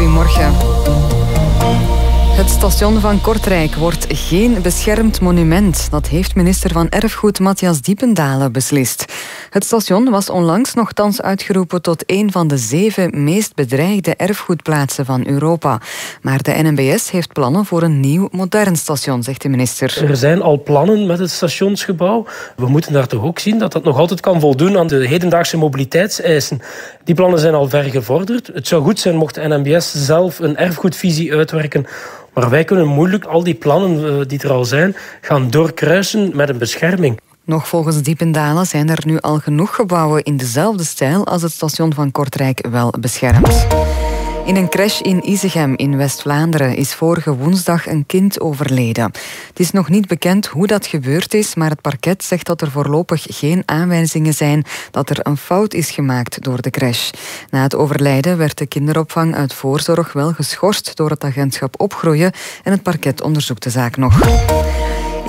Goedemorgen. Het station van Kortrijk wordt geen beschermd monument. Dat heeft minister van Erfgoed Matthias Diependalen beslist. Het station was onlangs nogthans uitgeroepen tot een van de zeven meest bedreigde erfgoedplaatsen van Europa. Maar de NMBS heeft plannen voor een nieuw modern station, zegt de minister. Er zijn al plannen met het stationsgebouw. We moeten daar toch ook zien dat dat nog altijd kan voldoen aan de hedendaagse mobiliteitseisen. Die plannen zijn al ver gevorderd. Het zou goed zijn mocht de NMBS zelf een erfgoedvisie uitwerken maar wij kunnen moeilijk al die plannen eh, die er al zijn gaan doorkruisen met een bescherming. Nog volgens Diependalen zijn er nu al genoeg gebouwen in dezelfde stijl als het station van Kortrijk wel beschermt. In een crash in Isegem in West-Vlaanderen is vorige woensdag een kind overleden. Het is nog niet bekend hoe dat gebeurd is, maar het parket zegt dat er voorlopig geen aanwijzingen zijn dat er een fout is gemaakt door de crash. Na het overlijden werd de kinderopvang uit voorzorg wel geschorst door het agentschap Opgroeien en het parket onderzoekt de zaak nog.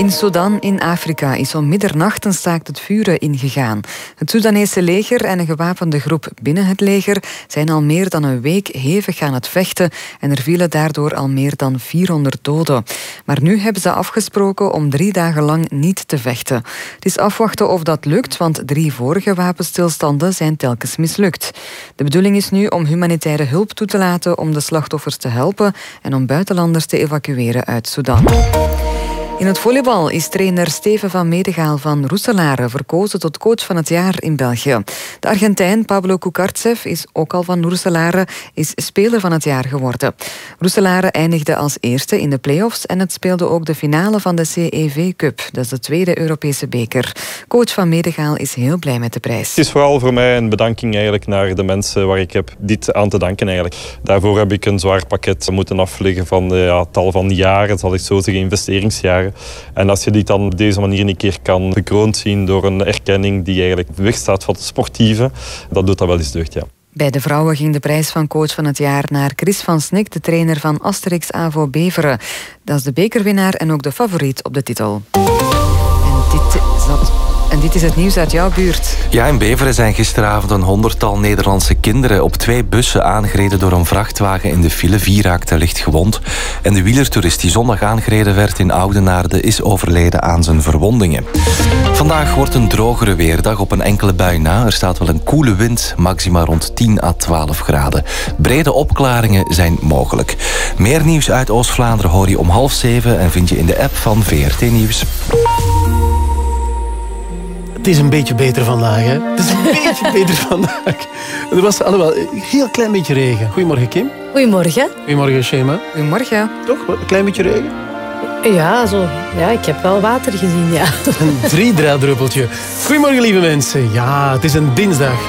In Sudan in Afrika is om middernacht een staakt het vuren ingegaan. Het Soedanese leger en een gewapende groep binnen het leger zijn al meer dan een week hevig aan het vechten en er vielen daardoor al meer dan 400 doden. Maar nu hebben ze afgesproken om drie dagen lang niet te vechten. Het is afwachten of dat lukt, want drie vorige wapenstilstanden zijn telkens mislukt. De bedoeling is nu om humanitaire hulp toe te laten om de slachtoffers te helpen en om buitenlanders te evacueren uit Sudan. In het volleybal is trainer Steven van Medegaal van Roeselare verkozen tot coach van het jaar in België. De Argentijn Pablo Kukartsev is ook al van Roeselare, is speler van het jaar geworden. Roeselare eindigde als eerste in de play-offs en het speelde ook de finale van de CEV Cup, dat is de tweede Europese beker. Coach van Medegaal is heel blij met de prijs. Het is vooral voor mij een bedanking eigenlijk naar de mensen waar ik heb dit aan te danken eigenlijk. Daarvoor heb ik een zwaar pakket moeten afleggen van ja, tal van jaren, zal ik zo zeggen, investeringsjaren. En als je dit dan op deze manier een keer kan bekroond zien door een erkenning die eigenlijk wegstaat van het sportieve, dat doet dat wel eens deugd, ja. Bij de vrouwen ging de prijs van coach van het jaar naar Chris van Snik, de trainer van Asterix Avo Beveren. Dat is de bekerwinnaar en ook de favoriet op de titel. En dit zat en dit is het nieuws uit jouw buurt. Ja, in Beveren zijn gisteravond een honderdtal Nederlandse kinderen op twee bussen aangereden door een vrachtwagen in de file. Vier raakten licht gewond. En de wielertoerist die zondag aangereden werd in Oudenaarde is overleden aan zijn verwondingen. Vandaag wordt een drogere weerdag op een enkele bui na. Er staat wel een koele wind, maxima rond 10 à 12 graden. Brede opklaringen zijn mogelijk. Meer nieuws uit Oost-Vlaanderen hoor je om half zeven en vind je in de app van VRT Nieuws. Het is een beetje beter vandaag, hè? Het is een beetje beter vandaag. Er was alhoewel een heel klein beetje regen. Goedemorgen, Kim. Goedemorgen. Goedemorgen, Shema. Goedemorgen. Toch? Een klein beetje regen? Ja, zo. ja, ik heb wel water gezien, ja. Een driedraaddruppeltje. Goedemorgen, lieve mensen. Ja, het is een dinsdag.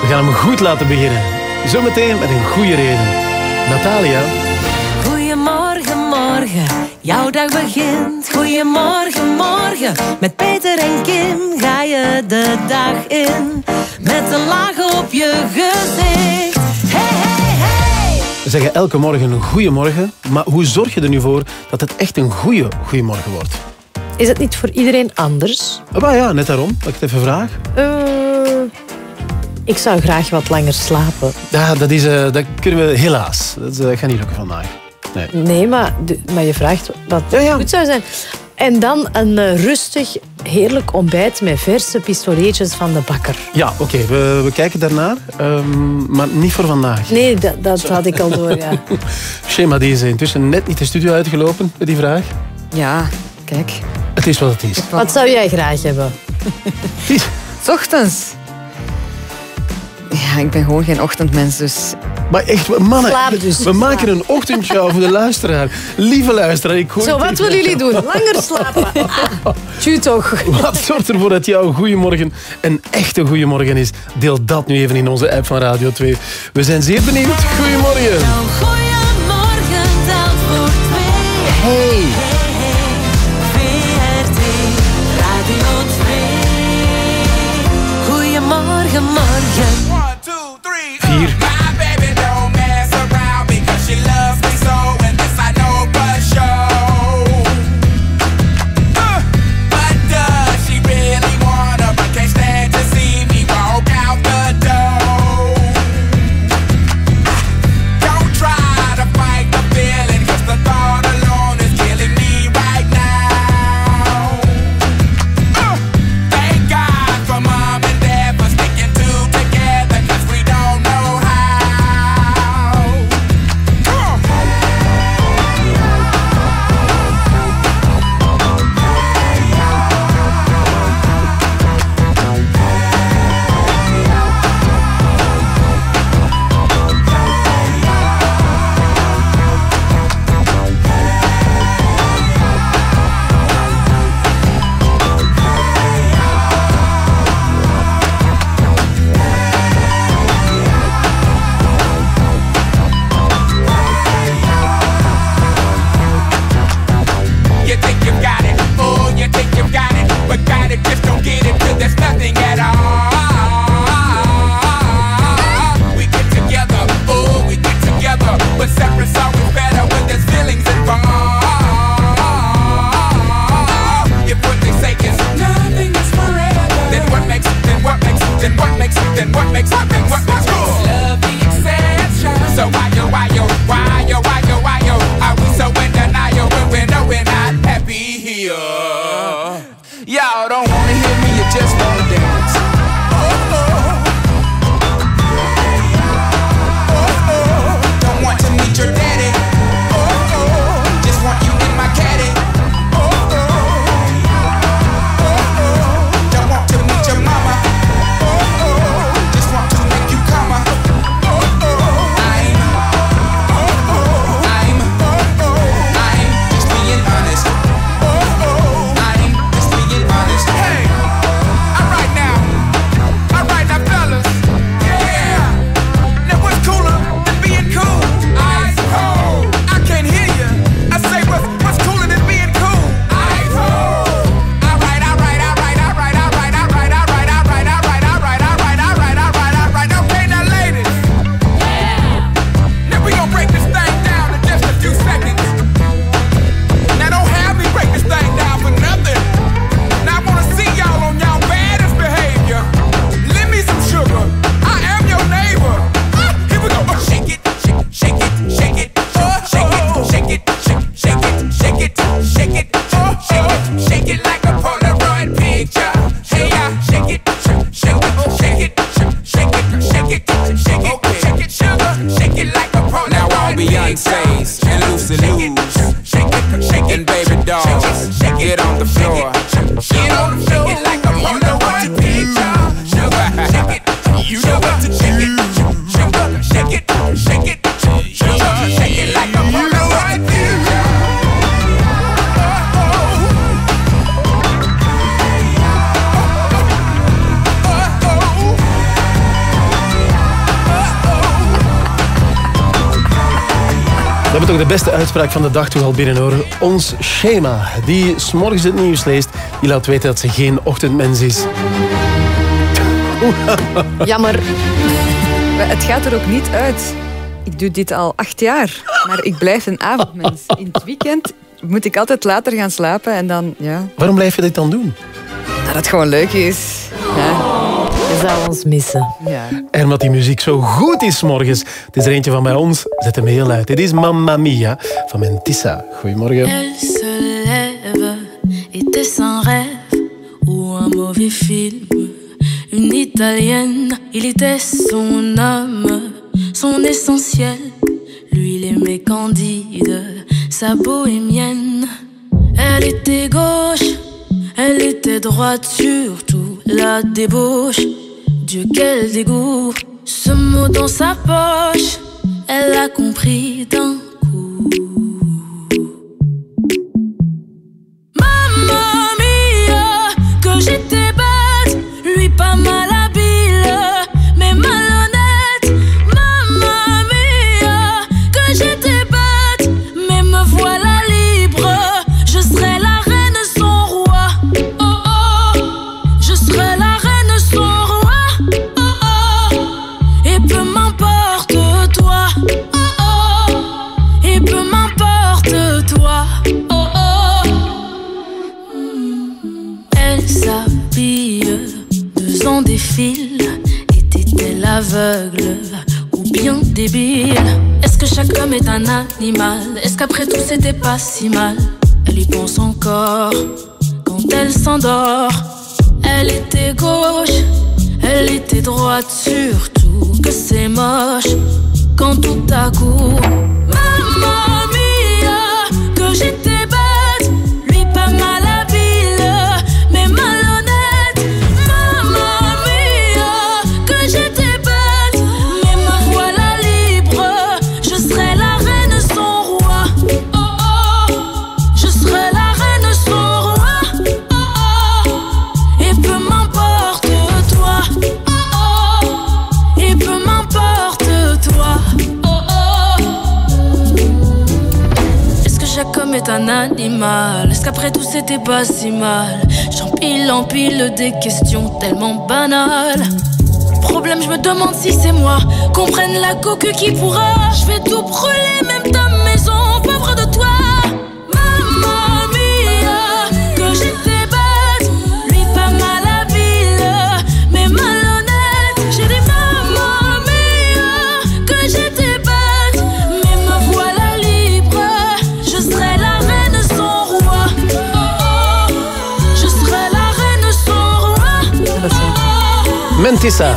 We gaan hem goed laten beginnen. Zometeen met een goede reden. Natalia. Goedemorgen, morgen. Jouw dag begint, goeiemorgen, morgen. Met Peter en Kim ga je de dag in. Met een laag op je gezicht. Hey, hey, hey. We zeggen elke morgen een goeiemorgen. Maar hoe zorg je er nu voor dat het echt een goede goeiemorgen wordt? Is het niet voor iedereen anders? Ah, ja, net daarom. Dat ik het even vraag. Uh, ik zou graag wat langer slapen. Ja, dat, is, uh, dat kunnen we helaas. Dat uh, gaat niet lukken vandaag. Nee, nee maar, maar je vraagt wat ja, goed zou zijn. En dan een uh, rustig, heerlijk ontbijt met verse pistoletjes van de bakker. Ja, oké. Okay. We, we, kijken daarnaar. Um, maar niet voor vandaag. Nee, dat, dat had ik al door, ja. Shema, die is intussen net niet de studio uitgelopen met die vraag. Ja, kijk. Het is wat het is. Wat zou jij graag hebben? Ochtends. Ja, ik ben gewoon geen ochtendmens, dus... Maar echt, mannen, dus. we maken een ochtendshow voor de luisteraar. Lieve luisteraar, ik hoor... Zo, wat willen jullie doen? Langer slapen? Tju toch. Wat zorgt ervoor dat jouw goeiemorgen een echte goeiemorgen is? Deel dat nu even in onze app van Radio 2. We zijn zeer benieuwd. Goedemorgen. Goedemorgen, telt voor twee. Hey. Goedemorgen, morgen. Hebben uitspraak van de dag toch al binnen hoor. Ons schema, die s'morgens het nieuws leest, die laat weten dat ze geen ochtendmens is. Jammer. Het gaat er ook niet uit. Ik doe dit al acht jaar, maar ik blijf een avondmens. In het weekend moet ik altijd later gaan slapen en dan, ja... Waarom blijf je dit dan doen? Dat het gewoon leuk is. Ja. Je zou ons missen. Ja. En omdat die muziek zo goed is morgens. Het is er eentje van bij ons. Zet hem heel uit. Dit is Mamma Mia Elle se lève, était un rêve ou un mauvais film. Une italienne, il était son âme, son essentiel. Lui, il aimait Candide, sa bohémienne. Elle était gauche, elle était droite, surtout la débauche. Dieu, quel dégoût! Ce mot dans sa poche, qui pourra. Je vais tout brûler, même ta maison, pauvre de toi. Mamma mia, que j'étais bête, lui pas mal habile, mais malhonnête. J'ai dit mamma mia, que j'étais bête, mais me voilà libre. Je serai la reine son roi. Oh, oh. Je serai la reine son roi. Oh, oh. Mentissa.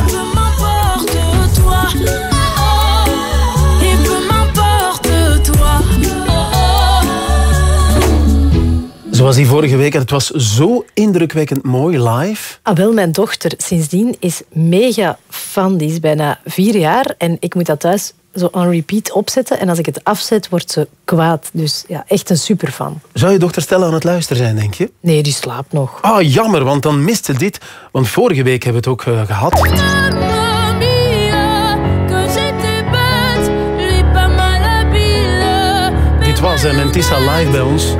Zoals die vorige week. En het was zo indrukwekkend mooi live. Ah, wel, mijn dochter sindsdien is mega fan. Die is bijna vier jaar. En ik moet dat thuis zo on repeat opzetten. En als ik het afzet, wordt ze kwaad. Dus ja, echt een superfan. Zou je dochter Stella aan het luisteren zijn, denk je? Nee, die slaapt nog. Ah, jammer, want dan mist ze dit. Want vorige week hebben we het ook eh, gehad. Dit was eh, Mentissa live bij ons.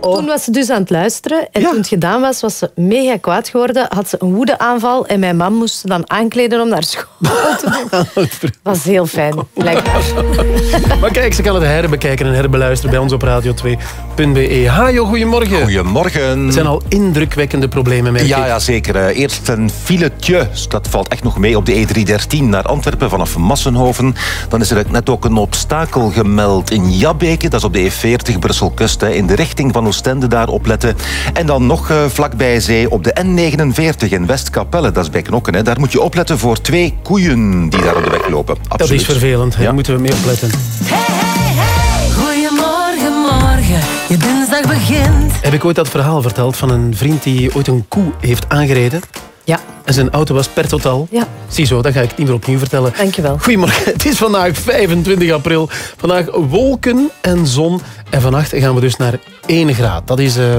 Oh, oh. Toen was ze dus aan het luisteren. En Ja. toen het gedaan was, was ze mega kwaad geworden. Had ze een woedeaanval. En mijn mam moest ze dan aankleden om naar school te doen. was heel fijn, blijkbaar. Maar kijk, ze kan het herbekijken en herbeluisteren bij ons op radio2.be. Hajo, goedemorgen. Goedemorgen. Er zijn al indrukwekkende problemen mee. Ja, ja, zeker. Eh, Eerst een filetje. Dat valt echt nog mee op de E313 naar Antwerpen vanaf Massenhoven. Dan is er net ook een obstakel gemeld in Jabbeke. Dat is op de E40 Brussel-Kust. hè, In de richting van Oostende daar opletten. En dan nog eh, vlakbij zee op de N49 in Westkapelle. Dat is bij Knokken. Hè. Daar moet je opletten voor twee koeien die daar op de weg lopen. Dat Absoluut. is vervelend. Daar Ja. moeten we mee opletten. Goedemorgen, morgen, je dinsdag begint. Heb ik ooit dat verhaal verteld van een vriend die ooit een koe heeft aangereden? Ja, En zijn auto was per totaal. Ja. Ziezo, dat ga ik het niet meer opnieuw vertellen. Dankjewel. Goedemorgen, het is vandaag 25 april. Vandaag wolken en zon. En vannacht gaan we dus naar 1 graad. Dat is... eh,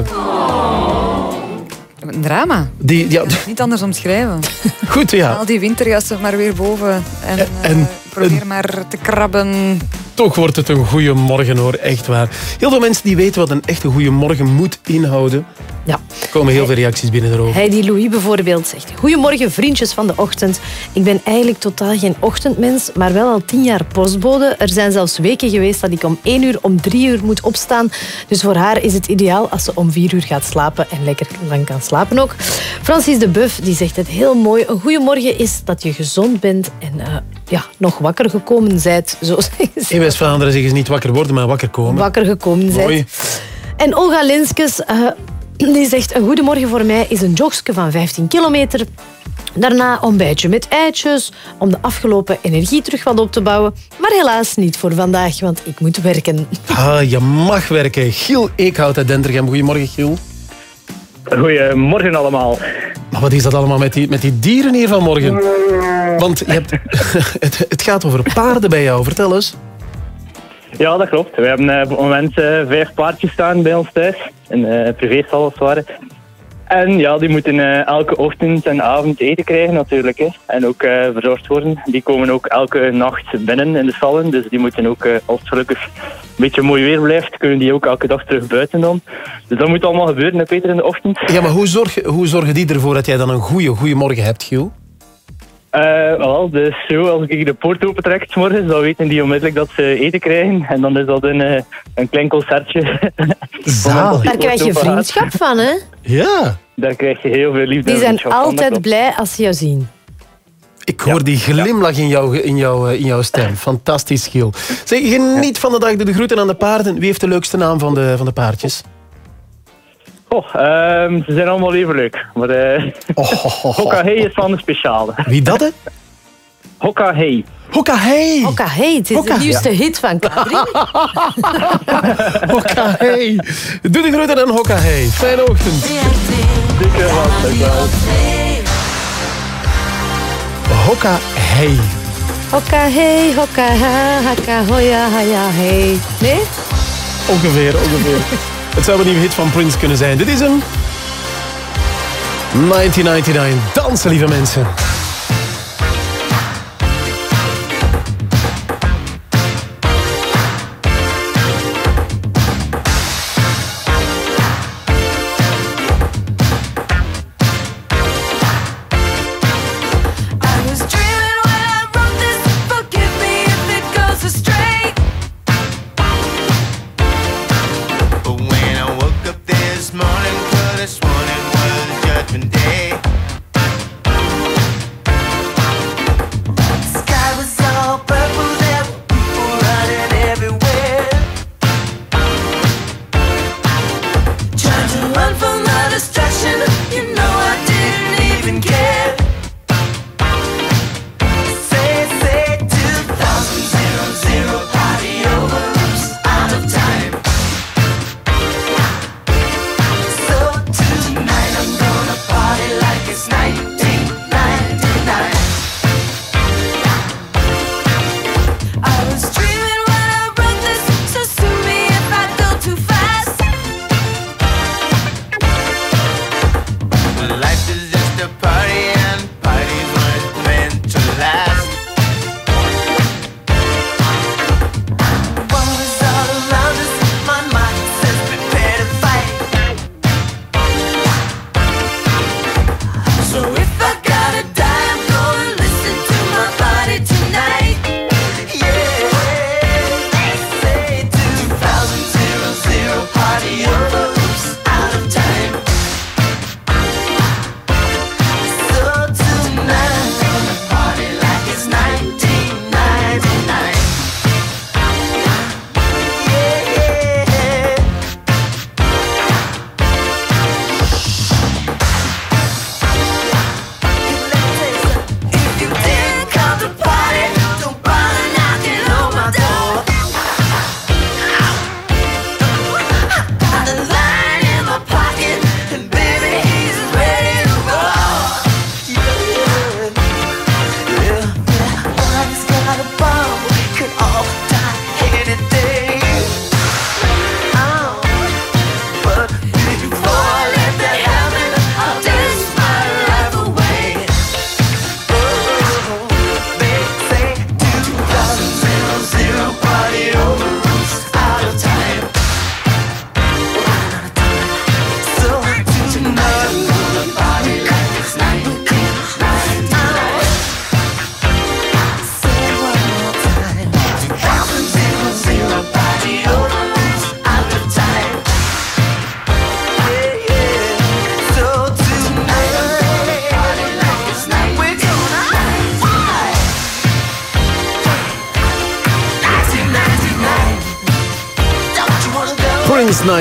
een drama. Die, ja, niet anders omschrijven. Goed, ja. Al die winterjassen maar weer boven. En, en, en uh, probeer maar te krabben. Toch wordt het een goede morgen hoor, echt waar. Heel veel mensen die weten wat een echte goede morgen moet inhouden. Ja. Er komen heel veel reacties binnen erover. Heidi Louis bijvoorbeeld zegt... Goedemorgen, vriendjes van de ochtend. Ik ben eigenlijk totaal geen ochtendmens, maar wel al tien jaar postbode. Er zijn zelfs weken geweest dat ik om één uur, om drie uur moet opstaan. Dus voor haar is het ideaal als ze om vier uur gaat slapen en lekker lang kan slapen ook. Francis de Buff die zegt het heel mooi. Een goede morgen is dat je gezond bent en uh, ja, nog wakker gekomen zijt. Zo zeggen ze. In West-Vlaanderen zeggen ze niet wakker worden, maar wakker komen. Wakker gekomen zijt. Mooi. En Olga Linskes... Uh, die zegt, een goedemorgen voor mij is een jogske van 15 kilometer. Daarna ontbijtje met eitjes, om de afgelopen energie terug wat op te bouwen. Maar helaas niet voor vandaag, want ik moet werken. Ah, je mag werken. Giel Eekhout uit Dentergem. Goedemorgen, Giel. Goedemorgen allemaal. Maar wat is dat allemaal met die, met die dieren hier vanmorgen? Want je hebt, het, het gaat over paarden bij jou. Vertel eens. Ja, dat klopt. We hebben uh, op het moment uh, vijf paardjes staan bij ons thuis. Een uh, privéstal als het ware. En ja, die moeten elke ochtend en avond eten krijgen natuurlijk. Hè. En ook verzorgd worden. Die komen ook elke nacht binnen in de stallen. Dus die moeten ook, als het gelukkig een beetje mooi weer blijft, kunnen die ook elke dag terug buiten dan. Dus dat moet allemaal gebeuren, Peter, in de ochtend. Ja, maar hoe, zorg, hoe zorgen die ervoor dat jij dan een goede, goede morgen hebt, Giel? Uh, wel, dus zo, als ik de poort opentrek s morgens, dan weten die onmiddellijk dat ze eten krijgen. En dan is dat een, uh, een klein concertje. Zalig. Daar krijg je vriendschap van, hè? Ja. Daar krijg je heel veel liefde Die zijn altijd blij als ze jou zien. Ik hoor ja. die glimlach in, jou, in, jou, in jouw stem. Fantastisch, Giel. Zeg, geniet van de dag. Doe de groeten aan de paarden. Wie heeft de leukste naam van de, van de paardjes? Oh, um, ze zijn allemaal even leuk. Maar uh, oh, oh, oh, Hokka Hey is van de speciale. Wie dat, hè? Hokka Hey. Hokka Hey. Hokka Hey, het is Hokka. de nieuwste ja. hit van K3. Hokka Hey. Doe de groeten aan Hokka Hey. Fijne ochtend. Dikke wat, dankjewel. Hokka Hey. Hokka Hey, Hokka Ha, Hokka Hoya, Haya Hey. Nee? Ongeveer, ongeveer. Het zou een nieuwe hit van Prince kunnen zijn. Dit is hem. 1999. Dansen, lieve mensen.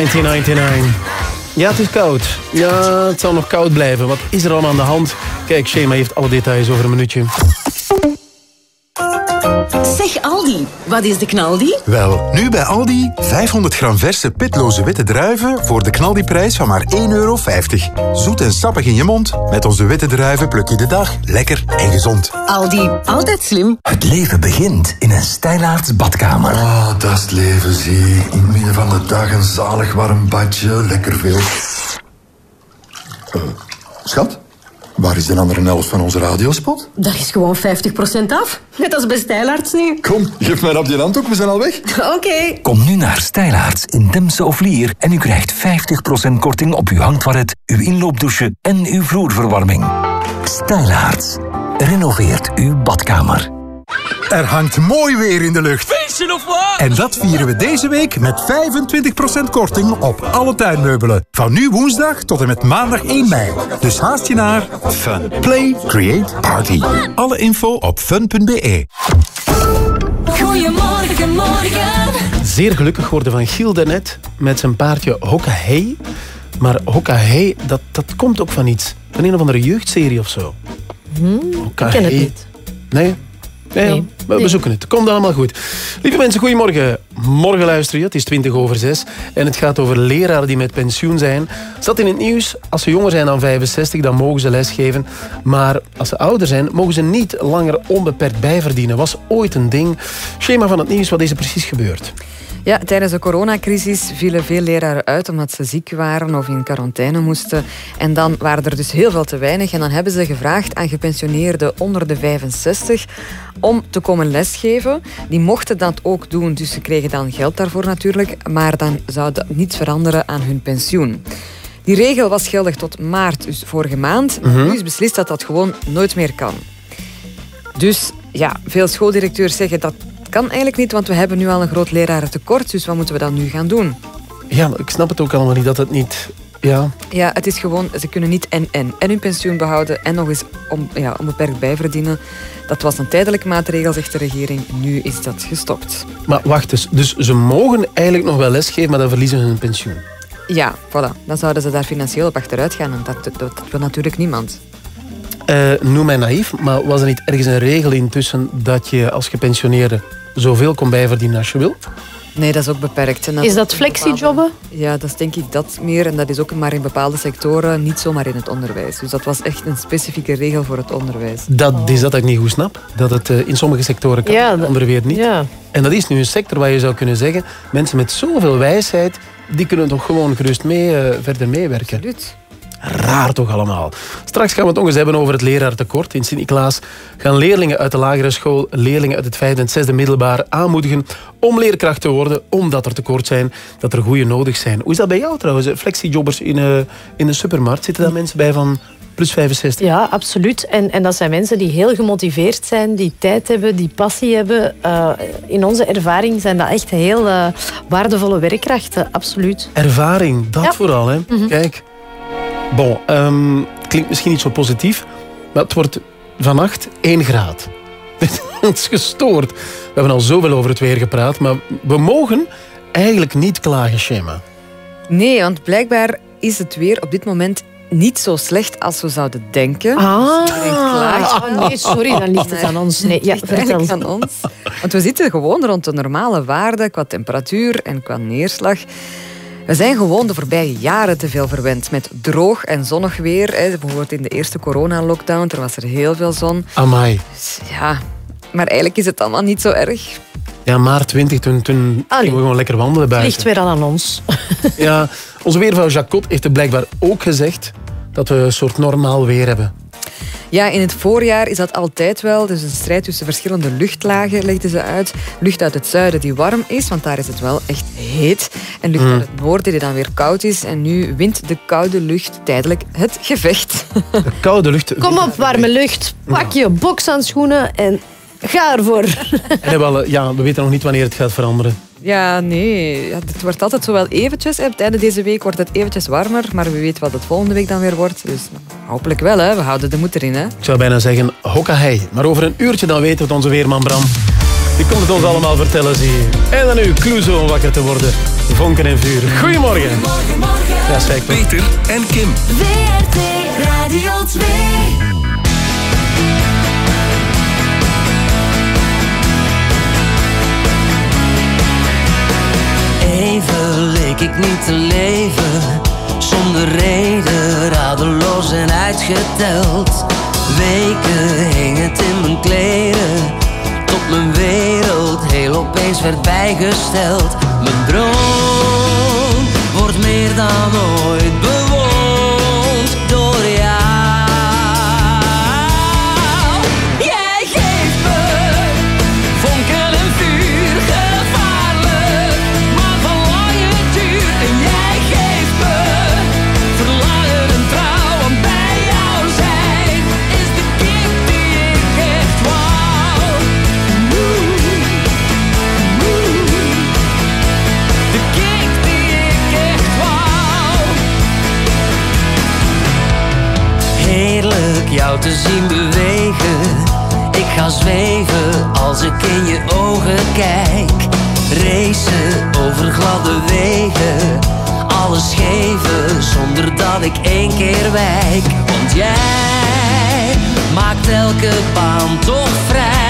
1999. Ja, het is koud. Ja, het zal nog koud blijven. Wat is er allemaal aan de hand? Kijk, Shema heeft alle details over een minuutje. Zeg Aldi, wat is de knaldi? Wel, nu bij Aldi 500 gram verse pitloze witte druiven voor de knaldiprijs van maar 1,50 euro. Zoet en sappig in je mond. Met onze witte druiven pluk je de dag lekker en gezond. Aldi, altijd slim. Het leven begint in een stijlaarts badkamer. Ah, dat is het leven, zie. In het midden van de dag een zalig warm badje, lekker veel. Uh, schat? Waar is de andere helft van onze radiospot? Dat is gewoon 50% af. Net als bij Stijlaarts nu. Kom, geef mij op die handdoek, we zijn al weg. Oké. Kom nu naar Stijlaarts in Demse of Lier en u krijgt 50% korting op uw hangtoilet, uw inloopdouche en uw vloerverwarming. Stijlaarts. Renoveert uw badkamer. Er hangt mooi weer in de lucht. Feestje of wat? En dat vieren we deze week met 25% korting op alle tuinmeubelen. Van nu woensdag tot en met maandag 1 mei. Dus haast je naar Fun. Play, create, party. Alle info op fun.be. Goedemorgen, morgen. Zeer gelukkig geworden van Giel daarnet met zijn paardje Hokka Hey. Maar Hokka Hey, dat, dat komt ook van iets. Van een of andere jeugdserie of zo. Hmm, ik ken het niet. Nee? Nee, Nee. we, we zoeken het. Komt allemaal goed. Lieve mensen, goedemorgen. Morgen luister je. Het is 20 over 6. En het gaat over leraren die met pensioen zijn. Zat in het nieuws. Als ze jonger zijn dan 65, dan mogen ze lesgeven. Maar als ze ouder zijn, mogen ze niet langer onbeperkt bijverdienen. Was ooit een ding. Schema van het nieuws, wat is er precies gebeurd? Ja, tijdens de coronacrisis vielen veel leraren uit omdat ze ziek waren of in quarantaine moesten. En dan waren er dus heel veel te weinig. En dan hebben ze gevraagd aan gepensioneerden onder de 65 om te komen lesgeven. Die mochten dat ook doen, dus ze kregen dan geld daarvoor natuurlijk. Maar dan zou dat niets veranderen aan hun pensioen. Die regel was geldig tot maart, dus vorige maand. Mhm. nu is beslist dat dat gewoon nooit meer kan. Dus ja, veel schooldirecteurs zeggen dat kan eigenlijk niet, want we hebben nu al een groot lerarentekort. Dus wat moeten we dan nu gaan doen? Ja, ik snap het ook allemaal niet dat het niet... Ja, Ja, het is gewoon, ze kunnen niet en en. En hun pensioen behouden en nog eens om, ja, onbeperkt bijverdienen. Dat was een tijdelijke maatregel, zegt de regering. Nu is dat gestopt. maar wacht eens. Dus ze mogen eigenlijk nog wel lesgeven, maar dan verliezen ze hun pensioen. Ja, voilà. Dan zouden ze daar financieel op achteruit gaan. En dat, dat, dat wil natuurlijk niemand. Eh, noem mij naïef, maar was er niet ergens een regel intussen dat je als gepensioneerde zoveel kon bijverdienen als je wil? Nee, dat is ook beperkt. En Is dat flexijobben? bepaalde- Ja, dat is denk ik dat meer. En dat is ook maar in bepaalde sectoren, niet zomaar in het onderwijs. Dus dat was echt een specifieke regel voor het onderwijs. Dat is dat ik niet goed snap. Dat het eh, in sommige sectoren kan, Ja, in andere weer niet. Ja. En dat is nu een sector waar je zou kunnen zeggen... mensen met zoveel wijsheid, die kunnen toch gewoon gerust mee, eh, verder meewerken. Absoluut. Raar toch allemaal. Straks gaan we het nog eens hebben over het leraartekort. In Sint-Niklaas gaan leerlingen uit de lagere school, leerlingen uit het vijfde en het zesde middelbaar aanmoedigen om leerkracht te worden, omdat er tekort zijn, dat er goede nodig zijn. Hoe is dat bij jou trouwens? Flexiejobbers in, eh, in de supermarkt, zitten daar mensen bij van plus 65? Ja, absoluut. En, en dat zijn mensen die heel gemotiveerd zijn, die tijd hebben, die passie hebben. Eh, in onze ervaring zijn dat echt heel eh, waardevolle werkkrachten, absoluut. Ervaring, dat Ja. vooral. Hè. Mhm. Kijk, bon, ehm, het klinkt misschien niet zo positief, maar het wordt vannacht 1 graad. Het is gestoord. We hebben al zoveel over het weer gepraat, maar we mogen eigenlijk niet klagen, Schema. Nee, want blijkbaar is het weer op dit moment niet zo slecht als we zouden denken. Ah. Dus. Ah, nee, sorry, dan ligt het aan ons. Nee, ja, het ligt aan ons. Want we zitten gewoon rond de normale waarden qua temperatuur en qua neerslag. We zijn gewoon de voorbije jaren te veel verwend met droog en zonnig weer. hè. Bijvoorbeeld in de eerste corona-lockdown, er was er heel veel zon. Amai. Dus ja, maar eigenlijk is het allemaal niet zo erg. Ja, maart 20, toen, toen gingen we gewoon lekker wandelen Het buiten. ligt weer al aan ons. Ja, onze weervrouw Jacot heeft er blijkbaar ook gezegd dat we een soort normaal weer hebben. Ja, in het voorjaar is dat altijd wel. Dus een strijd tussen verschillende luchtlagen legden ze uit. Lucht uit het zuiden die warm is, want daar is het wel echt heet. En lucht Mm. uit het noorden die dan weer koud is. En nu wint de koude lucht tijdelijk het gevecht. De koude lucht. Kom op, warme lucht. Pak je bokshandschoenen en ga ervoor. En wel, ja, we weten nog niet wanneer het gaat veranderen. Ja, nee. Het wordt altijd zo wel eventjes. Op het einde deze week wordt het eventjes warmer. Maar we weet wat het volgende week dan weer wordt. Dus nou, hopelijk wel. Hè. We houden de moed erin. Hè. Ik zou bijna zeggen, hokkahei. Maar over een uurtje dan weet het onze weerman Bram. Die komt het ons allemaal vertellen, zie je. En dan nu, Cluzo om wakker te worden. Vonken en vuur. Goedemorgen. Goedemorgen, morgen. Peter en Kim. WRT Radio 2. leek ik niet te leven. Zonder reden, radeloos en uitgeteld. Weken hing het in mijn kleren. Tot mijn wereld heel opeens werd bijgesteld. Mijn droom wordt meer dan ooit te zien bewegen. Ik ga zweven als ik in je ogen kijk. Racen over gladde wegen. Alles geven zonder dat ik één keer wijk. Want jij maakt elke baan toch vrij.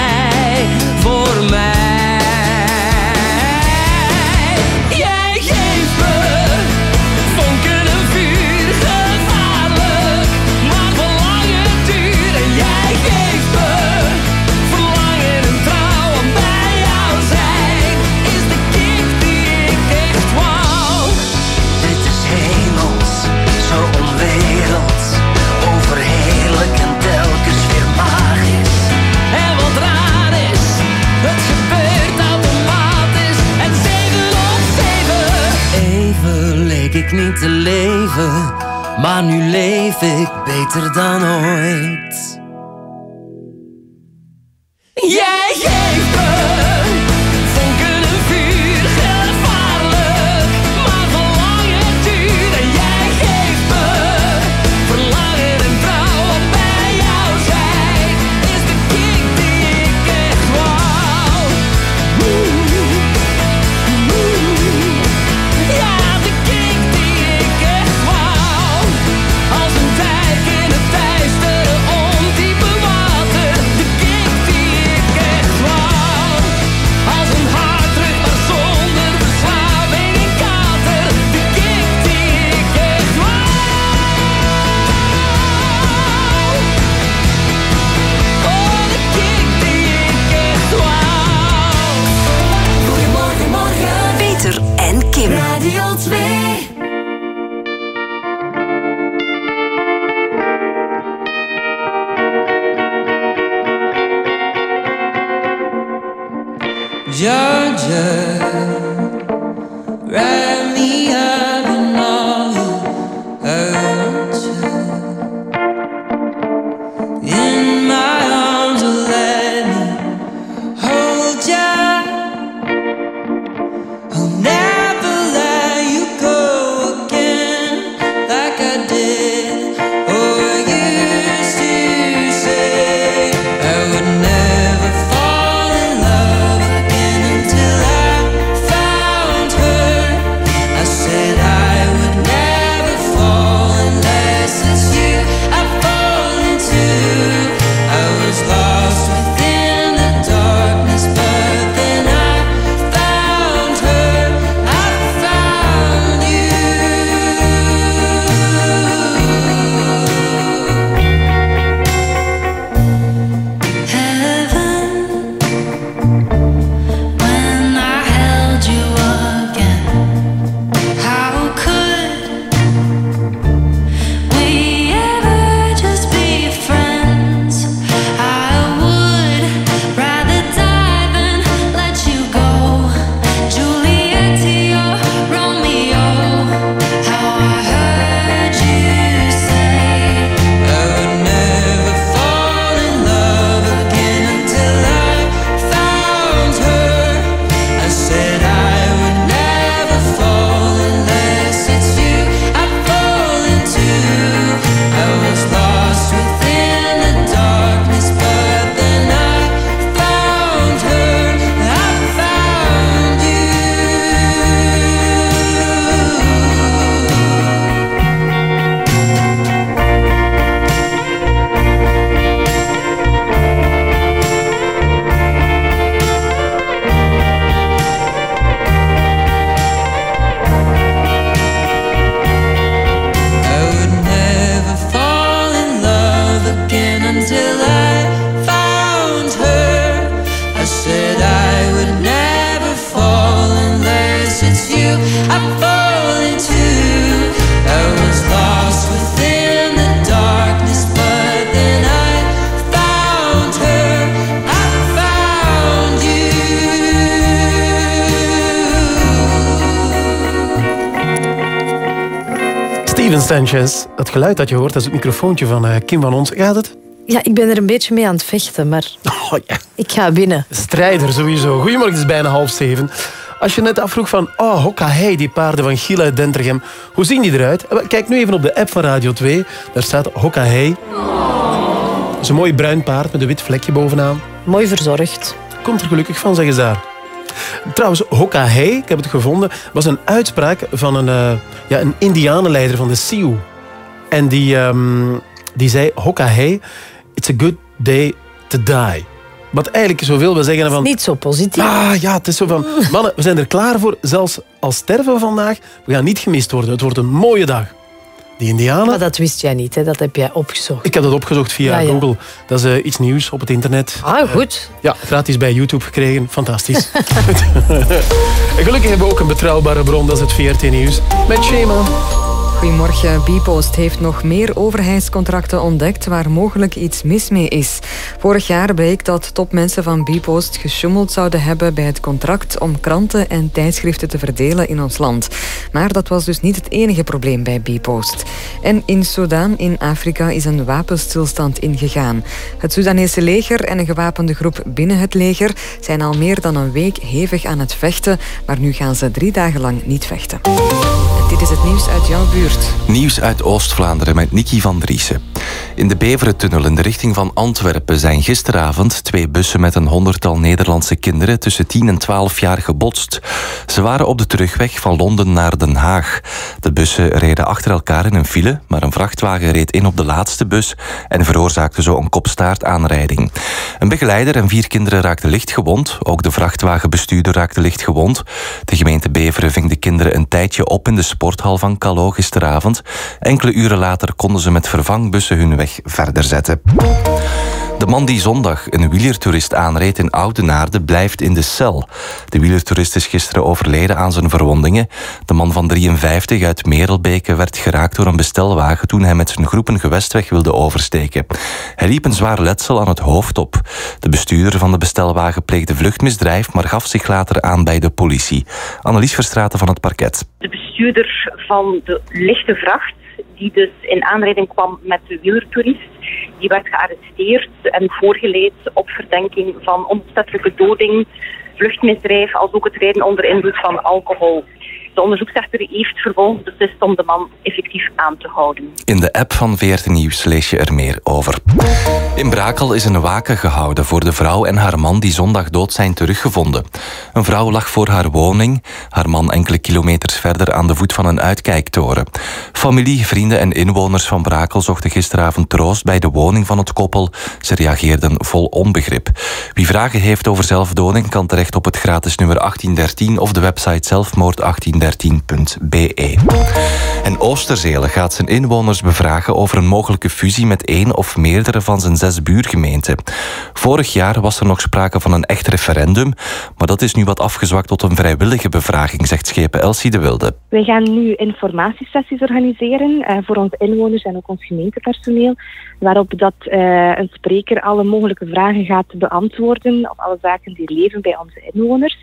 niet te leven, maar nu leef ik beter dan ooit. Yeah, yeah. judges. Geluid dat je hoort, dat is het microfoontje van eh, Kim van ons. Gaat het? Ja, ik ben er een beetje mee aan het vechten, maar Oh, ja. ik ga winnen. Strijder sowieso. Goedemorgen, het is bijna half zeven. Als je net afvroeg van, oh, hokka hey, die paarden van Giel uit Dentergem. Hoe zien die eruit? Eh, Kijk nu even op de app van Radio 2. Daar staat hokka hey. Dat is een mooi bruin paard met een wit vlekje bovenaan. Mooi verzorgd. Komt er gelukkig van, zeggen ze daar. Trouwens, hokka hey, ik heb het gevonden, was een uitspraak van een, eh, ja, een indianenleider van de Sioux. En die, ehm, die zei, hokka hey, it's a good day to die. Wat eigenlijk zoveel wil zeggen van... Niet zo positief. Ah ja, het is zo van... Mannen, we zijn er klaar voor. Zelfs al sterven we vandaag, we gaan niet gemist worden. Het wordt een mooie dag. Die indianen... Maar dat wist jij niet, hè? dat heb jij opgezocht. Ik heb dat opgezocht via Ja, ja. Google. Dat is eh, iets nieuws op het internet. Ah, goed. Ja, gratis bij YouTube gekregen. Fantastisch. en gelukkig hebben we ook een betrouwbare bron, dat is het VRT Nieuws. Met Shema. Goedemorgen. Bpost heeft nog meer overheidscontracten ontdekt waar mogelijk iets mis mee is. Vorig jaar bleek dat topmensen van Bpost gesjoemeld zouden hebben bij het contract om kranten en tijdschriften te verdelen in ons land. Maar dat was dus niet het enige probleem bij Bpost. En in Sudan, in Afrika, is een wapenstilstand ingegaan. Het Soedanese leger en een gewapende groep binnen het leger zijn al meer dan een week hevig aan het vechten, maar nu gaan ze drie dagen lang niet vechten. En dit is het nieuws uit jouw buurt. Nieuws uit Oost-Vlaanderen met Nicky van Driessen. In de Beverentunnel in de richting van Antwerpen zijn gisteravond twee bussen met een honderdtal Nederlandse kinderen tussen 10 en 12 jaar gebotst. Ze waren op de terugweg van Londen naar Den Haag. De bussen reden achter elkaar in een file, maar een vrachtwagen reed in op de laatste bus en veroorzaakte zo een kopstaartaanrijding. Een begeleider en vier kinderen raakten licht gewond. Ook de vrachtwagenbestuurder raakte licht gewond. De gemeente Beveren ving de kinderen een tijdje op in de sporthal van Calo. Enkele uren later konden ze met vervangbussen hun weg verder zetten. De man die zondag een wielertoerist aanreed in Oudenaarde blijft in de cel. De wielertoerist is gisteren overleden aan zijn verwondingen. De man van 53 uit Merelbeke werd geraakt door een bestelwagen toen hij met zijn groep een gewestweg wilde oversteken. Hij liep een zwaar letsel aan het hoofd op. De bestuurder van de bestelwagen pleegde vluchtmisdrijf, maar gaf zich later aan bij de politie. Annelies Verstraten van het parket. de bestuurder van de lichte vracht, die dus in aanrijding kwam met de wielertoerist, die werd gearresteerd en voorgeleid op verdenking van onopzettelijke doding, vluchtmisdrijf, als ook het rijden onder invloed van alcohol. De onderzoeksrechter heeft vervolgens beslist om de man effectief aan te houden. In de app van VRT Nieuws lees je er meer over. In Brakel is een waken gehouden voor de vrouw en haar man die zondag dood zijn teruggevonden. Een vrouw lag voor haar woning, haar man enkele kilometers verder aan de voet van een uitkijktoren. Familie, vrienden en inwoners van Brakel zochten gisteravond troost bij de woning van het koppel. Ze reageerden vol onbegrip. Wie vragen heeft over zelfdoding kan terecht op het gratis nummer 1813 of de website zelfmoord1813.be. En gaat zijn inwoners bevragen over een mogelijke fusie met één of meerdere van zijn zes buurgemeenten. Vorig jaar was er nog sprake van een echt referendum, maar dat is nu wat afgezwakt tot een vrijwillige bevraging, zegt schepen Elsie de Wilde. Wij gaan nu informatiesessies organiseren eh, voor onze inwoners en ook ons gemeentepersoneel, waarop dat eh, een spreker alle mogelijke vragen gaat beantwoorden op alle zaken die leven bij onze inwoners.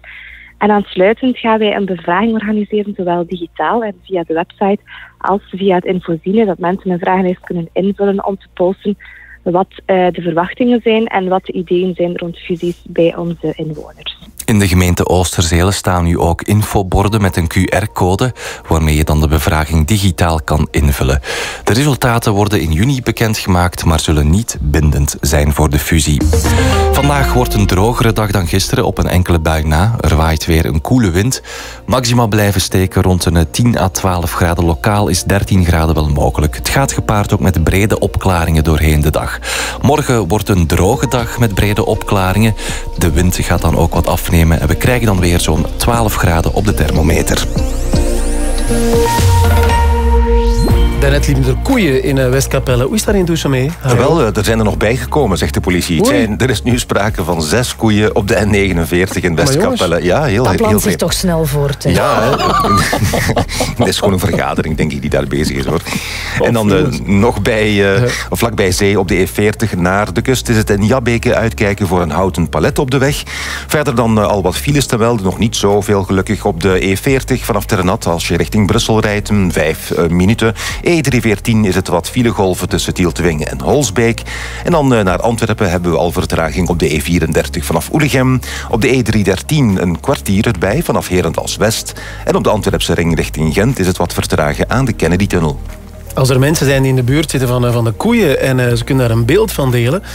En aansluitend gaan wij een bevraging organiseren, zowel digitaal en via de website, als via het infoziene, dat mensen een vragenlijst kunnen invullen om te posten wat eh, de verwachtingen zijn en wat de ideeën zijn rond fusies bij onze inwoners. In de gemeente Oosterzelen staan nu ook infoborden met een QR-code waarmee je dan de bevraging digitaal kan invullen. De resultaten worden in juni bekendgemaakt, maar zullen niet bindend zijn voor de fusie. Vandaag wordt een drogere dag dan gisteren op een enkele bui na. Er waait weer een koele wind. Maxima blijven steken rond een 10 à 12 graden. Lokaal is 13 graden wel mogelijk. Het gaat gepaard ook met brede opklaringen doorheen de dag. Morgen wordt een droge dag met brede opklaringen. De wind gaat dan ook wat afnemen en we krijgen dan weer zo'n 12 graden op de thermometer. Daarnet liepen er koeien in eh, Westkapelle. Hoe is daar in Douche mee? Wel, eh, er zijn er nog bijgekomen, zegt de politie. Zijn, er is nu sprake van zes koeien op de N49 in Westkapelle. Ja, heel, Dat heel plant zich toch snel voort. hè? Ja, hè. het is gewoon een vergadering, denk ik, die daar bezig is. hoor. En dan eh, nog bij, eh, of vlakbij zee op de E40 naar de kust is het in Jabbeke uitkijken voor een houten palet op de weg. Verder dan al wat files te melden, nog niet zoveel gelukkig op de E40 vanaf Ternat als je richting Brussel rijdt, een vijf minuten. E314 is het wat filegolven tussen Tieltwing en Holsbeek. En dan eh, naar Antwerpen hebben we al vertraging op de E34 vanaf Oelegem. Op de E313 een kwartier erbij vanaf Herentals West. En op de Antwerpse ring richting Gent is het wat vertragen aan de Kennedy-tunnel. Als er mensen zijn die in de buurt zitten van, eh, de koeien en eh, ze kunnen daar een beeld van delen, de-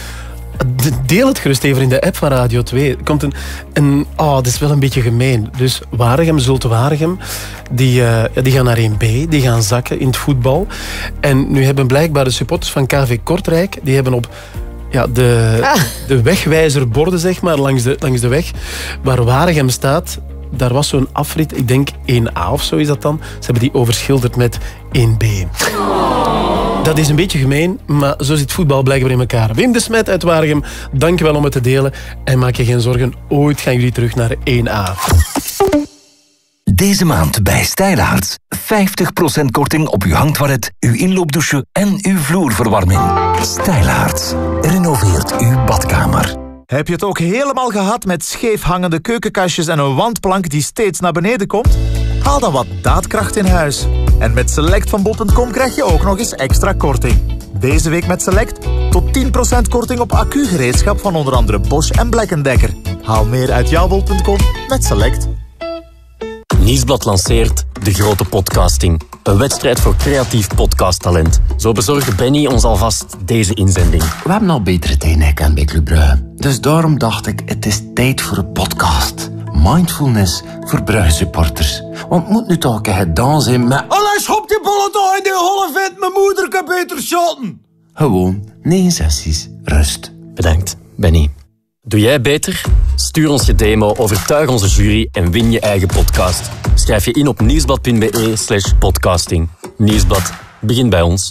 deel het gerust even in de app van Radio 2. Er komt een, een oh, dat is wel een beetje gemeen. Dus Waregem, Zulte Waregem, die, eh, die gaan naar 1B, die gaan zakken in het voetbal. En nu hebben blijkbaar de supporters van KV Kortrijk, die hebben op ja, de, de wegwijzerborden, zeg maar, langs de, langs de weg, waar Waregem staat, daar was zo'n afrit, ik denk 1A of zo is dat dan. Ze hebben die overschilderd met 1B. Dat is een beetje gemeen, maar zo zit voetbal blijkbaar in elkaar. Wim de Smet uit Waregem, dank je wel om het te delen. En maak je geen zorgen, ooit gaan jullie terug naar 1A. Deze maand bij Stijlaarts. 50% korting op uw hangtoilet, uw inloopdouche en uw vloerverwarming. Stijlaarts. Renoveert uw badkamer. Heb je het ook helemaal gehad met scheef hangende keukenkastjes en een wandplank die steeds naar beneden komt? Haal dan wat daadkracht in huis. En met Select van bol.com krijg je ook nog eens extra korting. Deze week met Select tot 10% korting op accu-gereedschap van onder andere Bosch en Black Decker. Haal meer uit jouw bol.com met Select. Nieuwsblad lanceert De Grote Podcasting. Een wedstrijd voor creatief podcasttalent. Zo bezorgde Benny ons alvast deze inzending. We hebben al betere tijden gekend bij Club Brugge. Dus daarom dacht ik, het is tijd voor een podcast. Mindfulness voor Brugge supporters. Want het moet nu toch gedaan zijn met... Allee, schop die bollen toch in die holle vent. Mijn moeder kan beter shotten. Gewoon negen sessies rust. Bedankt, Benny. Doe jij beter? Stuur ons je demo, overtuig onze jury en win je eigen podcast. Schrijf je in op nieuwsblad.be slash podcasting. Nieuwsblad, begin bij ons.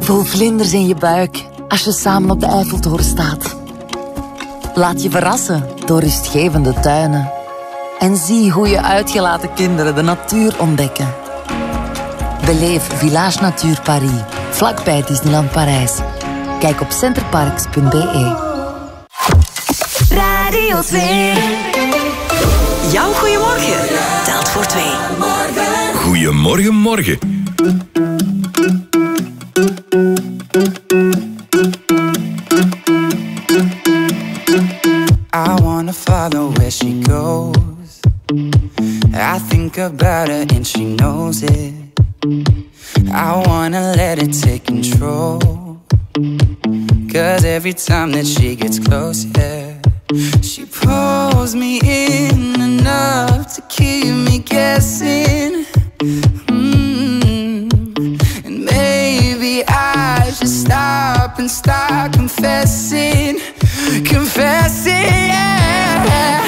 Voel vlinders in je buik als je samen op de Eiffeltoren staat. Laat je verrassen door rustgevende tuinen. En zie hoe je uitgelaten kinderen de natuur ontdekken. Beleef Village Natuur Paris, vlakbij Disneyland Parijs. Kijk op centerparks.be. Radio 2. Jouw goeiemorgen telt voor twee. Goedemorgen, morgen. I wanna follow where she goes. I think about her and she knows it. I wanna let it take control. Cause every time that she gets close, yeah, she pulls me in enough to keep me guessing. Mm. And maybe I should stop and start confessing, confessing. Yeah.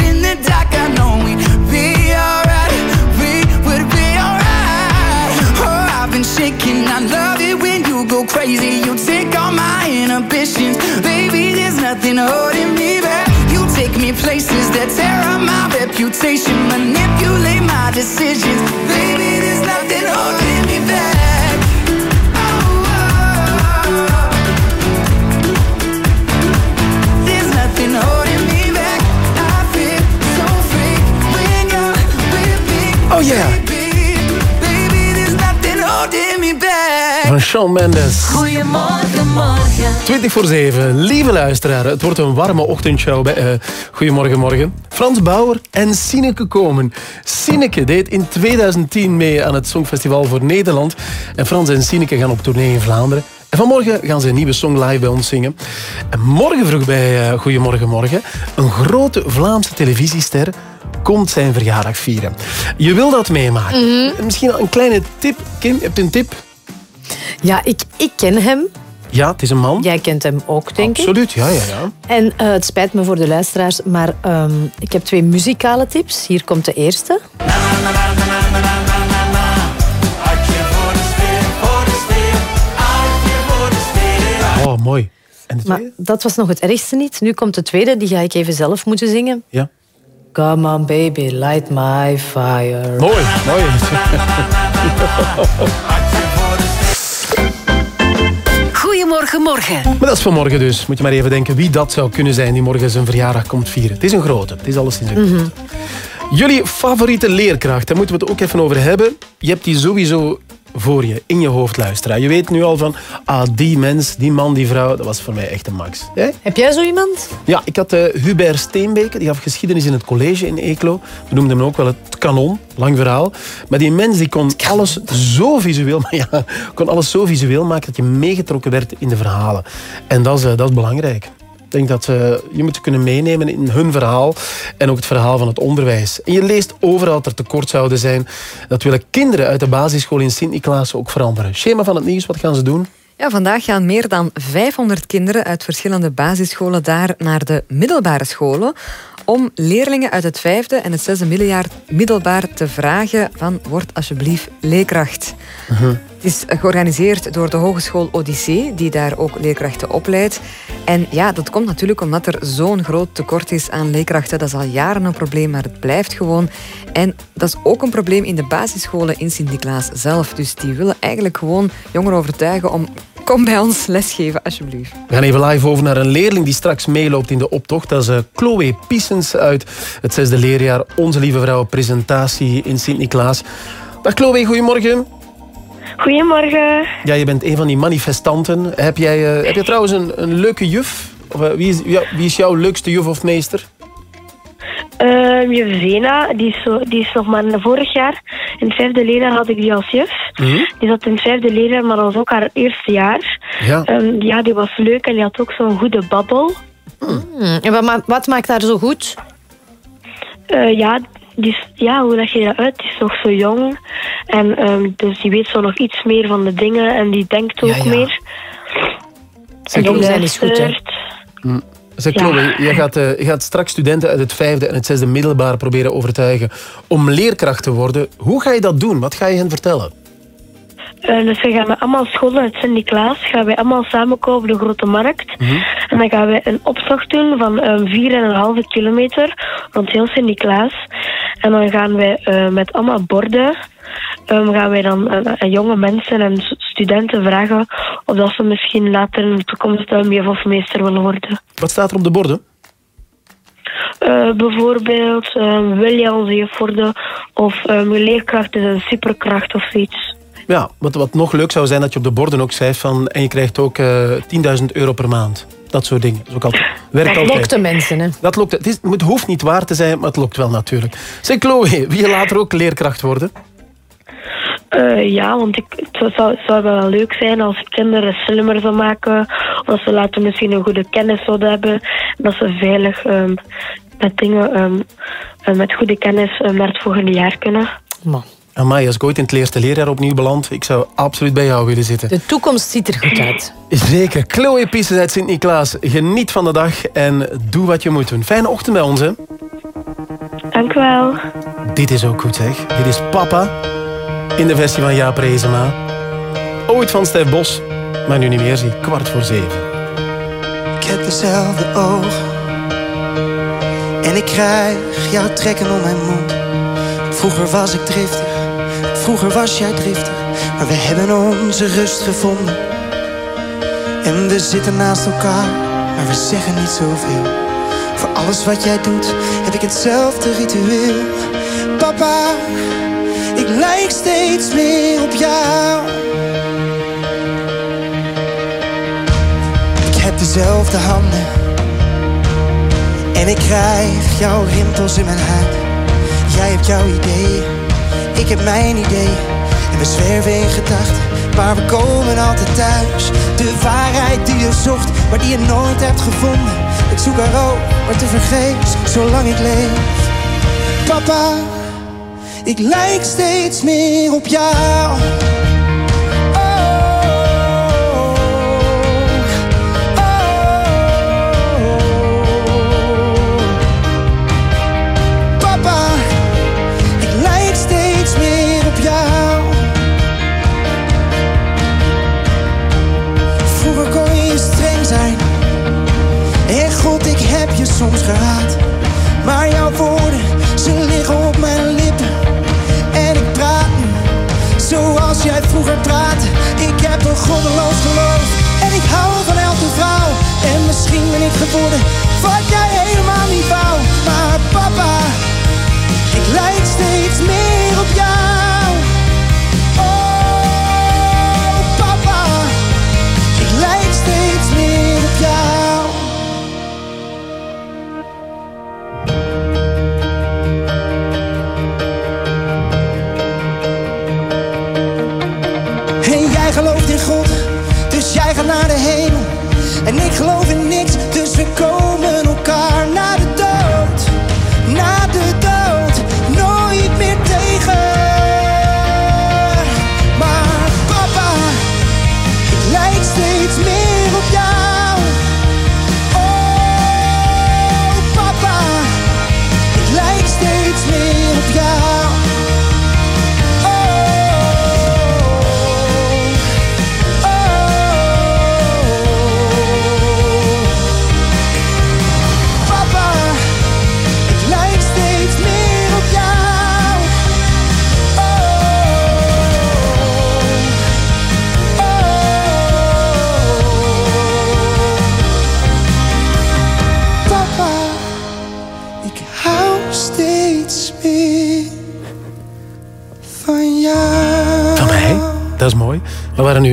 Oh, shaking. I love it when you go crazy. You take all my inhibitions. Baby, there's nothing holding me back. You take me places that tear up my reputation. Manipulate my decisions. Baby, there's nothing holding me back. There's nothing Van Shawn Mendes. Goedemorgen, morgen. 20 voor 7. Lieve luisteraar, het wordt een warme ochtendshow bij eh, Goedemorgen Morgen. Frans Bauer en Sineke komen. Sineke deed in 2010 mee aan het Songfestival voor Nederland. En Frans en Sineke gaan op tournee in Vlaanderen. En vanmorgen gaan ze een nieuwe song live bij ons zingen. En morgen vroeg bij eh, Goedemorgen Morgen een grote Vlaamse televisiester komt zijn verjaardag vieren. Je wil dat meemaken. Misschien een kleine tip. Kim, je hebt een tip? Ja, ik, ik ken hem. Ja, het is een man. Jij kent hem ook, denk ik. Absoluut, ja, ja, ja. En eh, het spijt me voor de luisteraars, maar ehm, ik heb twee muzikale tips. Hier komt de eerste. Mooi. En de Maar tweede? dat was nog het ergste niet. Nu komt de tweede, die ga ik even zelf moeten zingen. Ja. Come on baby, light my fire. Mooi, mooi. Goedemorgen, morgen. Maar dat is vanmorgen dus. Moet je maar even denken wie dat zou kunnen zijn die morgen zijn verjaardag komt vieren. Het is een grote. Het is alleszins een grote. Jullie favoriete leerkracht, daar moeten we het ook even over hebben. Je hebt die sowieso voor je, in je hoofd luisteren. Je weet nu al van, ah, die mens, die man, die vrouw, dat was voor mij echt een max. Jij? Heb jij zo iemand? Ja, ik had eh, Hubert Steenbeke, die gaf geschiedenis in het college in Eeklo. We noemden hem ook wel het kanon, lang verhaal. Maar die mens die kon alles zo visueel, maar ja, kon alles zo visueel maken dat je meegetrokken werd in de verhalen. En dat is, eh, dat is belangrijk. Ik denk dat eh, je moet kunnen meenemen in hun verhaal en ook het verhaal van het onderwijs. En je leest overal dat er tekort zouden zijn. Dat willen kinderen uit de basisschool in Sint-Niklaas ook veranderen. Schema van het nieuws, wat gaan ze doen? Ja, vandaag gaan meer dan 500 kinderen uit verschillende basisscholen daar naar de middelbare scholen om leerlingen uit het vijfde en het zesde middeljaar middelbaar te vragen van word alsjeblieft leerkracht. Het is georganiseerd door de Hogeschool Odyssee, die daar ook leerkrachten opleidt. En ja, dat komt natuurlijk omdat er zo'n groot tekort is aan leerkrachten. Dat is al jaren een probleem, maar het blijft gewoon. En dat is ook een probleem in de basisscholen in Sint-Niklaas zelf. Dus die willen eigenlijk gewoon jongeren overtuigen om kom bij ons lesgeven, alsjeblieft. We gaan even live over naar een leerling die straks meeloopt in de optocht. Dat is eh, Chloe Piessens uit het zesde leerjaar Onze Lieve Vrouw presentatie in Sint-Niklaas. Dag Chloe, goedemorgen. Goedemorgen. Ja, je bent een van die manifestanten. Heb jij, eh, heb je trouwens een, een leuke juf? Of, eh, wie, is, ja, wie is jouw leukste juf of meester? Juf Zena, die is, zo, die is nog maar vorig jaar. In het vijfde leerjaar had ik die als juf. Die zat in het vijfde leerjaar, maar dat was ook haar eerste jaar. Ja. Ehm, ja, die was leuk en die had ook zo'n goede babbel. Hmm, En wat, ma- wat maakt haar zo goed? Eh, ja, die is, ja, hoe leg je dat uit? Die is nog zo jong. En ehm, dus die weet zo nog iets meer van de dingen en die denkt ook meer. En die jong zijn is goed, hè? Zeg Ja. Chloe, je gaat, eh, je gaat straks studenten uit het vijfde en het zesde middelbaar proberen overtuigen om leerkracht te worden. Hoe ga je dat doen? Wat ga je hen vertellen? Eh, dus we gaan met allemaal scholen uit Sint-Niklaas gaan wij allemaal samenkomen op de Grote Markt. En dan gaan wij een optocht doen van um, 4,5 kilometer rond heel Sint-Niklaas. En dan gaan wij eh, met allemaal borden ehm, gaan wij dan aan- aan jonge mensen en studenten vragen of dat ze misschien later in de toekomst um, juf of meester willen worden. Wat staat er op de borden? Eh, bijvoorbeeld, wil je onze juf worden? Of um, je leerkracht is een superkracht of zoiets. Ja, wat, wat nog leuk zou zijn dat je op de borden ook schrijft van en je krijgt ook eh 10.000 euro per maand. Dat soort dingen. Dat, altijd, werkt Dat lokt de mensen, hè? Dat lokt. Het, is, het hoeft niet waar te zijn, maar het lokt wel natuurlijk. Zeg Chloe, wil je later ook leerkracht worden? Eh, ja, want ik, het zou, het zou wel leuk zijn als kinderen slimmer zou maken. Of als ze later misschien een goede kennis zouden hebben. En dat ze veilig ehm, met dingen, ehm, eh, met goede kennis eh, naar het volgende jaar kunnen. Amai, als ik ooit in het eerste leerjaar opnieuw beland, ik zou absoluut bij jou willen zitten. De toekomst ziet er goed uit. Zeker. Chloe Pieces uit Sint-Niklaas. Geniet van de dag en doe wat je moet doen. Fijne ochtend bij ons, hè. Dank u wel. Dit is ook goed, zeg. Dit is Papa in de versie van Jaap Reesema. Ooit van Stef Bos, maar nu niet meer, zie. Kwart voor zeven. Ik heb dezelfde ogen En ik krijg jouw trekken om mijn mond Vroeger was ik driftig Vroeger was jij driftig Maar we hebben onze rust gevonden En we zitten naast elkaar Maar we zeggen niet zoveel Voor alles wat jij doet Heb ik hetzelfde ritueel Papa Lijk steeds meer op jou. Ik heb dezelfde handen En ik krijg jouw rimpels in mijn huid. Jij hebt jouw ideeën Ik heb mijn ideeën En we zwerven in gedachten Maar we komen altijd thuis. De waarheid die je zocht Maar die je nooit hebt gevonden. Ik zoek haar ook, maar te vergeefs Zolang ik leef. Papa Ik lijk steeds meer op jou Papa, ik lijk steeds meer op jou. Vroeger kon je streng zijn. En God, ik heb je soms gehaat. Maar jouw woorden, jij vroeger praatte. Ik heb een goddeloos geloof. En ik hou van elke vrouw. En misschien ben ik geworden wat jij helemaal niet wou. Maar papa, ik lijk steeds meer op jou.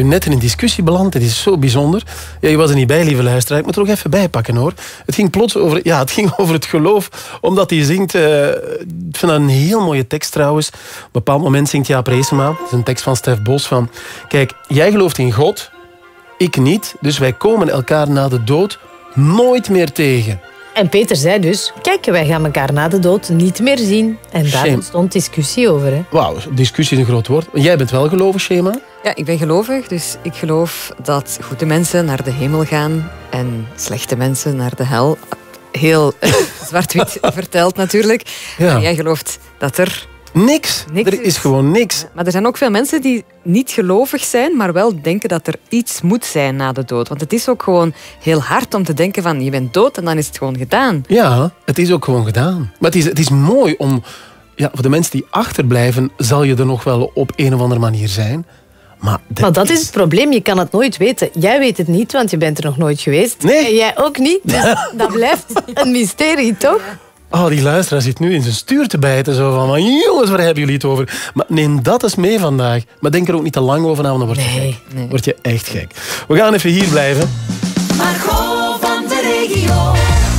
Net in een discussie beland. Het is zo bijzonder. Ja, je was er niet bij, lieve luisteraar. Ik moet er ook even bij pakken, hoor. Het ging plots over, ja, het ging over het geloof. Omdat hij zingt... eh, ik vind dat een heel mooie tekst, trouwens. Op een bepaald moment zingt Jaap Reesema. Dat is een tekst van Stef Bos. Van, kijk, jij gelooft in God. Ik niet. Dus wij komen elkaar na de dood nooit meer tegen. En Peter zei dus, kijk, wij gaan elkaar na de dood niet meer zien. En daar Shame. ontstond discussie over. Hè. Wauw, discussie is een groot woord. Jij bent wel gelovig, Shema? Ja, ik ben gelovig, dus ik geloof dat goede mensen naar de hemel gaan en slechte mensen naar de hel. Heel zwart-wit verteld natuurlijk. Ja. Maar jij gelooft dat er... Niks. er is gewoon niks. Maar er zijn ook veel mensen die niet gelovig zijn, maar wel denken dat er iets moet zijn na de dood. Want het is ook gewoon heel hard om te denken van je bent dood en dan is het gewoon gedaan. Ja, het is ook gewoon gedaan. Maar het is, het is mooi om... Ja, voor de mensen die achterblijven, zal je er nog wel op een of andere manier zijn. Maar, Maar dat is het probleem, je kan het nooit weten. Jij weet het niet, want je bent er nog nooit geweest. Nee. En jij ook niet, dus dat blijft een mysterie, toch? Oh, die luisteraar zit nu in zijn stuur te bijten. Zo van, maar jongens, waar hebben jullie het over? Maar neem dat eens mee vandaag. Maar denk er ook niet te lang over na, want dan word je gek. Word je echt gek. We gaan even hier blijven. Margot van de regio.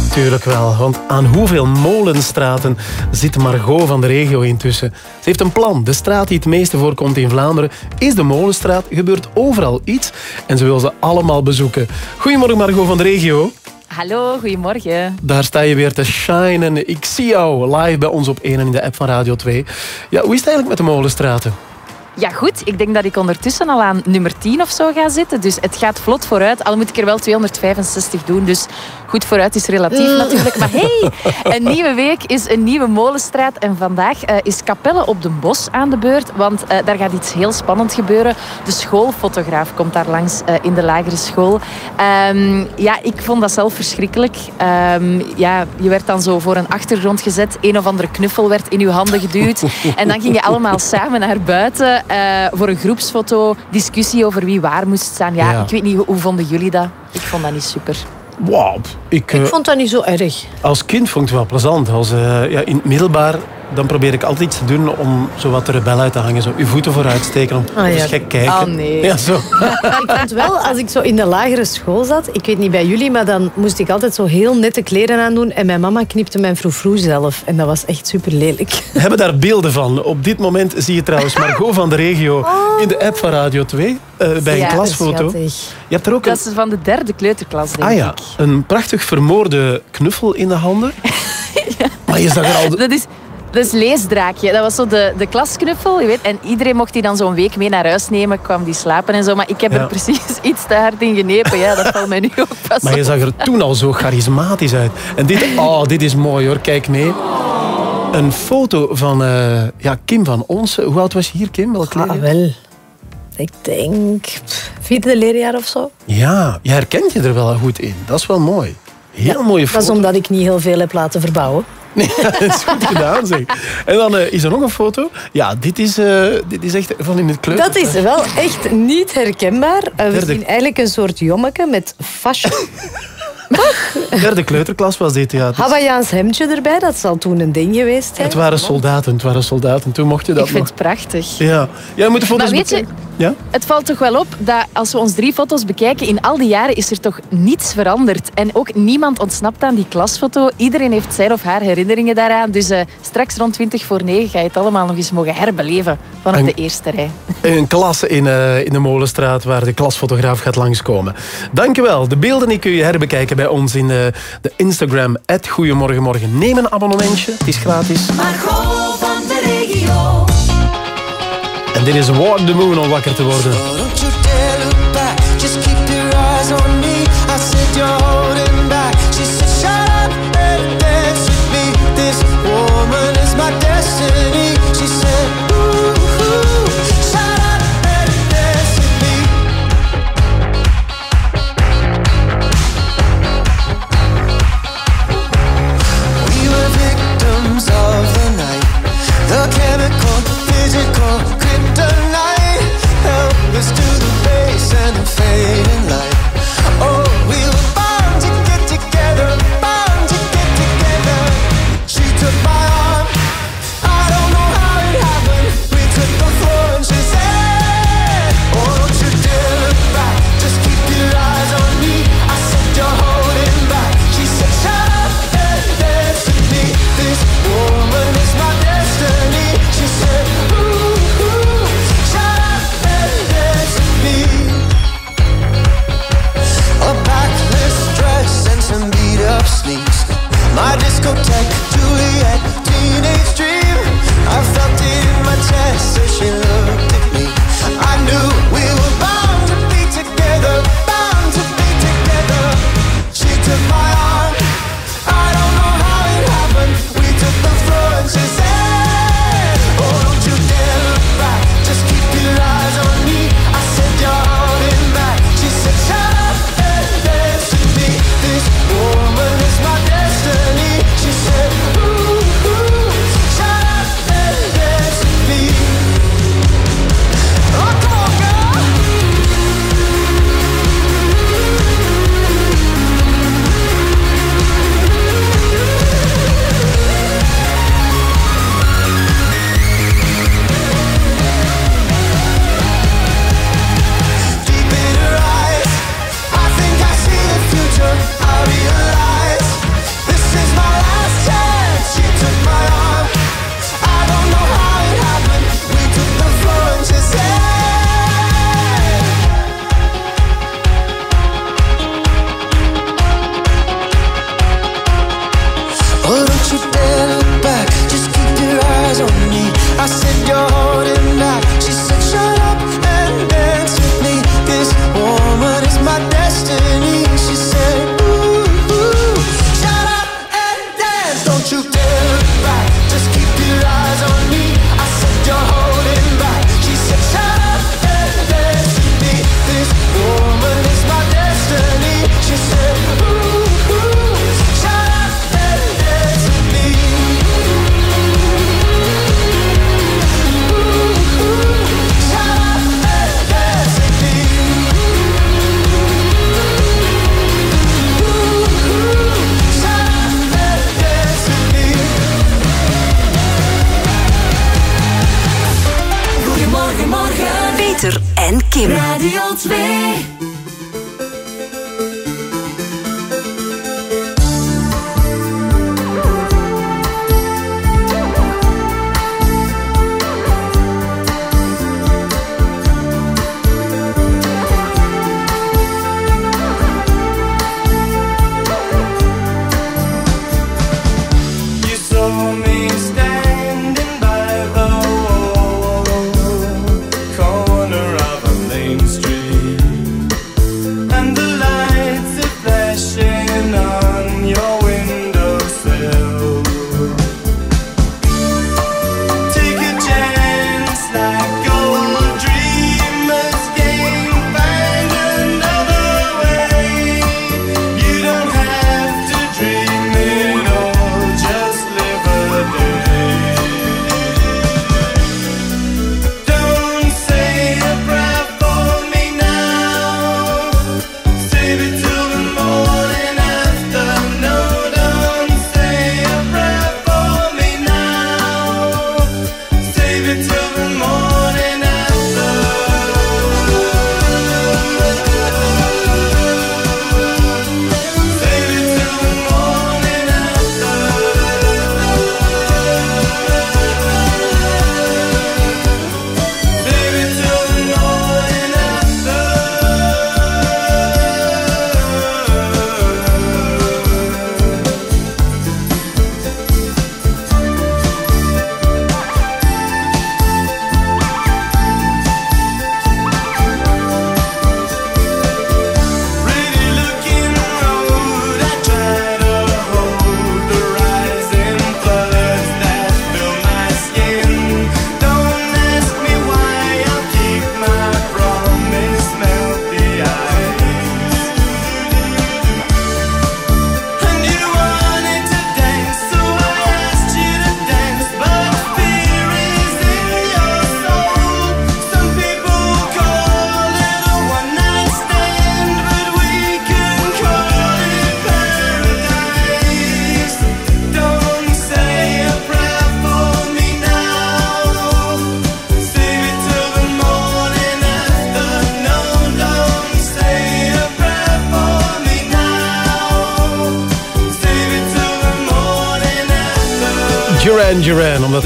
natuurlijk wel. Want aan hoeveel molenstraten zit Margot van de regio intussen? Ze heeft een plan. De straat die het meeste voorkomt in Vlaanderen is de Molenstraat. Er gebeurt overal iets en ze wil ze allemaal bezoeken. Goedemorgen Margot van de regio. Hallo, goedemorgen. Daar sta je weer te shinen. Ik zie jou live bij ons op 1 en in de app van Radio 2. Ja, hoe is het eigenlijk met de molenstraten? Ja, goed. Ik denk dat ik ondertussen al aan nummer 10 of zo ga zitten. Dus het gaat vlot vooruit. Al moet ik er wel 265 doen. Dus goed vooruit is relatief natuurlijk. Maar hey, een nieuwe week is een nieuwe molenstraat. En vandaag eh, is Capelle op den Bos aan de beurt. Want eh, daar gaat iets heel spannend gebeuren. De schoolfotograaf komt daar langs eh, in de lagere school. Ehm, ja, ik vond dat zelf verschrikkelijk. Ehm, ja, je werd dan zo voor een achtergrond gezet. Een of andere knuffel werd in je handen geduwd. En dan ging je allemaal samen naar buiten eh, voor een groepsfoto. Discussie over wie waar moest staan. Ja, Ja. ik weet niet, hoe, hoe vonden jullie dat? Ik vond dat niet super. Wauw. Ik, eh, Ik vond dat niet zo erg. Als kind vond ik het wel plezant. Als, eh, ja, in het middelbaar dan probeer ik altijd iets te doen om zo wat de rebel uit te hangen. Zo, uw voeten vooruit steken, om ja. eens gek kijken. Ah, nee. Ja, zo. ik vond wel, als ik zo in de lagere school zat, ik weet niet bij jullie, maar dan moest ik altijd zo heel nette kleren aandoen en mijn mama knipte mijn froufrou zelf. En dat was echt super lelijk. We hebben daar beelden van. Op dit moment zie je trouwens Margot van de regio in de app van Radio 2 eh, bij een Ja, klasfoto. Je hebt er ook een, Dat is van de derde kleuterklas, denk ah, ja, ik. een prachtig vermoorde knuffel in de handen. Maar je zag er al... Dat is, dat is leesdraakje. Dat was zo de, de klasknuffel. Je weet, en iedereen mocht die dan zo'n week mee naar huis nemen. Kwam die slapen en zo. Maar ik heb Ja. er precies iets te hard in genepen. Ja, dat valt mij nu ook pas Maar je zag er toen al zo charismatisch uit. En dit, oh, dit is mooi hoor, kijk mee. Een foto van eh, ja, Kim van Onsen. Hoe oud was je hier, Kim? Welk Ah, wel. Ik denk vierde leerjaar of zo. Ja, je herkent je er wel goed in. Dat is wel mooi. Heel mooie Dat is foto. omdat ik niet heel veel heb laten verbouwen. Nee, dat is goed gedaan zeg. En dan eh, is er nog een foto. Ja, dit is, eh, dit is echt van in het kleur. Dat is wel echt niet herkenbaar. Eh, We zien eigenlijk een soort jommeke met fasje. Derde kleuterklas was dit, ja. Hawaiiaans hemdje erbij, dat zal toen een ding geweest zijn. het waren soldaten, het waren soldaten. Toen mocht je dat Ik vind nog. het prachtig. Ja. ja, we moeten foto's Maar weet je. Ja? Het valt toch wel op dat als we ons drie foto's bekijken, in al die jaren is er toch niets veranderd. En ook niemand ontsnapt aan die klasfoto. Iedereen heeft zijn of haar herinneringen daaraan. Dus eh, straks rond 20 voor 9 ga je het allemaal nog eens mogen herbeleven van op En- de eerste rij. Een klas in, eh, in de Molenstraat waar de klasfotograaf gaat langskomen. Dankjewel. De beelden die kun je herbekijken bij ons in de Instagram. Goedemorgenmorgen. Neem een abonnementje. Het is gratis. Margot van de regio. En dit is Walk the Moon om wakker te worden. And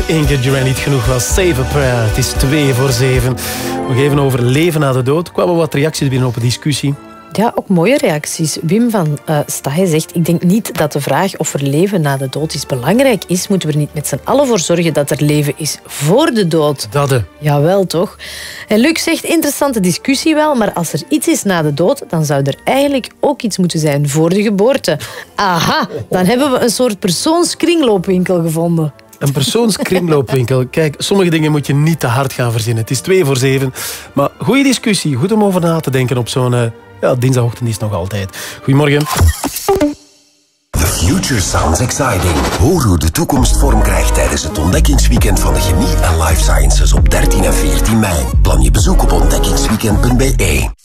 Keer Duran niet genoeg was. Save a prayer. Het is twee voor zeven. Nog even over leven na de dood. Er kwamen wat reacties binnen op een discussie. Ja, ook mooie reacties. Wim van uh, Staaij zegt... Ik denk niet dat de vraag of er leven na de dood is belangrijk is. Moeten we er niet met z'n allen voor zorgen dat er leven is voor de dood? Dat de. Jawel, toch? En Luc zegt, interessante discussie wel, maar als er iets is na de dood, dan zou er eigenlijk ook iets moeten zijn voor de geboorte. Aha, dan hebben we een soort persoonskringloopwinkel gevonden. Een persoonskringloopwinkel. Kijk, sommige dingen moet je niet te hard gaan verzinnen. Het is twee voor zeven. Maar goede discussie. Goed om over na te denken op zo'n... eh, ja, dinsdagochtend is nog altijd. Goedemorgen. The future sounds exciting. Hoor hoe de toekomst vorm krijgt tijdens het ontdekkingsweekend van de chemie en life sciences op 13 en 14 mei. Plan je bezoek op ontdekkingsweekend.be.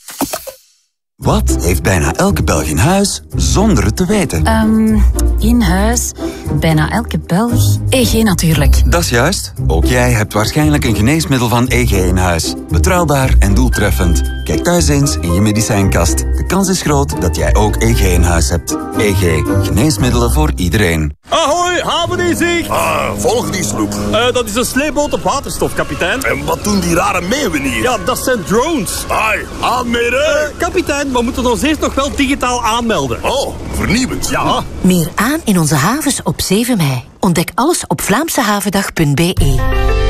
Wat heeft bijna elke Belg in huis zonder het te weten? Ehm, in huis, bijna elke Belg. EG natuurlijk. Dat is juist. Ook jij hebt waarschijnlijk een geneesmiddel van EG in huis. Betrouwbaar en doeltreffend. Kijk thuis eens in je medicijnkast. De kans is groot dat jij ook EG in huis hebt. EG. Geneesmiddelen voor iedereen. Ahoy, haven die zich! Ah, volg die sloep. Eh, dat is een sleepboot op waterstof, kapitein. En wat doen die rare meeuwen hier? Ja, dat zijn drones. Ai, aanmeren! Eh, kapitein, we moeten ons eerst nog wel digitaal aanmelden. Oh, vernieuwend. Ja. Meer aan in onze havens op 7 mei. Ontdek alles op vlaamsehavendag.be.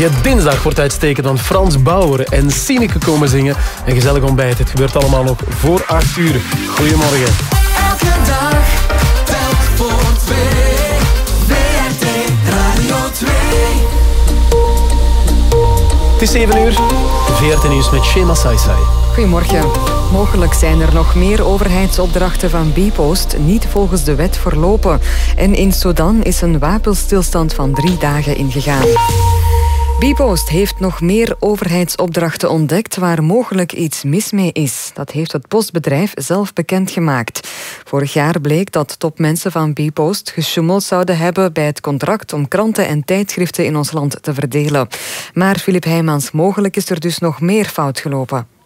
Je dinsdag wordt uitstekend, want Frans Bauer en Sineke komen zingen. En gezellig ontbijt. Het gebeurt allemaal nog voor 8 uur. Goedemorgen. Elke dag, telk voor twee. WRT Radio 2. Het is 7 uur. VRT Nieuws met Shema Saisai. Goedemorgen. Mogelijk zijn er nog meer overheidsopdrachten van Bpost niet volgens de wet verlopen. En in Sudan is een wapenstilstand van drie dagen ingegaan. Bpost heeft nog meer overheidsopdrachten ontdekt waar mogelijk iets mis mee is. Dat heeft het postbedrijf zelf bekendgemaakt. Vorig jaar bleek dat topmensen van Bpost gesjoemeld zouden hebben bij het contract om kranten en tijdschriften in ons land te verdelen. Maar Filip Heijmans, mogelijk is er dus nog meer fout gelopen.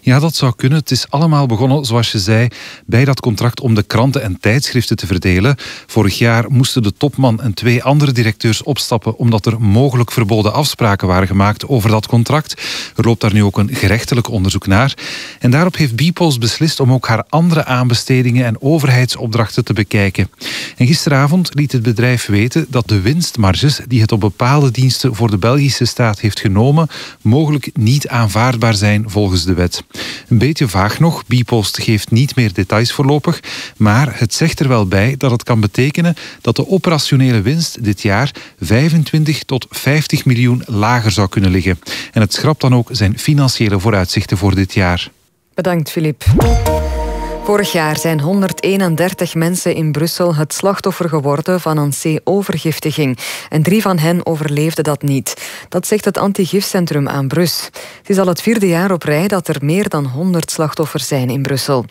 Ja, dat zou kunnen. Het is allemaal begonnen, zoals je zei, bij dat contract om de kranten en tijdschriften te verdelen. Vorig jaar moesten de topman en twee andere directeurs opstappen omdat er mogelijk verboden afspraken waren gemaakt over dat contract. Er loopt daar nu ook een gerechtelijk onderzoek naar. En daarop heeft Bpost beslist om ook haar andere aanbestedingen en overheidsopdrachten te bekijken. En gisteravond liet het bedrijf weten dat de winstmarges die het op bepaalde diensten voor de Belgische staat heeft genomen, mogelijk niet aanvaardbaar zijn volgens de Een beetje vaag nog, Bpost geeft niet meer details voorlopig, maar het zegt er wel bij dat het kan betekenen dat de operationele winst dit jaar 25 tot 50 miljoen lager zou kunnen liggen. En het schrapt dan ook zijn financiële vooruitzichten voor dit jaar. Bedankt, Filip. Vorig jaar zijn 131 mensen in Brussel het slachtoffer geworden van een CO-vergiftiging. En drie van hen overleefden dat niet. Dat zegt het antigifcentrum aan Brus. Het is al het vierde jaar op rij dat er meer dan 100 slachtoffers zijn in Brussel.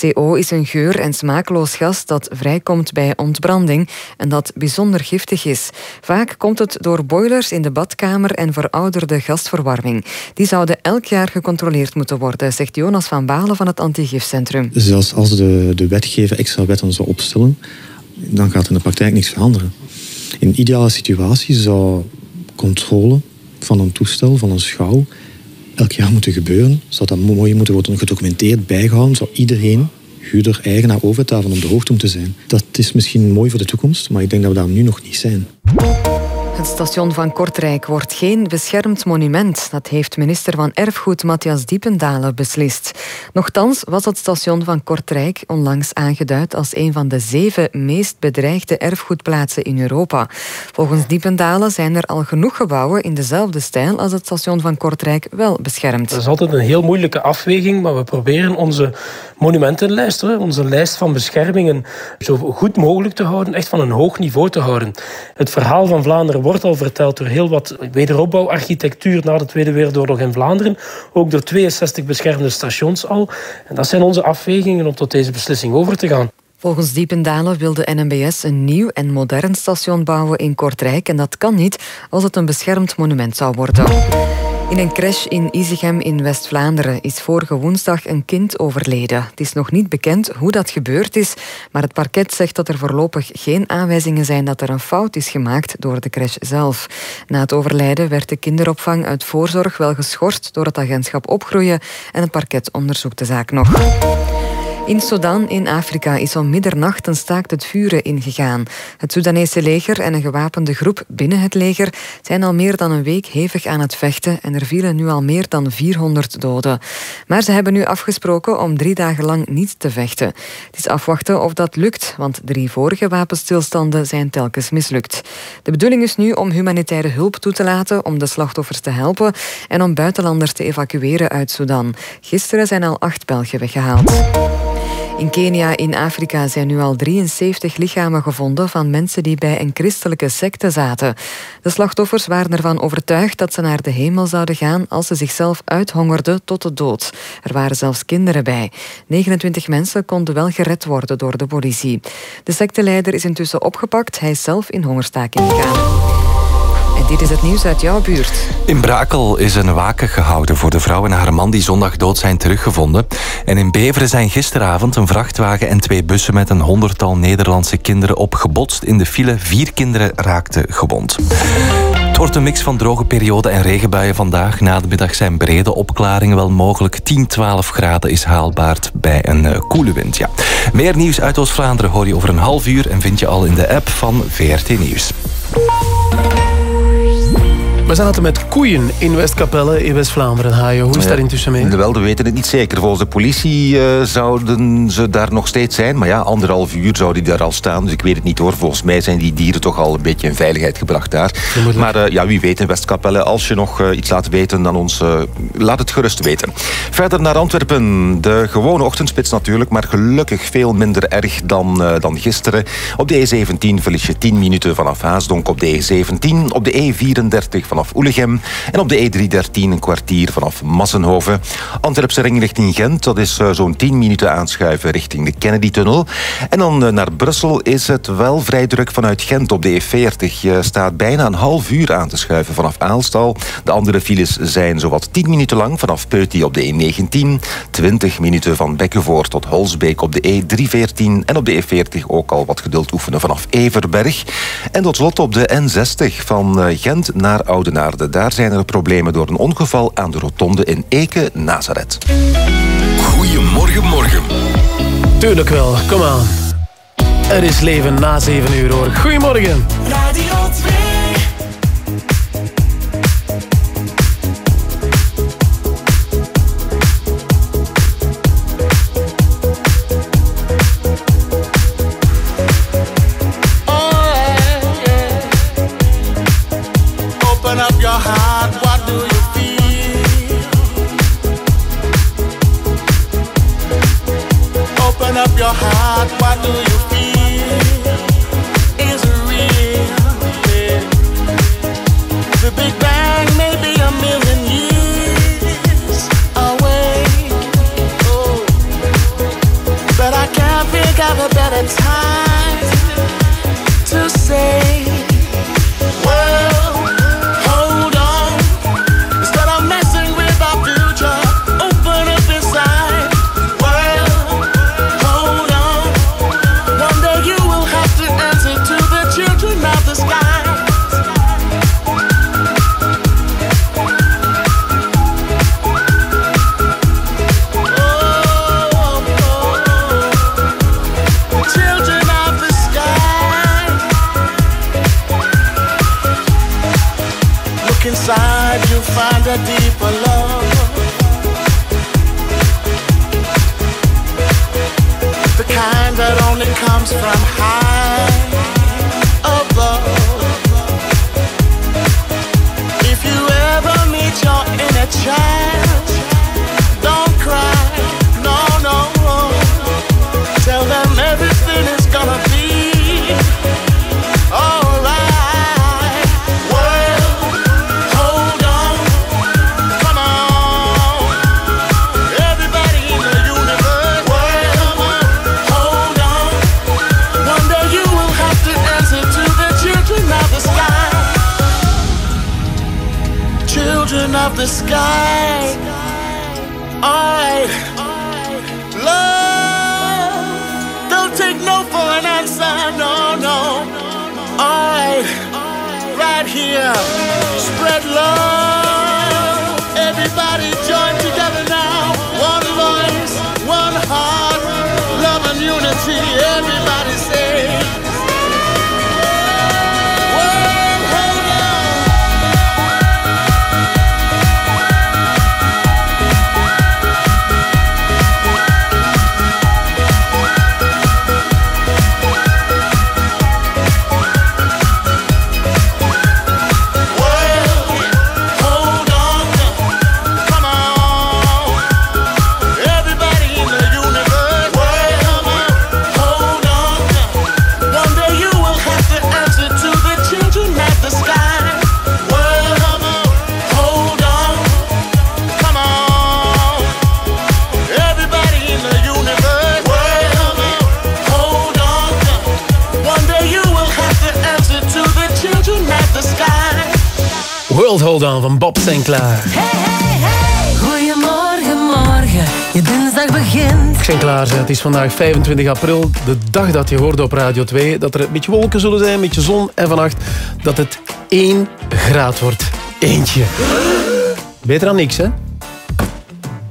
CO is een geur- en smakeloos gas dat vrijkomt bij ontbranding en dat bijzonder giftig is. Vaak komt het door boilers in de badkamer en verouderde gasverwarming. Die zouden elk jaar gecontroleerd moeten worden, zegt Jonas van Balen van het antigifcentrum. Zelfs als de, de wetgever extra wetten zou opstellen, dan gaat in de praktijk niks veranderen. In een ideale situatie zou controle van een toestel, van een schouw, elk jaar moeten gebeuren. Zou dat mooi moeten worden gedocumenteerd, bijgehouden. Zou iedereen, huurder, eigenaar, overheidshaven op de hoogte moeten zijn. Dat is misschien mooi voor de toekomst, maar ik denk dat we daar nu nog niet zijn. Het station van Kortrijk wordt geen beschermd monument. Dat heeft minister van Erfgoed Matthias Diependalen beslist. Nochtans was het station van Kortrijk onlangs aangeduid als een van de zeven meest bedreigde erfgoedplaatsen in Europa. Volgens Diependalen zijn er al genoeg gebouwen in dezelfde stijl als het station van Kortrijk wel beschermd. Dat is altijd een heel moeilijke afweging, maar we proberen onze monumentenlijst, onze lijst van beschermingen, zo goed mogelijk te houden, echt van een hoog niveau te houden. Het verhaal van Vlaanderen wordt al verteld door heel wat wederopbouwarchitectuur na de Tweede Wereldoorlog in Vlaanderen, ook door 62 beschermde stations al. En dat zijn onze afwegingen om tot deze beslissing over te gaan. Volgens Diependalen wil de NMBS een nieuw en modern station bouwen in Kortrijk. En dat kan niet als het een beschermd monument zou worden. In een crash in Izegem in West-Vlaanderen is vorige woensdag een kind overleden. Het is nog niet bekend hoe dat gebeurd is, maar het parket zegt dat er voorlopig geen aanwijzingen zijn dat er een fout is gemaakt door de crash zelf. Na het overlijden werd de kinderopvang uit voorzorg wel geschorst door het agentschap Opgroeien en het parket onderzoekt de zaak nog. In Sudan in Afrika is om middernacht een staakt het vuren ingegaan. Het Soedanese leger en een gewapende groep binnen het leger zijn al meer dan een week hevig aan het vechten en er vielen nu al meer dan 400 doden. Maar ze hebben nu afgesproken om drie dagen lang niet te vechten. Het is afwachten of dat lukt, want drie vorige wapenstilstanden zijn telkens mislukt. De bedoeling is nu om humanitaire hulp toe te laten om de slachtoffers te helpen en om buitenlanders te evacueren uit Sudan. Gisteren zijn al acht Belgen weggehaald. In Kenia in Afrika zijn nu al 73 lichamen gevonden van mensen die bij een christelijke secte zaten. De slachtoffers waren ervan overtuigd dat ze naar de hemel zouden gaan als ze zichzelf uithongerden tot de dood. Er waren zelfs kinderen bij. 29 mensen konden wel gered worden door de politie. De secteleider is intussen opgepakt. Hij is zelf in hongerstaking gegaan. En dit is het nieuws uit jouw buurt. In Brakel is een waken gehouden voor de vrouw en haar man die zondag dood zijn teruggevonden. En in Beveren zijn gisteravond een vrachtwagen en twee bussen met een honderdtal Nederlandse kinderen opgebotst. In de file vier kinderen raakten gewond. Het wordt een mix van droge perioden en regenbuien vandaag. Na de middag zijn brede opklaringen wel mogelijk. 10, 12 graden is haalbaar bij een eh, koele wind. Ja. Meer nieuws uit Oost-Vlaanderen hoor je over een half uur en vind je al in de app van VRT Nieuws. We zaten met koeien in Westkapelle in West-Vlaanderen. Haaien, hoe is Ja. daar intussen mee? Wel, we weten het niet zeker. Volgens de politie eh, zouden ze daar nog steeds zijn. Maar ja, anderhalf uur zouden die daar al staan. Dus ik weet het niet hoor. Volgens mij zijn die dieren toch al een beetje in veiligheid gebracht daar. Maar eh, ja, wie weet in Westkapelle. Als je nog eh, iets laat weten dan ons, laat het gerust weten. Verder naar Antwerpen. De gewone ochtendspits natuurlijk. Maar gelukkig veel minder erg dan, dan gisteren. Op de E17 verlies je 10 minuten vanaf Haasdonk op de E17. Op de E34 vanaf vanaf. En op de E313 een kwartier vanaf Massenhoven. Antwerpse ring richting Gent, dat is eh, zo'n 10 minuten aanschuiven richting de Kennedy-tunnel. En dan eh, naar Brussel is het wel vrij druk vanuit Gent op de E40. Je staat bijna een half uur aan te schuiven vanaf Aalstal. De andere files zijn zowat 10 minuten lang vanaf Peuty op de E19. 20 minuten van Bekkenvoort tot Holsbeek op de E314. En op de E40 ook al wat geduld oefenen vanaf Everberg. En tot slot op de N60 van eh, Gent naar Oudenaarde. Daar zijn er problemen door een ongeval aan de rotonde in Eke-Nazareth. Goedemorgen, morgen. Tuurlijk wel, kom aan. Er is leven na 7 uur hoor. Goedemorgen. Radio 2. Van Bob Sinclair. Goedemorgen, morgen. Je dinsdag begint. Sinclair, het is vandaag 25 april, de dag dat je hoorde op Radio 2 dat er een beetje wolken zullen zijn, een beetje zon en vannacht dat het 1 graad wordt. Eentje. Beter dan niks, hè?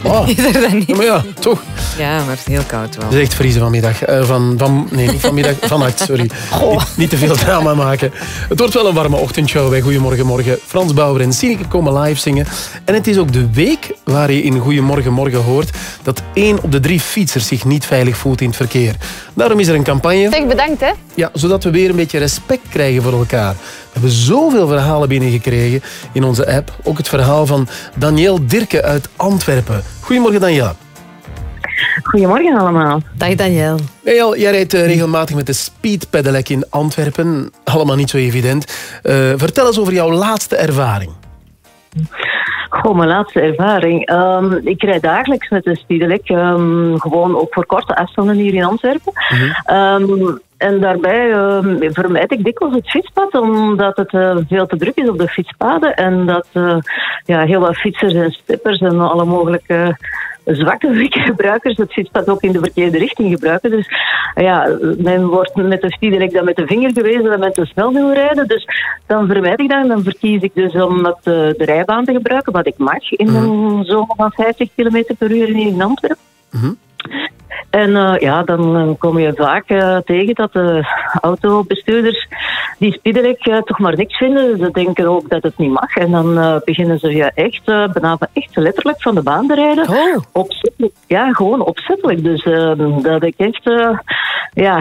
Oh. Is er dan niet? Maar ja, toch. Ja, maar het is heel koud wel. Het is echt vriezen vanmiddag. Eh, van, van, nee, niet vanmiddag, vannacht, sorry. Niet, niet te veel drama maken. Het wordt wel een warme ochtendshow bij Goedemorgen Morgen. Frans Bauer en Sineke komen live zingen. En het is ook de week waar je in Goedemorgen Morgen hoort dat één op de drie fietsers zich niet veilig voelt in het verkeer. Daarom is er een campagne. Zeg bedankt, hè. Ja, zodat we weer een beetje respect krijgen voor elkaar. We hebben zoveel verhalen binnengekregen in onze app. Ook het verhaal van Daniel Dirke uit Antwerpen. Goedemorgen, Daniel. Goedemorgen allemaal. Dag Daniel. Daniel, jij rijdt eh, regelmatig met de Speed Pedelec in Antwerpen. Allemaal niet zo evident. Eh, vertel eens over jouw laatste ervaring. Goh, mijn laatste ervaring. Ehm, ik rijd dagelijks met de Speedelec, ehm, gewoon ook voor korte afstanden hier in Antwerpen. Ehm, en daarbij vermijd ik dikwijls het fietspad, omdat het eh, veel te druk is op de fietspaden. En dat eh, ja, heel wat fietsers en steppers en alle mogelijke zwakke gebruikers het fietspad ook in de verkeerde richting gebruiken. Dus ja, men wordt met de Speedelec dan met de vinger gewezen dat men te snel wil rijden. Dus dan vermijd ik dat en dan verkies ik dus om dat, eh, de rijbaan te gebruiken, wat ik mag in een zone van 50 km per uur in Antwerpen. En eh, ja, dan eh, kom je vaak eh, tegen dat de autobestuurders die Speedelec eh, toch maar niks vinden. Ze denken ook dat het niet mag. En dan beginnen ze je echt, bijna echt letterlijk van de baan te rijden. Opzettelijk. Ja, gewoon opzettelijk. Dus eh, dat ik echt, ja,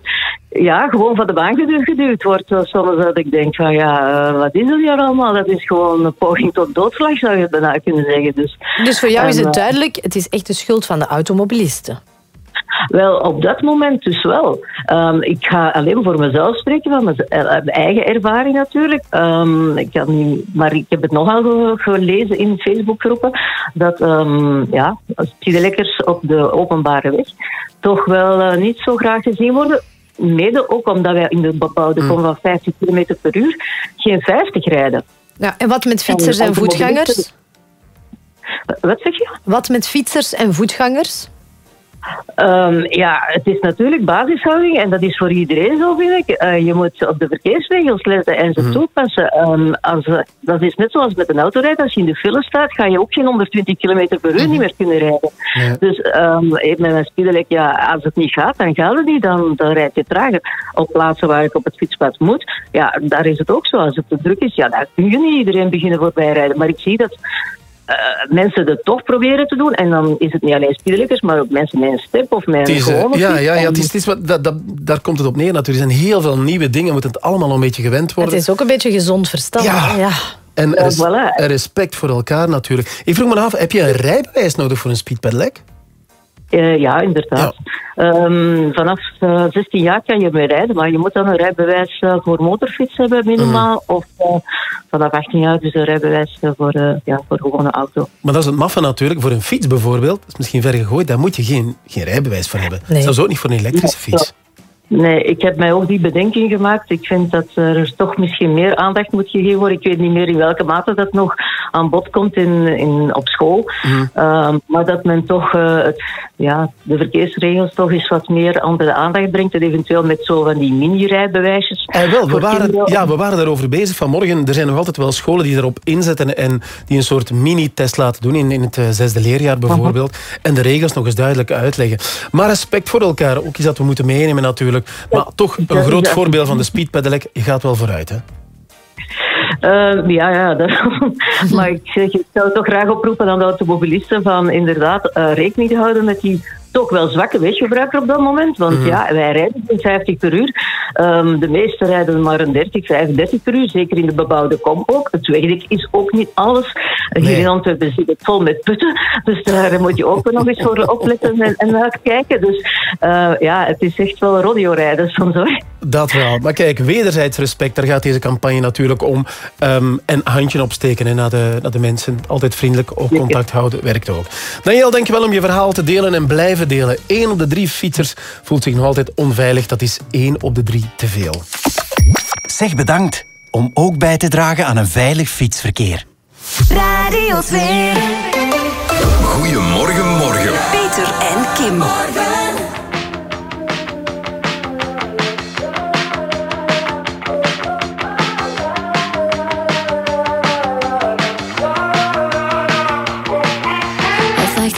ja, gewoon van de baan geduwd, geduwd wordt. Soms dat ik denk van, ja, wat is er hier allemaal? Dat is gewoon een poging tot doodslag, zou je bijna kunnen zeggen. Dus, Dus voor jou is het eh, duidelijk, het is echt de schuld van de automobilisten. Wel, op dat moment dus wel. Ehm, ik ga alleen voor mezelf spreken, van mijn, eh, mijn eigen ervaring natuurlijk. Ehm, ik kan niet, maar ik heb het nogal ge- gelezen in Facebookgroepen dat um, ja, lekkers op de openbare weg toch wel eh, niet zo graag gezien worden. Mede ook omdat wij in de bebouwde kom van 50 km per uur geen 50 rijden. Ja, en wat met fietsers en voetgangers? Wat zeg je? Wat met fietsers en voetgangers? Ehm, ja, het is natuurlijk basishouding en dat is voor iedereen zo, vind ik. Eh, je moet op de verkeersregels letten en ze toepassen. Ehm, als, dat is net zoals met een autorijden. Als je in de file staat, ga je ook geen 120 km per uur niet meer kunnen rijden. Dus ehm, met mijn speedelec, ja, als het niet gaat, dan gaat het niet. Dan, dan rijd je trager. Op plaatsen waar ik op het fietspad moet, ja, daar is het ook zo. Als het te druk is, ja, daar kun je niet iedereen beginnen voorbij rijden. Maar ik zie dat mensen het toch proberen te doen. En dan is het niet alleen speedlekkers, maar ook mensen met een step of met een eh, gewone ja, fiets. ja, ja, het is, het is wat, dat, dat, daar komt het op neer natuurlijk. Er zijn heel veel nieuwe dingen, moeten het allemaal een beetje gewend worden. Het is ook een beetje gezond verstand. Ja. hè? ja. En Ja, res- voilà. en respect voor elkaar natuurlijk. Ik vroeg me af, heb je een rijbewijs nodig voor een speedpedelec? Eh, ja, inderdaad. Ehm, vanaf eh, 16 jaar kan je mee rijden, maar je moet dan een rijbewijs eh, voor motorfiets hebben minimaal. Mhm. Of eh, vanaf 18 jaar dus een rijbewijs eh, voor, eh, ja, voor gewone auto. Maar dat is het maffe natuurlijk. Voor een fiets bijvoorbeeld, dat is misschien ver gegooid, daar moet je geen, geen rijbewijs voor hebben. Nee. Zelfs ook niet voor een elektrische fiets. Nee, ik heb mij ook die bedenking gemaakt. Ik vind dat er toch misschien meer aandacht moet gegeven worden. Ik weet niet meer in welke mate dat nog aan bod komt in, in, op school. Mhm. Ehm, maar dat men toch eh, het, ja, de verkeersregels toch eens wat meer onder de aandacht brengt. En eventueel met zo van die mini-rijbewijsjes. Eh, wel, we waren, kinderen. ja, we waren daarover bezig vanmorgen. Er zijn nog altijd wel scholen die erop inzetten en die een soort mini-test laten doen in, in het eh, zesde leerjaar bijvoorbeeld. En de regels nog eens duidelijk uitleggen. Maar respect voor elkaar, ook iets dat we moeten meenemen natuurlijk. Maar toch een groot voorbeeld van de speedpedelec. Je gaat wel vooruit, hè? Eh, ja, ja dat, maar ik, zeg, ik zou toch graag oproepen aan de automobilisten van inderdaad eh, rekening te houden met die toch wel zwakke weggebruiker op dat moment. Want Mhm. ja, wij rijden geen 50 per uur. Ehm, de meesten rijden maar een 30, 35 per uur. Zeker in de bebouwde kom ook. Het wegdek is ook niet alles. Hier in Antwerpen zit het vol met putten. Dus daar moet je ook nog eens voor opletten en, en uitkijken. Dus eh, ja, het is echt wel rodeo rijden soms hoor. Dat wel. Maar kijk, wederzijds respect, daar gaat deze campagne natuurlijk om. Ehm, en handje opsteken hè, naar, de, naar de mensen. Altijd vriendelijk op contact houden, werkt ook. Daniel, dankjewel om je verhaal te delen en blijven delen. Eén op de drie fietsers voelt zich nog altijd onveilig. Dat is één op de drie te veel. Zeg bedankt om ook bij te dragen aan een veilig fietsverkeer. Radio 2. Goedemorgen, morgen. Peter en Kim. Hij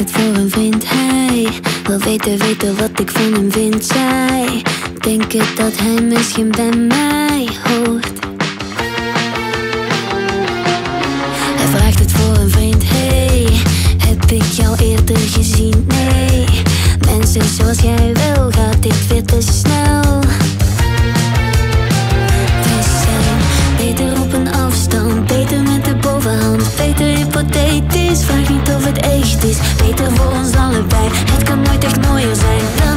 het voor een vriend, hij wil weten, weten wat ik van hem vind. Zij denken dat hij misschien bij mij hoort. Hij vraagt het voor een vriend, hey, heb ik jou eerder gezien? Nee, mensen zoals jij wel, gaat dit veel te snel. Beter op een afstand, beter met de bovenhand, beter hypothetisch. Vraag niet het echt is, beter voor ons allebei. Het kan nooit echt mooier zijn dan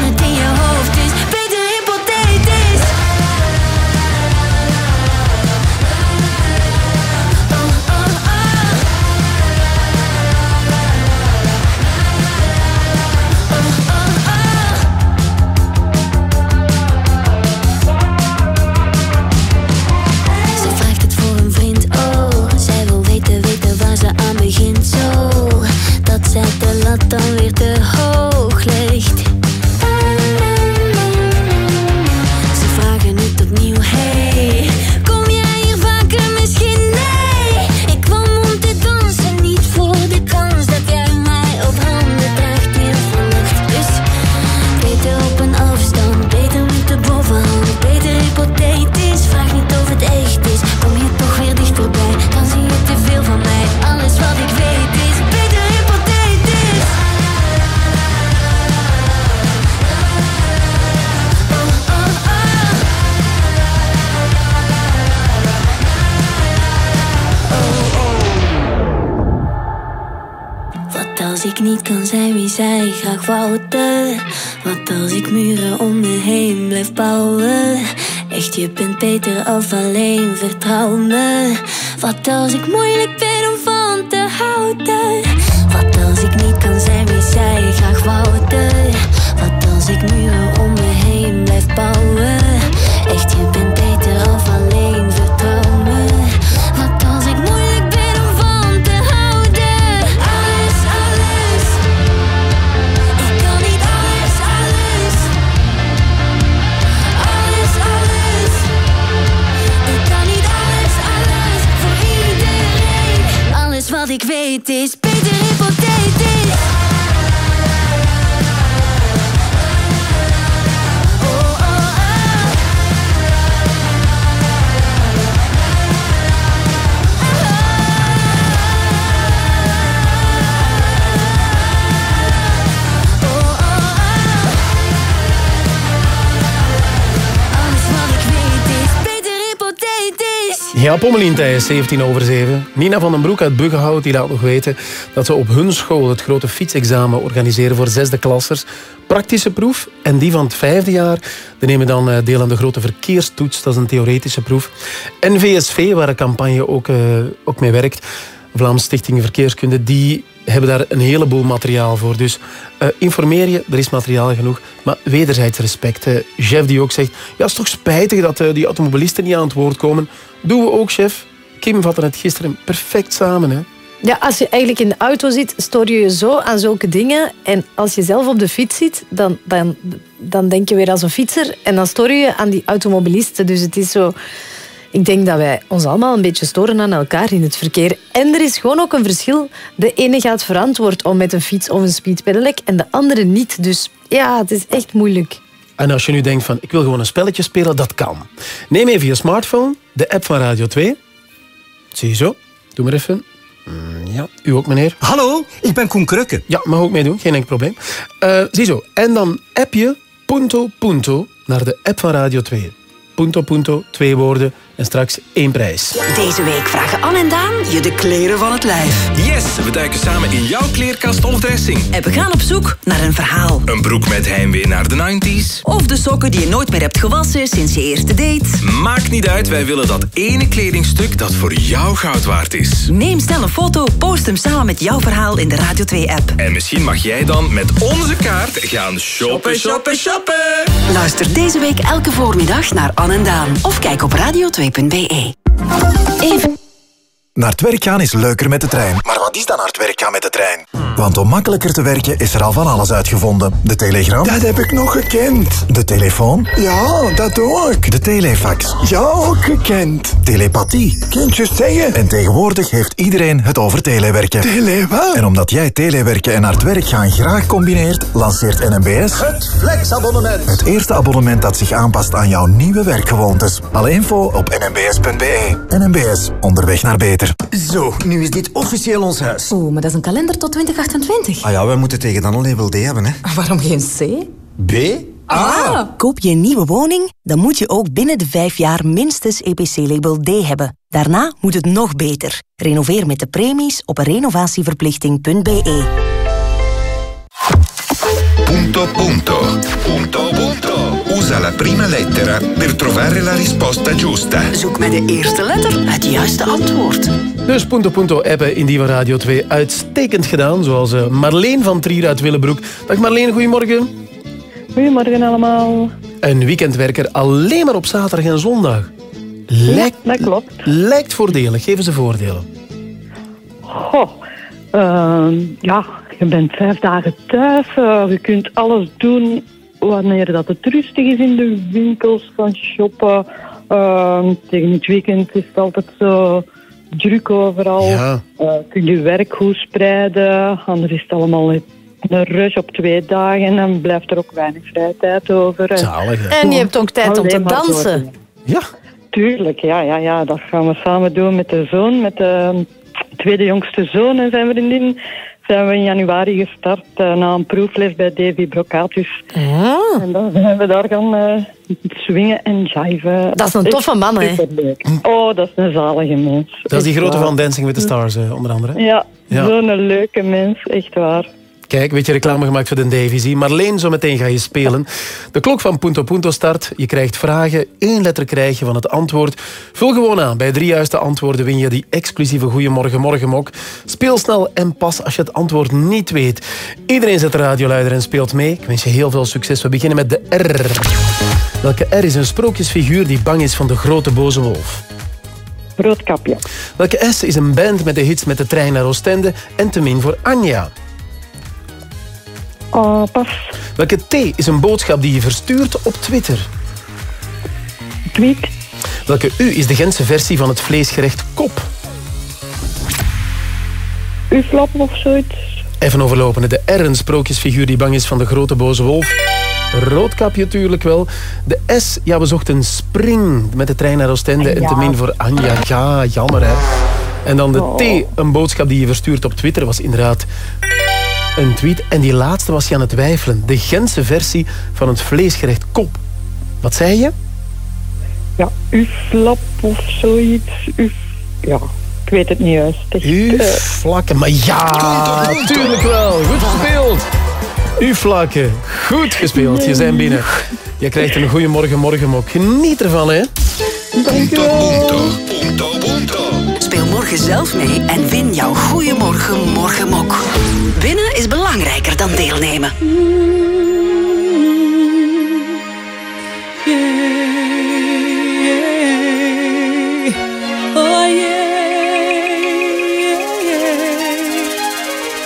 done with the whole ik niet kan zijn wie zij graag wouden? Wat als ik muren om me heen blijf bouwen? Echt, je bent beter af alleen, vertrouw me. Wat als ik moeilijk ben om van te houden? Wat als ik niet kan zijn wie zij graag wouden? Wat als ik muren wat ik weet is Ja, Pommelien Thijs, 17 over 7. Nina van den Broek uit Buggenhout die laat nog weten dat ze op hun school het grote fietsexamen organiseren voor zesde klassers. Praktische proef en die van het vijfde jaar die nemen dan eh, deel aan de grote verkeerstoets. Dat is een theoretische proef. NVSV, waar de campagne ook, eh, ook mee werkt, Vlaamse Stichting Verkeerskunde, die hebben daar een heleboel materiaal voor. Dus eh, informeer je, er is materiaal genoeg. Maar wederzijds respect. Chef die ook zegt, ja, het is toch spijtig dat eh, die automobilisten niet aan het woord komen. Doen we ook, chef. Kim vatte het gisteren perfect samen. Hè? Ja, als je eigenlijk in de auto zit, stoor je je zo aan zulke dingen. En als je zelf op de fiets zit, dan, dan, dan denk je weer als een fietser. En dan stoor je je aan die automobilisten. Dus het is zo... Ik denk dat wij ons allemaal een beetje storen aan elkaar in het verkeer. En er is gewoon ook een verschil. De ene gaat verantwoord om met een fiets of een speedpedelec en de andere niet. Dus ja, het is echt moeilijk. En als je nu denkt van, ik wil gewoon een spelletje spelen, dat kan. Neem even je smartphone, de app van Radio 2. Zie je zo? Doe maar even. Mm, Ja, u ook, meneer. Hallo, ik ben Koen Krukke. Ja, mag ook meedoen, geen enkel probleem. Eh ziezo, en dan app je Punto Punto naar de app van Radio 2. Punto Punto, twee woorden en straks één prijs. Deze week vragen Anne en Daan je de kleren van het lijf. Yes, we duiken samen in jouw kleerkast of dressing. En we gaan op zoek naar een verhaal. Een broek met heimwee naar de 90s. Of de sokken die je nooit meer hebt gewassen sinds je eerste date. Maakt niet uit, wij willen dat ene kledingstuk dat voor jou goud waard is. Neem snel een foto, post hem samen met jouw verhaal in de Radio 2-app. En misschien mag jij dan met onze kaart gaan shoppen, shoppen, shoppen. Luister deze week elke voormiddag naar Anne en Daan. Of kijk op radio2.be. Even. Naar het werk gaan is leuker met de trein. Maar wat is dan naar het werk gaan met de trein? Want om makkelijker te werken is er al van alles uitgevonden. De telegram. Dat heb ik nog gekend. De telefoon. Ja, dat ook. De telefax. Ja, ook gekend. Telepathie. Kindjes zeggen. En tegenwoordig heeft iedereen het over telewerken. Tele wat? En omdat jij telewerken en naar het werk gaan graag combineert, lanceert NMBS... Het flexabonnement. Het eerste abonnement dat zich aanpast aan jouw nieuwe werkgewoontes. Alle info op nmbs.be. NMBS. Onderweg naar beter. Zo, nu is dit officieel ons huis. Oeh, maar dat is een kalender tot 2028. Ah ja, wij moeten tegen dan een label D hebben, hè. Waarom geen C? B? Ah. Koop je een nieuwe woning, dan moet je ook binnen de vijf jaar minstens EPC-label D hebben. Daarna moet het nog beter. Renoveer met de premies op renovatieverplichting.be. Punto punto. Punto punto. Usa la prima lettera per trovare la risposta giusta. Zoek met de eerste letter het juiste antwoord. Dus Punto Punto appen in die van Radio 2 uitstekend gedaan. Zoals eh, Marleen van Trier uit Willebroek. Dag Marleen, goedemorgen. Goedemorgen allemaal. Een weekendwerker alleen maar op zaterdag en zondag. Lijkt, dat klopt. Lijkt voordelig. Geven ze voordelen. Goh, ehm, ja, je bent vijf dagen thuis. eh, je kunt alles doen wanneer dat het rustig is in de winkels, van shoppen. Ehm, tegen het weekend is het altijd zo druk overal. Ja. Eh, kun je werk goed spreiden. Anders is het allemaal een rush op twee dagen en dan blijft er ook weinig vrije tijd over. Zalig, En je hebt ook tijd om te dansen. Ja. Tuurlijk, ja, ja, ja. Dat gaan we samen doen met de zoon, met de tweede jongste zoon en zijn vriendin zijn we in januari gestart eh, na een proefles bij Davy Brocatus. En dan zijn we daar gaan eh, swingen en jiven. Dat is een toffe man, hè? superleuk. Oh, dat is een zalige mens. Dat is die grote waar. van Dancing with the Stars, eh, onder andere. Ja, Ja. zo'n leuke mens, echt waar. Kijk, weet je reclame gemaakt voor de. Marleen, zo meteen ga je spelen. De klok van Punto Punto start. Je krijgt vragen. Eén letter krijg je van het antwoord. Vul gewoon aan. Bij drie juiste antwoorden win je die exclusieve Goeiemorgen Morgenmok. Speel snel en pas als je het antwoord niet weet. Iedereen zet de radio luider en speelt mee. Ik wens je heel veel succes. We beginnen met de R. Welke R is een sprookjesfiguur die bang is van de grote boze wolf? Roodkapje. Welke S is een band met de hits met de trein naar Oostende en te min voor Anja? Oh, pas. Welke T is een boodschap die je verstuurt op Twitter? Tweet. Welke U is de Gentse versie van het vleesgerecht kop? Uflap of zoiets. Even overlopen. De R, een sprookjesfiguur die bang is van de grote boze wolf. Roodkapje natuurlijk wel. De S, ja, we zochten spring met de trein naar Oostende en te min voor Anja. Ja, jammer hè. En dan de T, een boodschap die je verstuurt op Twitter, was inderdaad een tweet. En die laatste was je aan het twijfelen. De Gentse versie van het vleesgerecht kop. Wat zei je? Ja, uflap of zoiets. Uf, ja, ik weet het niet juist. Echt, U eh, vlakken, maar ja, tuurlijk wel. Goed gespeeld. U vlakken, goed gespeeld. Je bent binnen. Je krijgt een goede morgen morgenmok. Geniet ervan, hè. Dankjewel. Speel morgen zelf mee en win jouw Goeiemorgen Morgenmok. Winnen is belangrijker dan deelnemen. Oh yeah, yeah.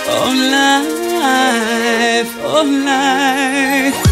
Oh life, oh life.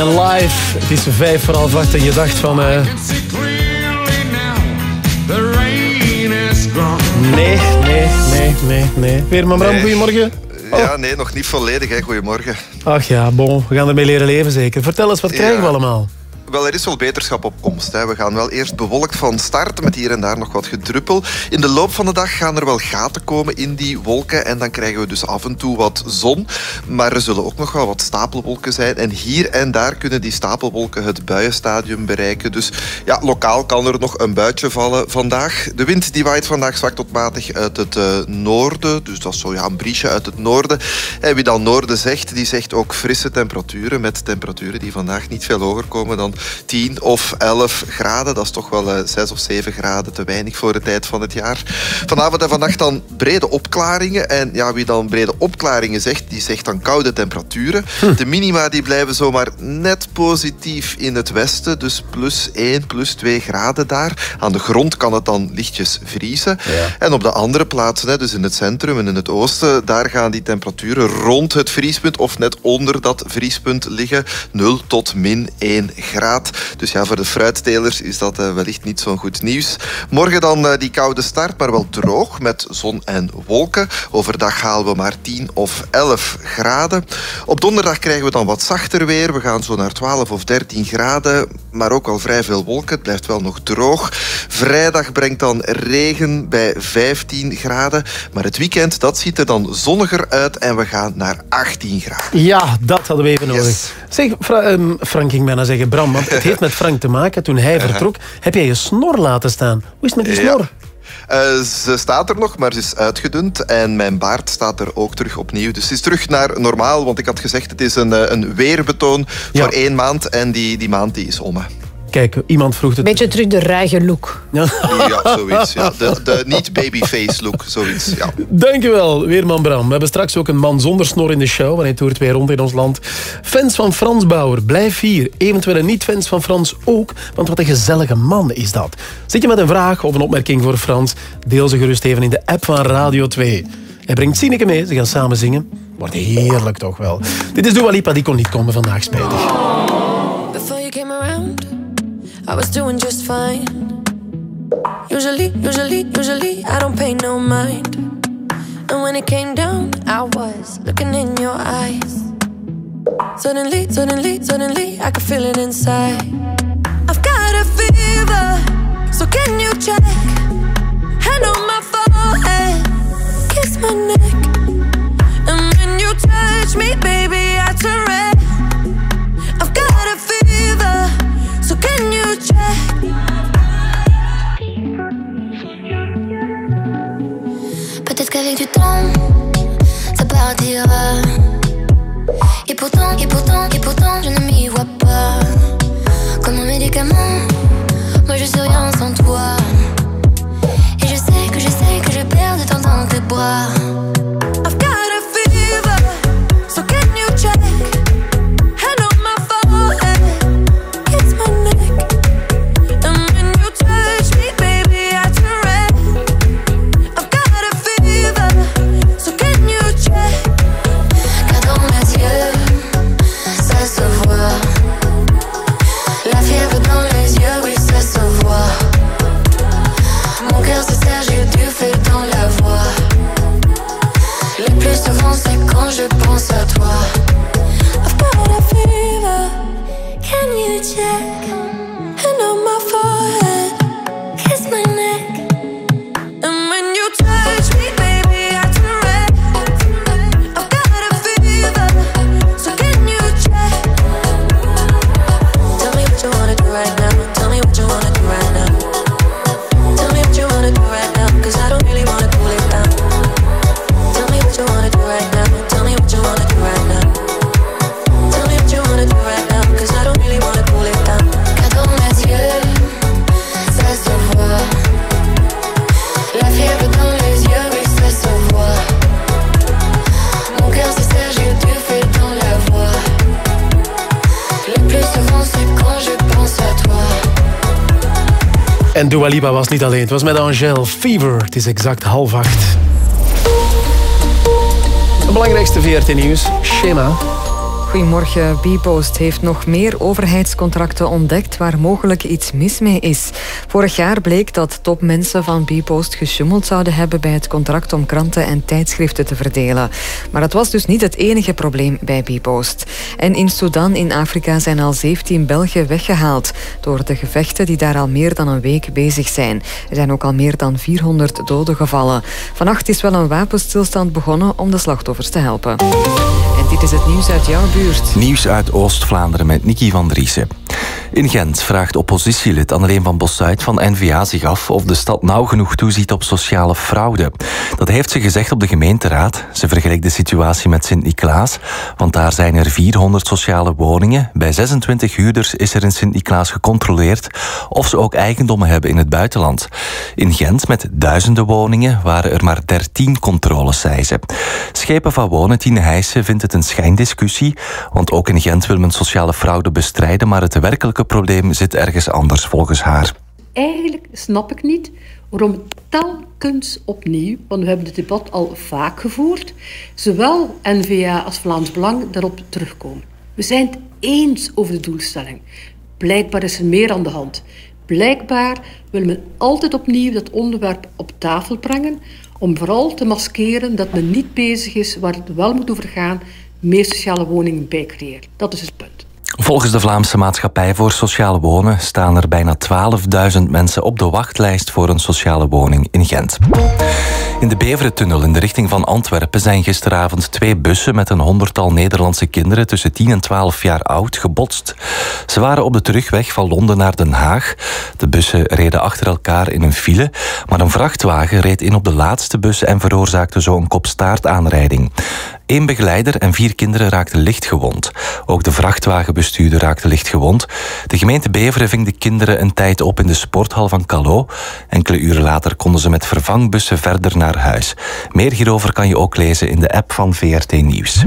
En live. Het is vijf voor half acht en je dacht van... eh, nee, nee, nee, nee, nee. Weer Mamram, Nee. goedemorgen. Ja, nee, nog niet volledig. Hè. Goedemorgen. Ach ja, bon, we gaan ermee leren leven zeker. Vertel eens, wat krijgen we allemaal? Wel, er is wel beterschap op komst. Hè. We gaan wel eerst bewolkt van start met hier en daar nog wat gedruppel. In de loop van de dag gaan er wel gaten komen in die wolken en dan krijgen we dus af en toe wat zon. Maar er zullen ook nog wel wat stapelwolken zijn en hier en daar kunnen die stapelwolken het buienstadium bereiken. Dus ja, lokaal kan er nog een buitje vallen vandaag. De wind die waait vandaag zwak tot matig uit het eh, noorden, dus dat is zo een briesje uit het noorden. En wie dan noorden zegt, die zegt ook frisse temperaturen met temperaturen die vandaag niet veel hoger komen dan 10 of 11 graden. Dat is toch wel eh, 6 of 7 graden te weinig voor de tijd van het jaar. Vanavond en vannacht dan brede opklaringen. En ja, wie dan brede opklaringen zegt, die zegt dan koude temperaturen. De minima die blijven zomaar net positief in het westen. Dus plus 1, plus 2 graden daar. Aan de grond kan het dan lichtjes vriezen. En op de andere plaatsen, dus in het centrum en in het oosten, daar gaan die temperaturen rond het vriespunt of net onder dat vriespunt liggen. 0 tot min 1 Dus ja, voor de fruittelers is dat eh, wellicht niet zo'n goed nieuws. Morgen dan eh, die koude start, maar wel droog met zon en wolken. Overdag halen we maar 10 of 11 graden. Op donderdag krijgen we dan wat zachter weer. We gaan zo naar 12 of 13 graden, maar ook wel vrij veel wolken. Het blijft wel nog droog. Vrijdag brengt dan regen bij 15 graden. Maar het weekend, dat ziet er dan zonniger uit en we gaan naar 18 graden. Ja, dat hadden we even nodig. Zeg, Fra- ehm, Frank ging bijna zeggen, Bram, want het heeft met Frank te maken. Toen hij vertrok, heb jij je snor laten staan. Hoe is het met die Ja. snor? Eh, ze staat er nog, maar ze is uitgedund. En mijn baard staat er ook terug opnieuw. Dus het is terug naar normaal. Want ik had gezegd, het is een, eh, een weerbetoon voor één maand. En die, die maand die is om. Kijk, iemand vroeg het. Beetje terug de ruige look. Ja, Ja, zoiets. Ja. De, de niet-babyface look, zoiets. Ja. Dankjewel, Weerman Bram. We hebben straks ook een man zonder snor in de show, want hij toert weer rond in ons land. Fans van Frans Bauer, blijf hier. Eventuele niet-fans van Frans ook, want wat een gezellige man is dat. Zit je met een vraag of een opmerking voor Frans? Deel ze gerust even in de app van Radio 2. Hij brengt Sineke mee, ze gaan samen zingen. Wordt heerlijk toch wel. Dit is Dua Lipa, die kon niet komen vandaag, spijtig. Before you came around, I was doing just fine. Usually, usually, usually, I don't pay no mind. And when it came down, I was looking in your eyes. Suddenly, suddenly, suddenly, I could feel it inside. I've got a fever, so can you check? Hand on my forehead, kiss my neck. And when you touch me, baby, I turn red. Qu'avec du temps, ça partira. Et pourtant, et pourtant, et pourtant, je ne m'y vois pas. Comme un médicament, moi je suis rien sans toi. Et je sais que je sais que je perds de temps dans tes bras. Quand je pense à toi. I've got a fever, can you check? Dua Lipa was niet alleen, het was met Angèle Fever. Het is exact half acht. Het belangrijkste VRT-nieuws, schema. Goedemorgen. Bpost heeft nog meer overheidscontracten ontdekt waar mogelijk iets mis mee is. Vorig jaar bleek dat topmensen van Bpost gesjoemeld zouden hebben bij het contract om kranten en tijdschriften te verdelen. Maar dat was dus niet het enige probleem bij Bpost. En in Sudan in Afrika zijn al 17 Belgen weggehaald door de gevechten die daar al meer dan een week bezig zijn. Er zijn ook al meer dan 400 doden gevallen. Vannacht is wel een wapenstilstand begonnen om de slachtoffers te helpen. Dit is het nieuws uit jouw buurt. Nieuws uit Oost-Vlaanderen met Nicky van Driessen. In Gent vraagt oppositielid Anneleen van Bossuit van N-VA zich af of de stad nauw genoeg toeziet op sociale fraude. Dat heeft ze gezegd op de gemeenteraad. Ze vergelijkt de situatie met Sint-Niklaas, want daar zijn er 400 sociale woningen. Bij 26 huurders is er in Sint-Niklaas gecontroleerd of ze ook eigendommen hebben in het buitenland. In Gent, met duizenden woningen, waren er maar 13 controles, zei ze. Schepen van Wonen, Tine Heijsen, vindt het een schijndiscussie, want ook in Gent wil men sociale fraude bestrijden, maar het werkelijke probleem zit ergens anders volgens haar. Eigenlijk snap ik niet waarom telkens opnieuw, want we hebben het debat al vaak gevoerd, zowel N-VA als Vlaams Belang daarop terugkomen. We zijn het eens over de doelstelling. Blijkbaar is er meer aan de hand. Blijkbaar wil men altijd opnieuw dat onderwerp op tafel brengen, om vooral te maskeren dat men niet bezig is waar het wel moet over gaan, meer sociale woningen bijcreëren. Dat is het punt. Volgens de Vlaamse Maatschappij voor Sociaal Wonen staan er bijna 12.000 mensen op de wachtlijst voor een sociale woning in Gent. In de Beverentunnel in de richting van Antwerpen zijn gisteravond twee bussen met een honderdtal Nederlandse kinderen tussen 10 en 12 jaar oud gebotst. Ze waren op de terugweg van Londen naar Den Haag. De bussen reden achter elkaar in een file, maar een vrachtwagen reed in op de laatste bus en veroorzaakte zo een kopstaartaanrijding. Eén begeleider en vier kinderen raakten licht gewond. Ook de vrachtwagenbestuurder raakte licht gewond. De gemeente Beveren ving de kinderen een tijd op in de sporthal van Calo. Enkele uren later konden ze met vervangbussen verder naar huis. Meer hierover kan je ook lezen in de app van VRT Nieuws.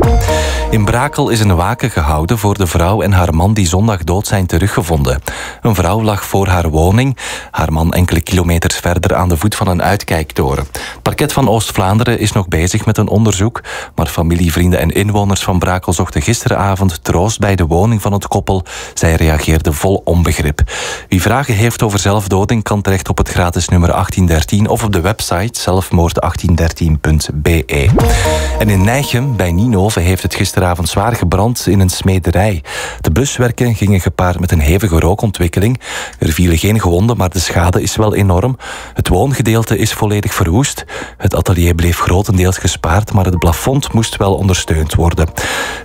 In Brakel is een waken gehouden voor de vrouw en haar man die zondag dood zijn teruggevonden. Een vrouw lag voor haar woning, haar man enkele kilometers verder aan de voet van een uitkijktoren. Het parket van Oost-Vlaanderen is nog bezig met een onderzoek, maar familie, vrienden en inwoners van Brakel zochten gisteravond troost bij de woning van het koppel. Zij reageerden vol onbegrip. Wie vragen heeft over zelfdoding kan terecht op het gratis nummer 1813 of op de website zelfmoord1813.be. En in Nijchem, bij Ninove, heeft het gisteravond zwaar gebrand in een smederij. De bluswerken gingen gepaard met een hevige rookontwikkeling. Er vielen geen gewonden, maar de schade is wel enorm. Het woongedeelte is volledig verwoest. Het atelier bleef grotendeels gespaard, maar het plafond moest wel ondersteund worden.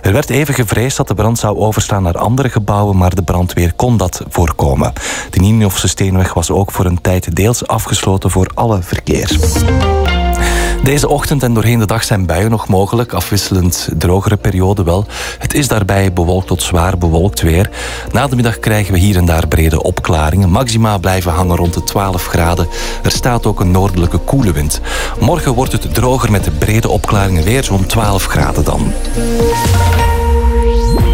Er werd even gevreesd dat de brand zou overslaan naar andere gebouwen, maar de brandweer kon dat voorkomen. De Ninofse Steenweg was ook voor een tijd deels afgesloten voor alle verkeer. Deze ochtend en doorheen de dag zijn buien nog mogelijk, afwisselend drogere periode wel. Het is daarbij bewolkt tot zwaar bewolkt weer. Na de middag krijgen we hier en daar brede opklaringen. Maxima blijven hangen rond de 12 graden. Er staat ook een noordelijke koele wind. Morgen wordt het droger met de brede opklaringen weer zo'n 12 graden dan.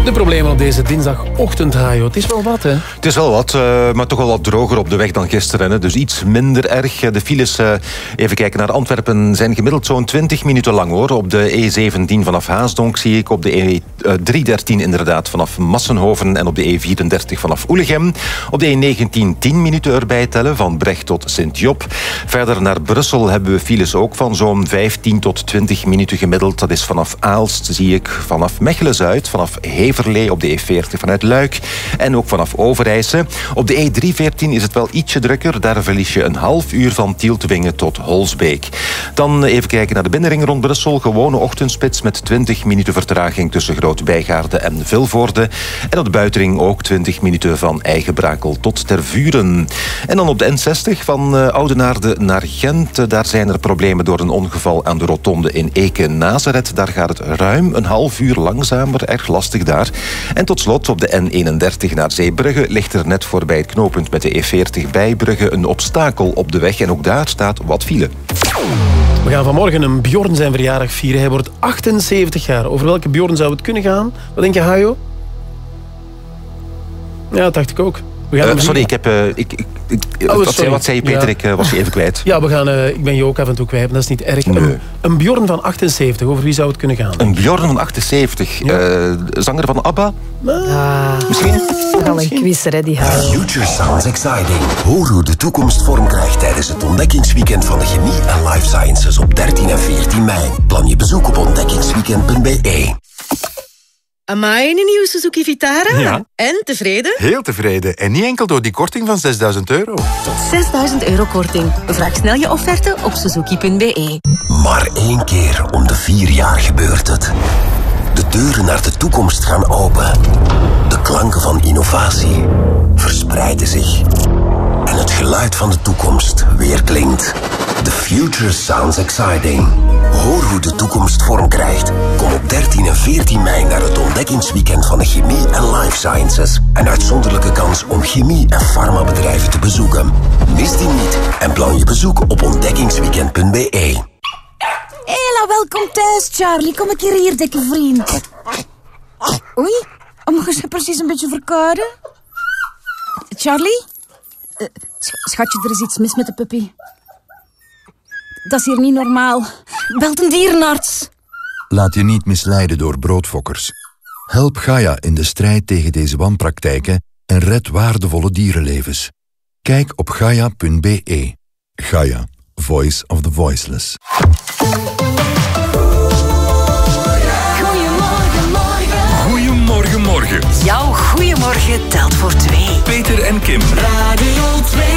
De problemen op deze dinsdagochtend, Hajo. Het is wel wat, hè? Het is wel wat, eh, maar toch wel wat droger op de weg dan gisteren. Hè. Dus iets minder erg. De files, eh, even kijken naar Antwerpen, zijn gemiddeld zo'n 20 minuten lang hoor. Op de E17 vanaf Haasdonk zie ik. Op de E313 inderdaad vanaf Massenhoven. En op de E34 vanaf Oelegem. Op de E19 10 minuten erbij tellen, van Brecht tot Sint-Job. Verder naar Brussel hebben we files ook van zo'n 15 tot 20 minuten gemiddeld. Dat is vanaf Aalst, zie ik, vanaf Mechelen-Zuid, vanaf Heverlee op de E40 vanuit Luik en ook vanaf Overijse. Op de E314 is het wel ietsje drukker. Daar verlies je een half uur van Tieltwingen tot Holsbeek. Dan even kijken naar de binnenring rond Brussel. Gewone ochtendspits met 20 minuten vertraging tussen Groot-Bijgaarde en Vilvoorde. En op de buitenring ook 20 minuten van Eigenbrakel tot Tervuren. En dan op de N60 van eh, Oudenaarde naar Gent. Daar zijn er problemen door een ongeval aan de rotonde in Eken-Nazareth. Daar gaat het ruim een half uur langzamer. Erg lastig daar. En tot slot op de N31 naar Zeebrugge ligt er net voorbij het knooppunt met de E40 bij Brugge een obstakel op de weg. En ook daar staat wat file. We gaan vanmorgen een Bjorn zijn verjaardag vieren. Hij wordt 78 jaar. Over welke Bjorn zou het kunnen gaan? Wat denk je, Hajo? Ja, dat dacht ik ook. We gaan hem sorry, ik heb... eh, ik, ik, ik- Oh, wat, zei, wat zei je, Peter? Ja. Ik eh, was je even kwijt. Ja, we gaan, eh, ik ben je ook af en toe kwijt, maar dat is niet erg. Een, een Bjorn van 78, over wie zou het kunnen gaan? Een Bjorn van 78. eh, zanger van ABBA? Misschien? We gaan een quiz ready houden. Future sounds exciting. Hoor hoe de toekomst vorm krijgt tijdens het ontdekkingsweekend van de chemie en life sciences op 13 en 14 mei. Plan je bezoek op ontdekkingsweekend.be. Amai, een nieuwe Suzuki Vitara. Ja. En, tevreden? Heel tevreden. En niet enkel door die korting van 6000 euro. Tot 6000 euro korting. Vraag snel je offerte op suzuki.be. Maar één keer om de vier jaar gebeurt het. De deuren naar de toekomst gaan open. De klanken van innovatie verspreiden zich. En het geluid van de toekomst weerklinkt. The future sounds exciting. Hoor hoe de toekomst vorm krijgt. Kom op 13 en 14 mei naar het ontdekkingsweekend van de chemie en life sciences. Een uitzonderlijke kans om chemie- en farmabedrijven te bezoeken. Mis die niet en plan je bezoek op ontdekkingsweekend.be. Hela, welkom thuis, Charlie. Kom een keer hier, dikke vriend. Oei, oh, je bent precies een beetje verkouden. Charlie? Eh, sch- schatje, er is iets mis met de puppy. Dat is hier niet normaal. Belt een dierenarts. Laat je niet misleiden door broodfokkers. Help Gaia in de strijd tegen deze wanpraktijken en red waardevolle dierenlevens. Kijk op gaia.be. Gaia, Voice of the Voiceless. Goedemorgen, morgen. Goedemorgen, morgen. Jouw goeiemorgen telt voor twee. Peter en Kim. Radio 2.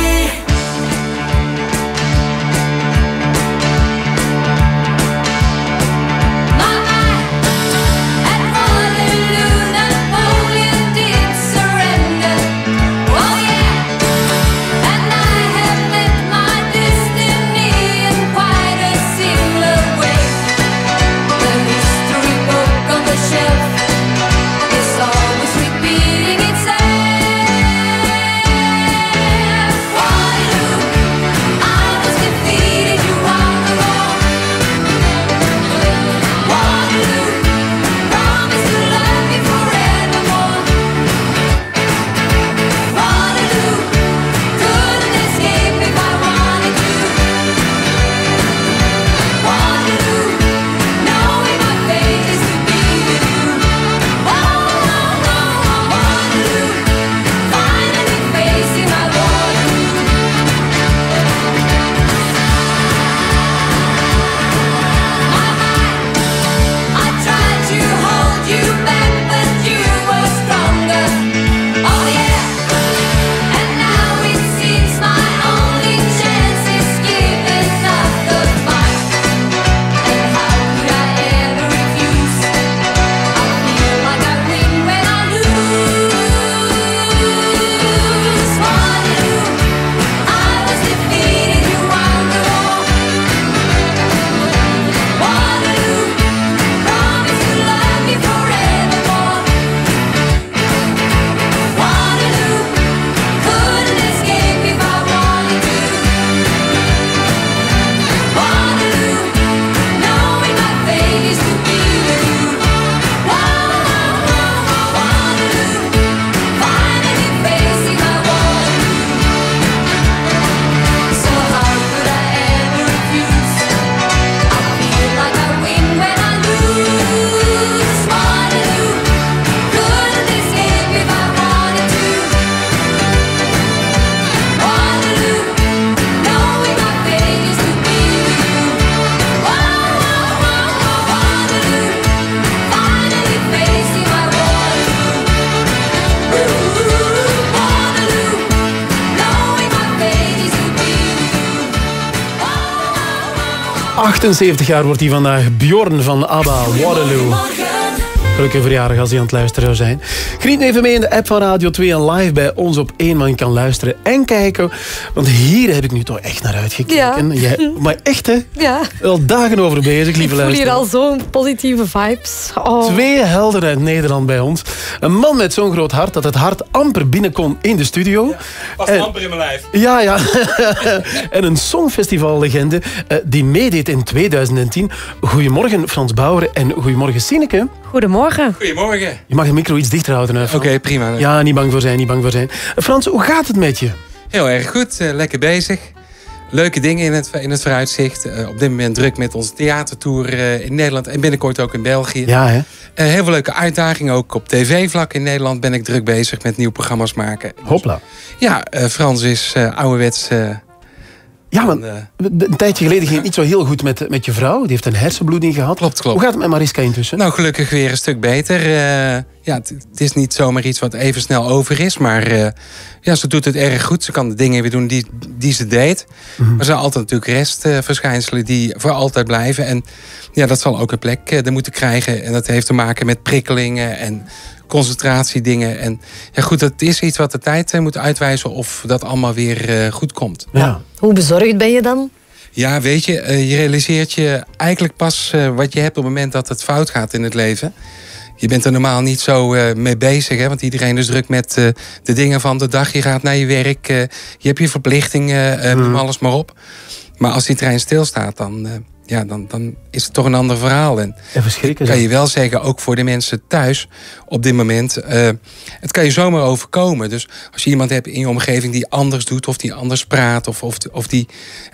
78 jaar wordt hij vandaag. Bjorn van ABBA, Waterloo. Gelukkige verjaardag als hij aan het luisteren zou zijn. Geniet even mee in de app van Radio 2 en live bij ons op één man kan luisteren en kijken. Want hier heb ik nu toch echt naar uitgekeken. Ja. Jij, maar echt hè? Ja. Al dagen over bezig, lieve Ik voel hier luisteraar. al zo'n positieve vibes. Oh. Twee helden uit Nederland bij ons. Een man met zo'n groot hart dat het hart amper binnen kon in de studio. Past En- amper in mijn lijf. Ja, ja. en een songfestivallegende eh, die meedeed in 2010. Goedemorgen Frans Bauer en goedemorgen Sineke. Goedemorgen. Goedemorgen. Goedemorgen. Je mag de micro iets dichter houden. Oké, prima. Ja, niet bang voor zijn, niet bang voor zijn. Frans, hoe gaat het met je? Heel erg goed, eh, lekker bezig. Leuke dingen in het, in het vooruitzicht. Eh, op dit moment druk met onze theatertour eh, in Nederland en binnenkort ook in België. Ja, hè? Eh, heel veel leuke uitdagingen. Ook op tv-vlak in Nederland ben ik druk bezig met nieuwe programma's maken. Hopla. Ja, eh, Frans is eh, ouderwets. Eh, Ja, want een tijdje geleden ging het niet zo heel goed met, met je vrouw. Die heeft een hersenbloeding gehad. Klopt, klopt. Hoe gaat het met Mariska intussen? Nou, gelukkig weer een stuk beter. Eh, ja, het, het is niet zomaar iets wat even snel over is. Maar eh, ja, ze doet het erg goed. Ze kan de dingen weer doen die, die ze deed. Mhm. Maar er zijn altijd natuurlijk restverschijnselen die voor altijd blijven. En ja, dat zal ook een plek eh, er moeten krijgen. En dat heeft te maken met prikkelingen en concentratiedingen. En ja, goed, dat is iets wat de tijd eh, moet uitwijzen of dat allemaal weer eh, goed komt. Ja. Hoe bezorgd ben je dan? Ja, weet je, eh, je realiseert je eigenlijk pas wat je hebt op het moment dat het fout gaat in het leven. Je bent er normaal niet zo eh, mee bezig, hè, want iedereen is druk met eh, de dingen van de dag. Je gaat naar je werk, je hebt je verplichtingen, eh, noem alles maar op. Maar als die trein stilstaat, dan, eh, ja, dan, dan is het toch een ander verhaal. En En verschrikken kan je wel zeggen, ook voor de mensen thuis op dit moment. eh, het kan je zomaar overkomen. Dus als je iemand hebt in je omgeving die anders doet, of die anders praat, of, of, of, die,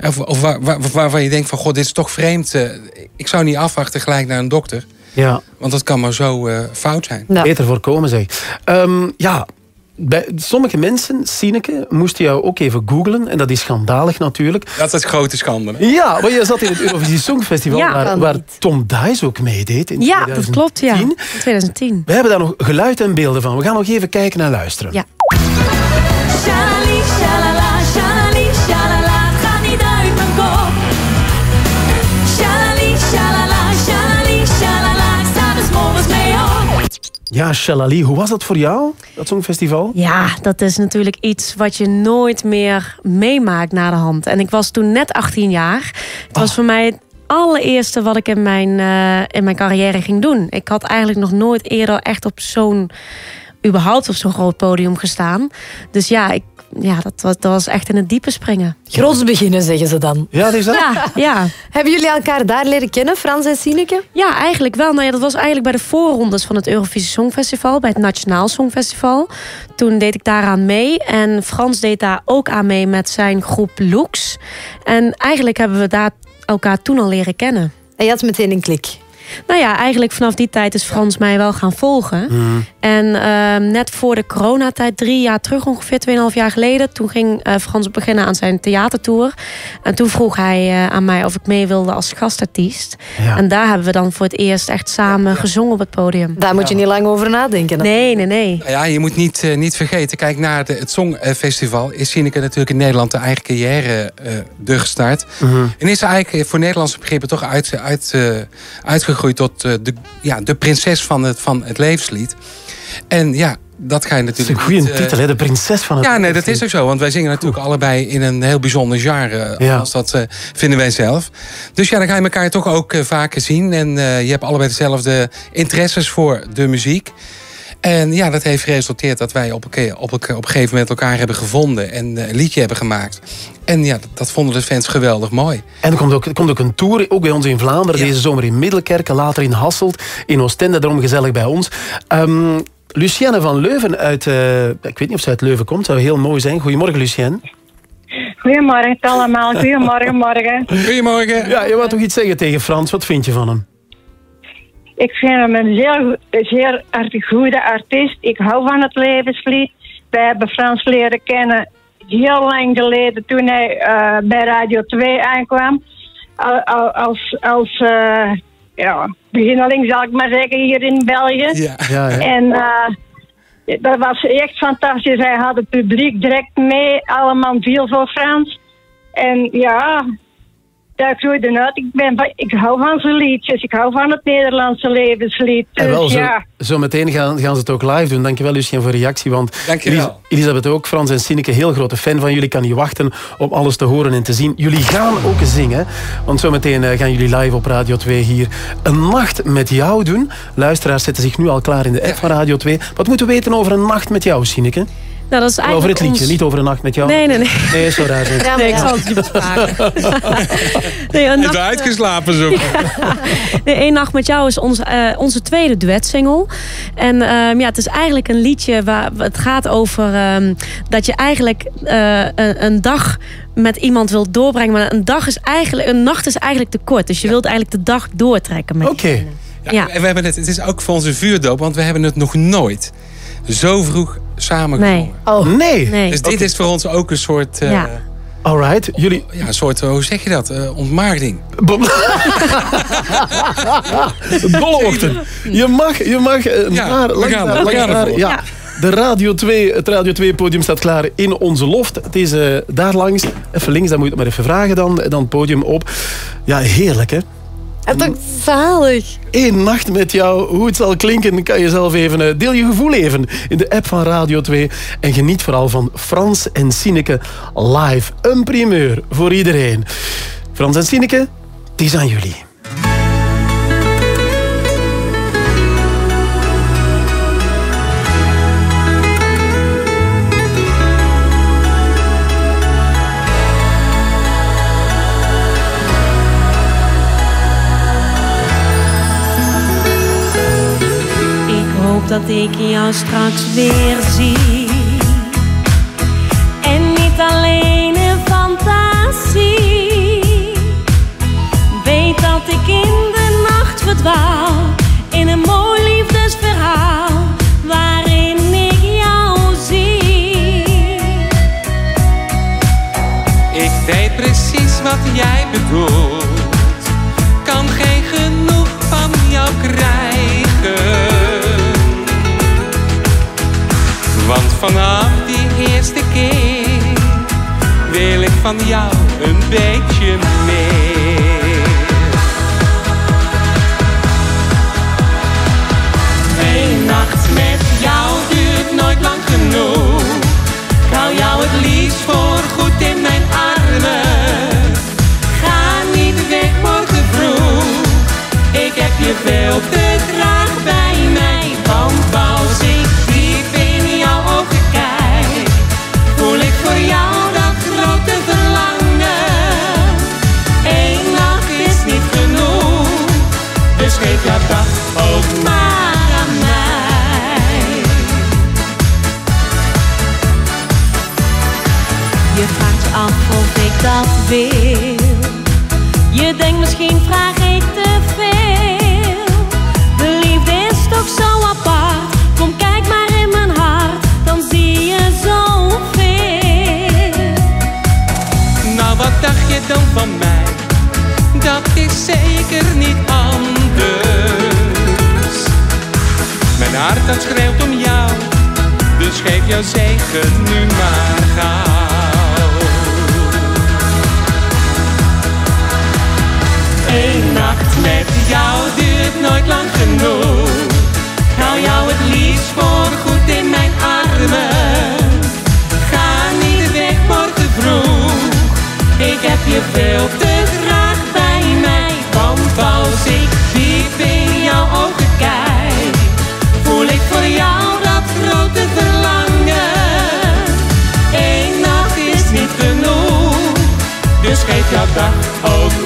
of, of waar, waar- waarvan je denkt van god, dit is toch vreemd. eh, ik zou niet afwachten gelijk naar een dokter. Ja. Want dat kan maar zo eh, fout zijn. Beter voorkomen, zeg. Ehm, ja, bij sommige mensen, Sineke, moesten jou ook even googlen. En dat is schandalig natuurlijk. Dat is het grote schande. hè? Ja, want je zat in het Eurovisie Songfestival, Ja, waar, waar Tom Dice ook meedeed in Ja, dat 2010. klopt, ja. In 2010. We hebben daar nog geluid en beelden van. We gaan nog even kijken en luisteren. Ja. Ja, Shalali, hoe was dat voor jou, dat Songfestival? Ja, dat is natuurlijk iets wat je nooit meer meemaakt na de hand. En ik was toen net 18 jaar. Het was voor mij het allereerste wat ik in mijn, eh, in mijn carrière ging doen. Ik had eigenlijk nog nooit eerder echt op zo'n überhaupt op zo'n groot podium gestaan. Dus ja, ik, ja dat, was, dat was echt in het diepe springen. Groots beginnen, zeggen ze dan. Ja, dat is dat? Ja, ja. Hebben jullie elkaar daar leren kennen, Frans en Sineke? Ja, eigenlijk wel. Nou ja, dat was eigenlijk bij de voorrondes van het Eurovisie Songfestival, bij het Nationaal Songfestival. Toen deed ik daaraan mee en Frans deed daar ook aan mee met zijn groep Lux. En eigenlijk hebben we daar elkaar toen al leren kennen. En je had meteen een klik. Nou ja, eigenlijk vanaf die tijd is Frans mij wel gaan volgen. En ehm, net voor de coronatijd, drie jaar terug ongeveer, 2,5 jaar geleden... toen ging eh, Frans beginnen aan zijn theatertour. En toen vroeg hij eh, aan mij of ik mee wilde als gastartiest. Ja. En daar hebben we dan voor het eerst echt samen gezongen op het podium. Daar moet je niet lang over nadenken. Nee, nee, nee. Nou Ja, je moet niet, eh, niet vergeten, kijk naar de, het Songfestival. Is Sineke natuurlijk in Nederland de eigen carrière eh de gestart. En is ze eigenlijk voor Nederlandse begrippen toch uit, uit, eh, uitgegroeid tot eh, de, ja, de prinses van het, van het levenslied. En ja, dat ga je Dat is natuurlijk. een goede eh, titel, hè? De prinses van het Ja, nee, dat is ook zo. Want wij zingen natuurlijk allebei in een heel bijzonder genre. Ja. Als dat eh, vinden wij zelf. Dus ja, dan ga je elkaar toch ook eh, vaker zien. En eh, je hebt allebei dezelfde interesses voor de muziek. En ja, dat heeft geresulteerd dat wij op, een- op, een- op een gegeven moment elkaar hebben gevonden. En eh, een liedje hebben gemaakt. En ja, dat, dat vonden de fans geweldig mooi. En er komt ook, er komt ook een tour, ook bij ons in Vlaanderen. Deze zomer in Middelkerken, later in Hasselt, in Oostende. Daarom gezellig bij ons. Ehm, Lucienne van Leuven uit... eh, ik weet niet of ze uit Leuven komt. zou heel mooi zijn. Goedemorgen, Lucienne. Goedemorgen allemaal. Goedemorgen, morgen. Goedemorgen. Ja, je wou toch iets zeggen tegen Frans? Wat vind je van hem? Ik vind hem een zeer, zeer goede artiest. Ik hou van het levenslied. Wij hebben Frans leren kennen heel lang geleden toen hij eh, bij Radio 2 aankwam. Al- al- Als, als eh, ja, beginneling zal ik maar zeggen hier in België. Ja. Ja, ja. En eh, dat was echt fantastisch. Hij had het publiek direct mee. Allemaal viel voor Frans. En ja, daar groeide uit. Ik, ben, ik hou van zijn liedjes. Ik hou van het Nederlandse levenslied. Dus En wel, zo, ja. zo meteen gaan, gaan ze het ook live doen. Dankjewel, Lucien, voor de reactie. Want. Elis- Elisabeth ook, Frans en Sineke, heel grote fan van jullie. Kan niet wachten om alles te horen en te zien. Jullie gaan ook zingen. Want zometeen eh, gaan jullie live op Radio 2 hier een nacht met jou doen. Luisteraars zetten zich nu al klaar in de app van Radio 2. Wat moeten we weten over een nacht met jou, Sineke? Nou, dat is Over eigenlijk het liedje, ons- niet over een nacht met jou. Nee, nee, nee. Nee, is zo raar. zeg. nee, ik zal het je besparen. nee, een nacht, uitgeslapen zo. nee, Eén Nacht met jou is onze, eh, onze tweede duetsingle. En ehm, ja, het is eigenlijk een liedje waar het gaat over ehm, dat je eigenlijk eh, een, een dag met iemand wilt doorbrengen. Maar een dag is eigenlijk, een nacht is eigenlijk te kort. Dus je wilt eigenlijk de dag doortrekken met Oké. Ja, Ja. En we hebben het, het is ook voor onze vuurdoop, want we hebben het nog nooit zo vroeg samen Nee. Oh, nee. Nee. Dus dit is voor ons ook een soort... eh, Ja. Alright, jullie... Ja, een soort, eh, hoe zeg je dat? Eh ontmaagding. Dolle ochtend. Je mag, je mag Ja, naar, we gaan we ervoor. ja. Ja. De Radio 2, het Radio 2 podium staat klaar in onze loft. Het is daar langs, even links, dan moet je het maar even vragen dan. Dan het podium op. Ja, heerlijk hè. En toch zalig. Eén nacht met jou, hoe het zal klinken, kan je zelf even... eh, deel je gevoel even in de app van Radio 2. En geniet vooral van Frans en Sineke live. Een primeur voor iedereen. Frans en Sineke, het is aan jullie. Dat ik jou straks weer zie. En niet alleen in fantasie. Weet dat ik in de nacht verdwaal. In een mooi liefdesverhaal. Waarin ik jou zie. Ik weet precies wat jij bedoelt. Kan geen genoeg van jou krijgen. Want vanaf die eerste keer wil ik van jou een beetje meer. Eén nacht met jou duurt nooit lang genoeg. Ik hou jou het liefst voor goed in mijn armen. Ga niet weg morgen vroeg. Ik heb je veel te Je denkt misschien vraag ik te veel. De liefde is toch zo apart. Kom kijk maar in mijn hart, dan zie je zoveel. Nou, wat dacht je dan van mij? Dat is zeker niet anders. Mijn hart dat schreeuwt om jou, dus geef jouw zegen nu maar gauw. Eén nacht met jou duurt nooit lang genoeg. Hou jou het liefst voor goed in mijn armen. Ga niet weg morgen vroeg. Ik heb je veel te graag bij mij. Want als ik diep in jouw ogen kijk, voel ik voor jou dat grote verlangen. Eén nacht is niet genoeg, dus geef jouw dag ook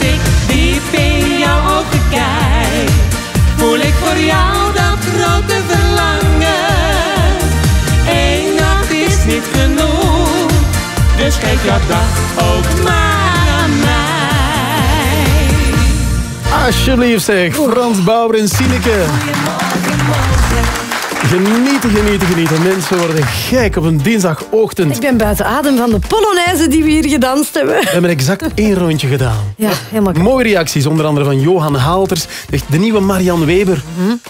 als ik diep in jouw ogen kijk, voel ik voor jou dat grote verlangen. Eén nacht is niet genoeg, dus geef jouw dag ook maar aan mij. Alsjeblieft zeg, Frans Bauer en Sineke. Genieten, genieten, genieten. Mensen worden gek op een dinsdagochtend. Ik ben buiten adem van de Polonaise die we hier gedanst hebben. We hebben exact één rondje gedaan. Ja, helemaal Mooie reacties, onder andere van Johan Haalters. Zegt, De nieuwe Marianne Weber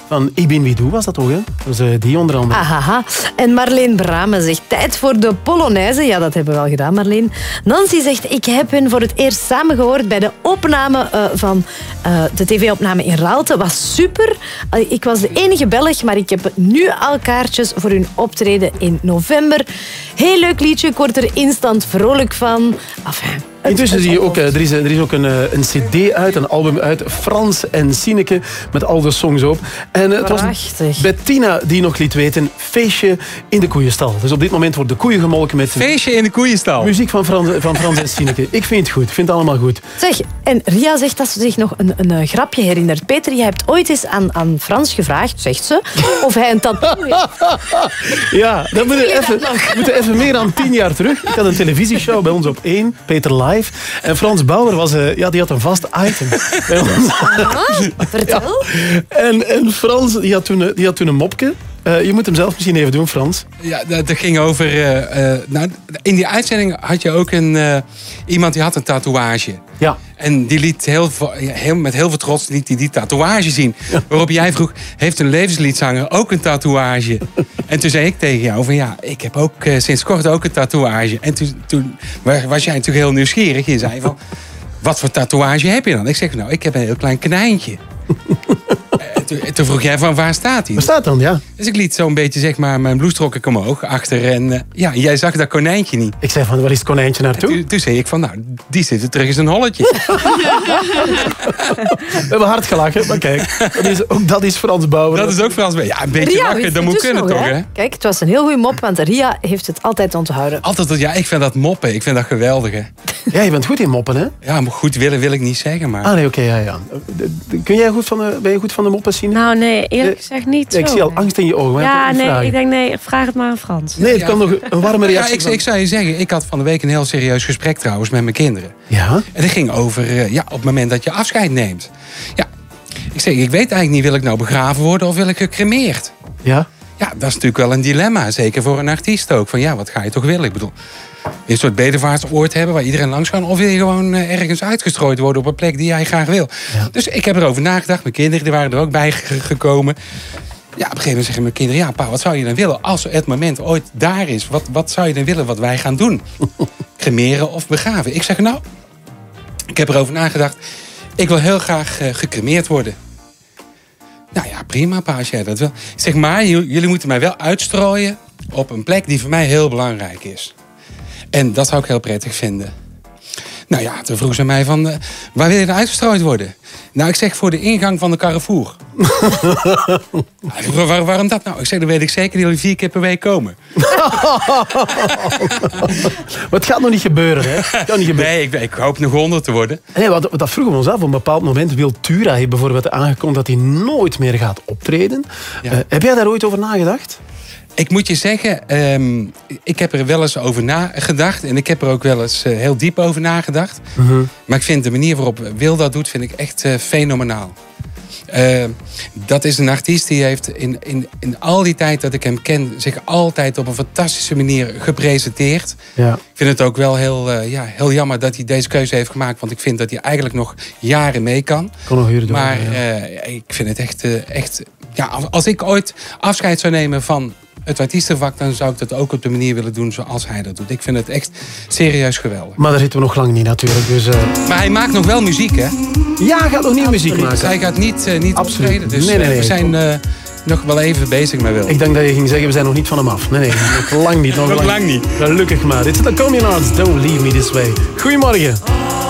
van Ik ben wie doe was dat toch, hè? Eh, die onder andere. Ahaha. En Marleen Bramen zegt tijd voor de Polonaise. Ja, dat hebben we al gedaan, Marleen. Nancy zegt ik heb hun voor het eerst samen gehoord bij de opname eh, van Eh, de tv-opname in Raalte was super. Eh, ik was de enige Belg, maar ik heb nu al kaartjes voor hun optreden in november. Heel leuk liedje, ik word er instant vrolijk van. Enfin, Intussen zie je ook, eh, er is, er is ook een, eh, een cd uit, een album uit, Frans en Sineke, met al de songs op. En eh, het was Prachtig. Bettina die nog liet weten, feestje in de koeienstal. Dus op dit moment worden de koeien gemolken met... Feestje in de koeienstal. Muziek van Frans, van Frans en Sineke. Ik vind het goed, ik vind het allemaal goed. Zeg, en Ria zegt dat ze zich nog een, een, eh, grapje herinnert. Peter, jij hebt ooit eens aan, aan Frans gevraagd, zegt ze, of hij een tattoo heeft. Ja, dat moet je even, we moeten even meer dan tien jaar terug. Ik had een televisieshow bij ons op één, Peter Live. En Frans Bauer was, eh, ja, die had een vast item. ons. vertel. En, en Frans die had, toen, een- die had toen een mopje. Eh, je moet hem zelf misschien even doen, Frans. Ja, dat, dat ging over. eh, eh, nou, in die uitzending had je ook een, iemand die had een tatoeage. Ja. En die liet heel, heel, met heel veel trots liet die, die tatoeage zien. Waarop jij vroeg: heeft een levensliedzanger ook een tatoeage? en toen zei ik tegen jou: van ja, ik heb ook sinds kort ook een tatoeage. En toen, toen wa- was jij natuurlijk heel nieuwsgierig. Je zei van. Wat voor tatoeage heb je dan? Ik zeg, nou, ik heb een heel klein konijntje. en, toen, en toen vroeg jij van, waar staat hij? Waar staat dan, ja? Dus ik liet zo'n beetje, zeg maar, mijn bloestrokken omhoog, achter. En eh, ja, jij zag dat konijntje niet. Ik zei van, waar is het konijntje naartoe? Toen, toen zei ik van, nou, die zit er terug in zijn holletje. We hebben hard gelachen, maar kijk, dat is, ook dat is Frans Bauer. Dat is ook Frans. Ja, een beetje Ria lachen, dat moet dus kunnen nog, toch, hè? Kijk, het was een heel goede mop, want Ria heeft het altijd onthouden. Altijd, ja, ik vind dat moppen, ik vind dat geweldig, hè. Ja, je bent goed in moppen, hè? Ja, maar goed willen wil ik niet zeggen, maar... Ah, nee, oké, ja, ja. Kun jij goed van de, ben je goed van de moppen Nou, nee, eerlijk gezegd niet Ja, ik zie al angst in je ogen. maar Ja, ik nee, vragen. ik denk nee, vraag het maar aan Frans. Nee, het kan nog een warme Ja, reactie ik, van- ik zou je zeggen, ik had van de week een heel serieus gesprek trouwens met mijn kinderen. Ja? En dat ging over, eh, ja, op het moment dat je afscheid neemt. Ja, ik zeg, ik weet eigenlijk niet, wil ik nou begraven worden of wil ik gecremeerd? Ja? Ja, dat is natuurlijk wel een dilemma, zeker voor een artiest ook. Van ja, wat ga je toch willen? Ik bedoel, wil je een soort bedevaartsoord hebben waar iedereen langs kan? Of wil je gewoon eh, ergens uitgestrooid worden op een plek die jij graag wil? Dus ik heb erover nagedacht. Mijn kinderen die waren er ook bij ge- gekomen. Ja, op een gegeven moment zeggen mijn kinderen... ja, pa, wat zou je dan willen als het moment ooit daar is? Wat, wat zou je dan willen wat wij gaan doen? Cremeren of begraven? Ik zeg, nou, ik heb erover nagedacht. Ik wil heel graag eh, gecremeerd worden. Nou ja, prima, pa, als jij dat wil. Ik zeg, maar jullie moeten mij wel uitstrooien... op een plek die voor mij heel belangrijk is. En dat zou ik heel prettig vinden. Nou ja, toen vroeg ze mij van, eh, waar wil je dan uitgestrooid worden? Nou, ik zeg voor de ingang van de Carrefour. "Waar- waarom dat nou? Ik zeg, dan weet ik zeker dat jullie vier keer per week komen. Het gaat nog niet gebeuren, hè? Gaat niet gebeuren. Nee, ik, ik hoop nog honderd te worden. Nee, wat, dat vroegen we ons af. Op een bepaald moment wil Tura heeft bijvoorbeeld aangekondigd dat hij nooit meer gaat optreden. Eh, heb jij daar ooit over nagedacht? Ik moet je zeggen, ehm, ik heb er wel eens over nagedacht. En ik heb er ook wel eens eh, heel diep over nagedacht. Maar ik vind de manier waarop Wil dat doet, vind ik echt eh, fenomenaal. Eh, dat is een artiest die heeft in, in, in al die tijd dat ik hem ken... zich altijd op een fantastische manier gepresenteerd. Ja. Ik vind het ook wel heel, ja, heel jammer dat hij deze keuze heeft gemaakt. Want ik vind dat hij eigenlijk nog jaren mee kan. Kon nog uren door, Maar ja. ik vind het echt... echt ja, als ik ooit afscheid zou nemen van het artiestenvak... dan zou ik dat ook op de manier willen doen zoals hij dat doet. Ik vind het echt serieus geweldig. Maar daar zitten we nog lang niet natuurlijk. Dus, eh, Maar hij maakt nog wel muziek, hè? Ja, hij gaat nog nieuwe muziek maken. Hij gaat niet, eh, niet optreden. Dus Nee, nee, eh, nee. we zijn eh, nog wel even bezig met Wil. Ik dacht dat je ging zeggen, we zijn nog niet van hem af. Nee, nee, nog lang niet. Nog, Nog lang niet. Gelukkig maar. Dit is de Communards, Arts, Don't Leave Me This Way. Goedemorgen.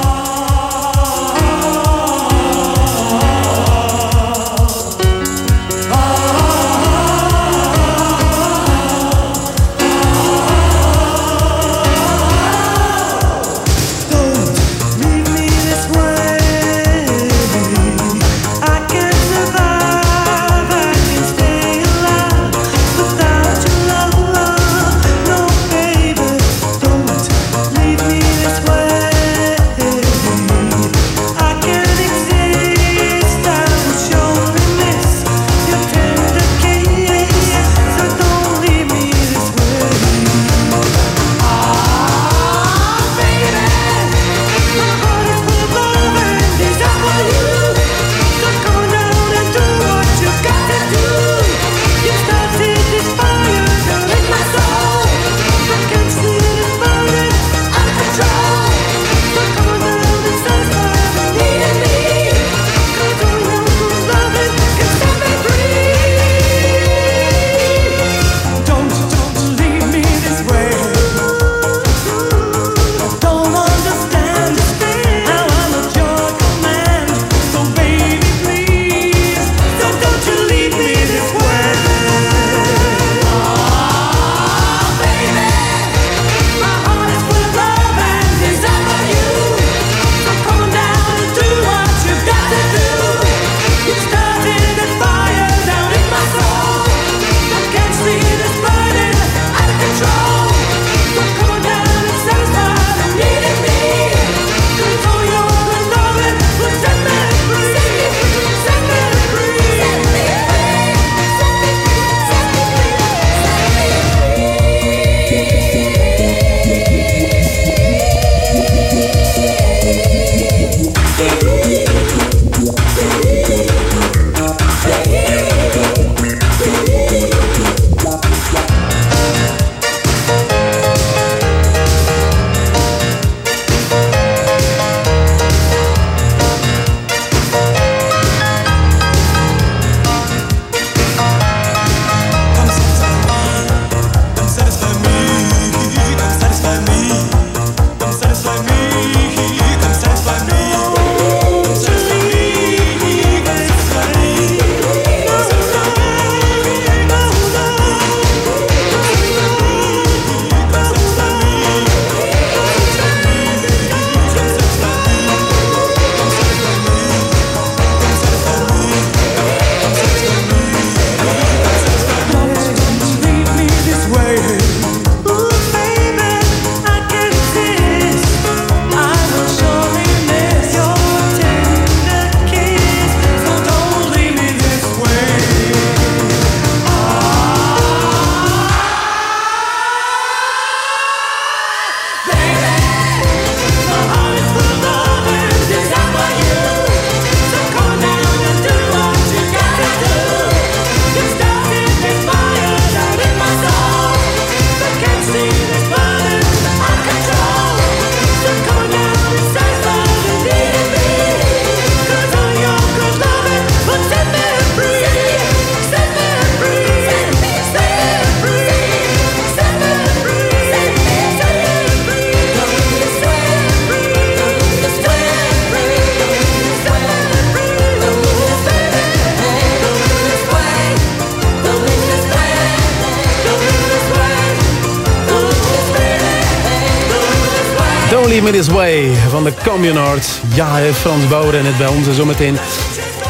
Communards. Ja, Frans Bauer en het bij ons. En zometeen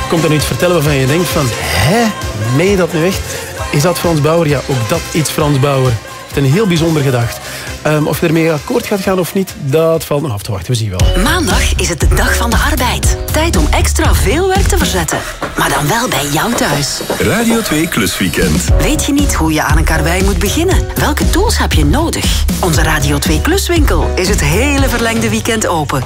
komt er iets vertellen waarvan je denkt van... Hè? Meen je dat nu echt? Is dat Frans Bauer? Ja, ook dat iets Frans Bauer. Het is een heel bijzonder gedacht. Ehm, of je ermee akkoord gaat gaan of niet, dat valt nog af te wachten. We zien wel. Maandag is het de dag van de arbeid. Tijd om extra veel werk te verzetten. Maar dan wel bij jou thuis. Radio 2 Klusweekend. Weet je niet hoe je aan een karwei moet beginnen? Welke tools heb je nodig? Onze Radio 2 Kluswinkel is het hele verlengde weekend open.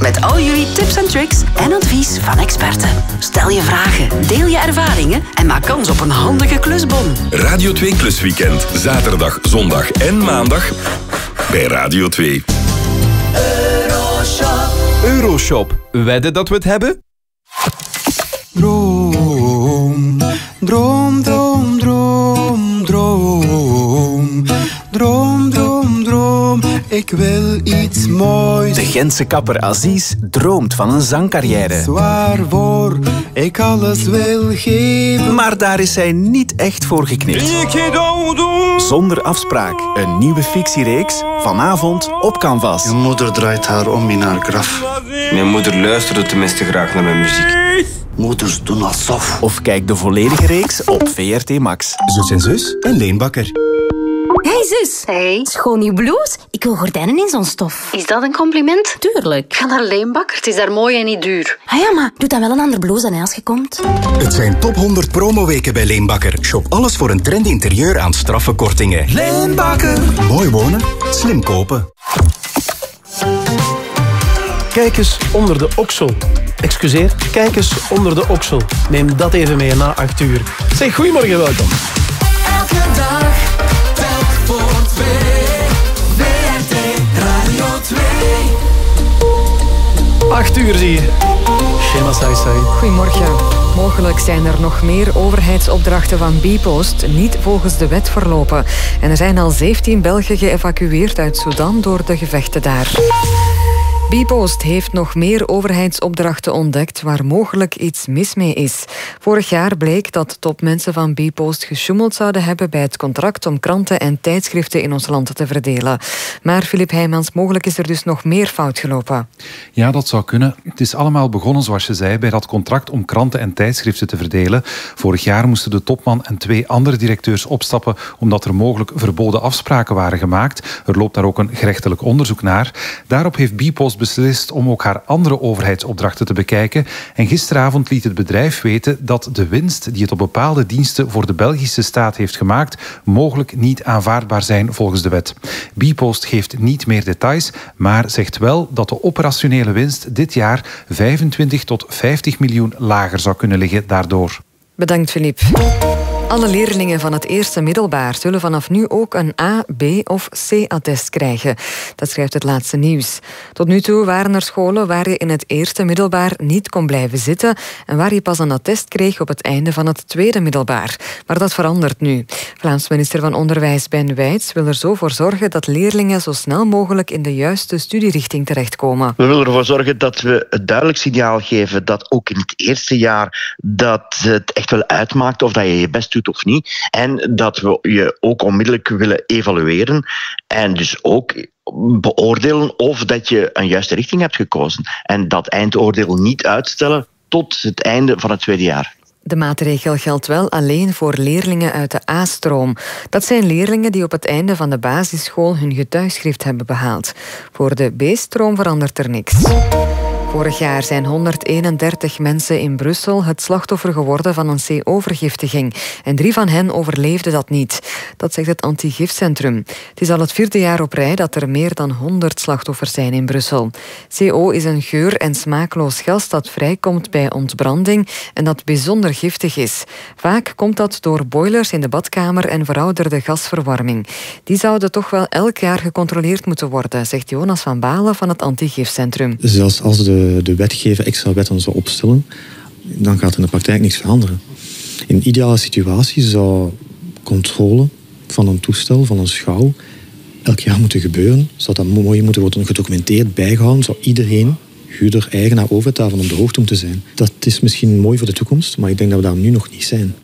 Met al jullie tips en tricks en advies van experten. Stel je vragen, deel je ervaringen en maak kans op een handige klusbon. Radio 2 Klusweekend. Zaterdag, zondag en maandag bij Radio 2. Euroshop. Wedden dat we het hebben? Droom, droom, droom, ik wil iets moois. De Gentse kapper Aziz droomt van een zangcarrière. Waarvoor ik alles wil geven. Maar daar is hij niet echt voor geknipt. Zonder afspraak. Een nieuwe fictiereeks. Vanavond op Canvas. Mijn moeder draait haar om in haar graf. Mijn moeder luisterde tenminste graag naar mijn muziek. Moeders doen alsof. Of kijk de volledige reeks op VRT Max. Zus en zus en Leen Hey zus. Hey. Schoon nieuw blouse. Ik wil gordijnen in zo'n stof. Is dat een compliment? Tuurlijk. Ga naar Leenbakker. Het is daar mooi en niet duur. Ah ja, maar doe dan wel een ander blouse dan als je komt. Het zijn top 100 promoweken bij Leenbakker. Shop alles voor een trendy interieur aan straffe kortingen. Leenbakker. Mooi wonen, slim kopen. Kijk eens onder de oksel. Excuseer, kijk eens onder de oksel. Neem dat even mee na 8 uur. Zeg, goedemorgen, welkom. Elke dag, Radio 2. 8 uur hier. je. zei. Goedemorgen. Mogelijk zijn er nog meer overheidsopdrachten van Bipost niet volgens de wet verlopen. En er zijn al 17 Belgen geëvacueerd uit Sudan door de gevechten daar. Bpost heeft nog meer overheidsopdrachten ontdekt waar mogelijk iets mis mee is. Vorig jaar bleek dat topmensen van Bpost gesjoemeld zouden hebben bij het contract om kranten en tijdschriften in ons land te verdelen. Maar Filip Heijmans, mogelijk is er dus nog meer fout gelopen. Ja, dat zou kunnen. Het is allemaal begonnen, zoals je zei, bij dat contract om kranten en tijdschriften te verdelen. Vorig jaar moesten de topman en twee andere directeurs opstappen omdat er mogelijk verboden afspraken waren gemaakt. Er loopt daar ook een gerechtelijk onderzoek naar. Daarop heeft Bpost beslist om ook haar andere overheidsopdrachten te bekijken. En gisteravond liet het bedrijf weten dat de winst die het op bepaalde diensten voor de Belgische staat heeft gemaakt mogelijk niet aanvaardbaar zijn volgens de wet. Bpost geeft niet meer details, maar zegt wel dat de operationele winst dit jaar 25 tot 50 miljoen lager zou kunnen liggen daardoor. Bedankt, Filip. Alle leerlingen van het eerste middelbaar zullen vanaf nu ook een A, B of C-attest krijgen. Dat schrijft het laatste nieuws. Tot nu toe waren er scholen waar je in het eerste middelbaar niet kon blijven zitten en waar je pas een attest kreeg op het einde van het tweede middelbaar. Maar dat verandert nu. Vlaams minister van Onderwijs Ben Wijts wil er zo voor zorgen dat leerlingen zo snel mogelijk in de juiste studierichting terechtkomen. We willen ervoor zorgen dat we het duidelijk signaal geven dat ook in het eerste jaar dat het echt wel uitmaakt of dat je je best doet of niet. En dat we je ook onmiddellijk willen evalueren en dus ook beoordelen of dat je een juiste richting hebt gekozen. En dat eindoordeel niet uitstellen tot het einde van het tweede jaar. De maatregel geldt wel alleen voor leerlingen uit de A-stroom. Dat zijn leerlingen die op het einde van de basisschool hun getuigschrift hebben behaald. Voor de B-stroom verandert er niks. Vorig jaar zijn 131 mensen in Brussel het slachtoffer geworden van een CO-vergiftiging. En drie van hen overleefden dat niet. Dat zegt het Antigifcentrum. Het is al het vierde jaar op rij dat er meer dan 100 slachtoffers zijn in Brussel. CO is een geur- en smaakloos gas dat vrijkomt bij ontbranding en dat bijzonder giftig is. Vaak komt dat door boilers in de badkamer en verouderde gasverwarming. Die zouden toch wel elk jaar gecontroleerd moeten worden, zegt Jonas van Balen van het Antigifcentrum. Zelfs als de, de wetgever extra wetten zou opstellen, dan gaat in de praktijk niks veranderen. In een ideale situatie zou controle van een toestel, van een schouw, elk jaar moeten gebeuren. Zou dat mooi moeten worden gedocumenteerd, bijgehouden. Zou iedereen, huurder, eigenaar, overheid daarvan op de hoogte moeten zijn. Dat is misschien mooi voor de toekomst, maar ik denk dat we daar nu nog niet zijn.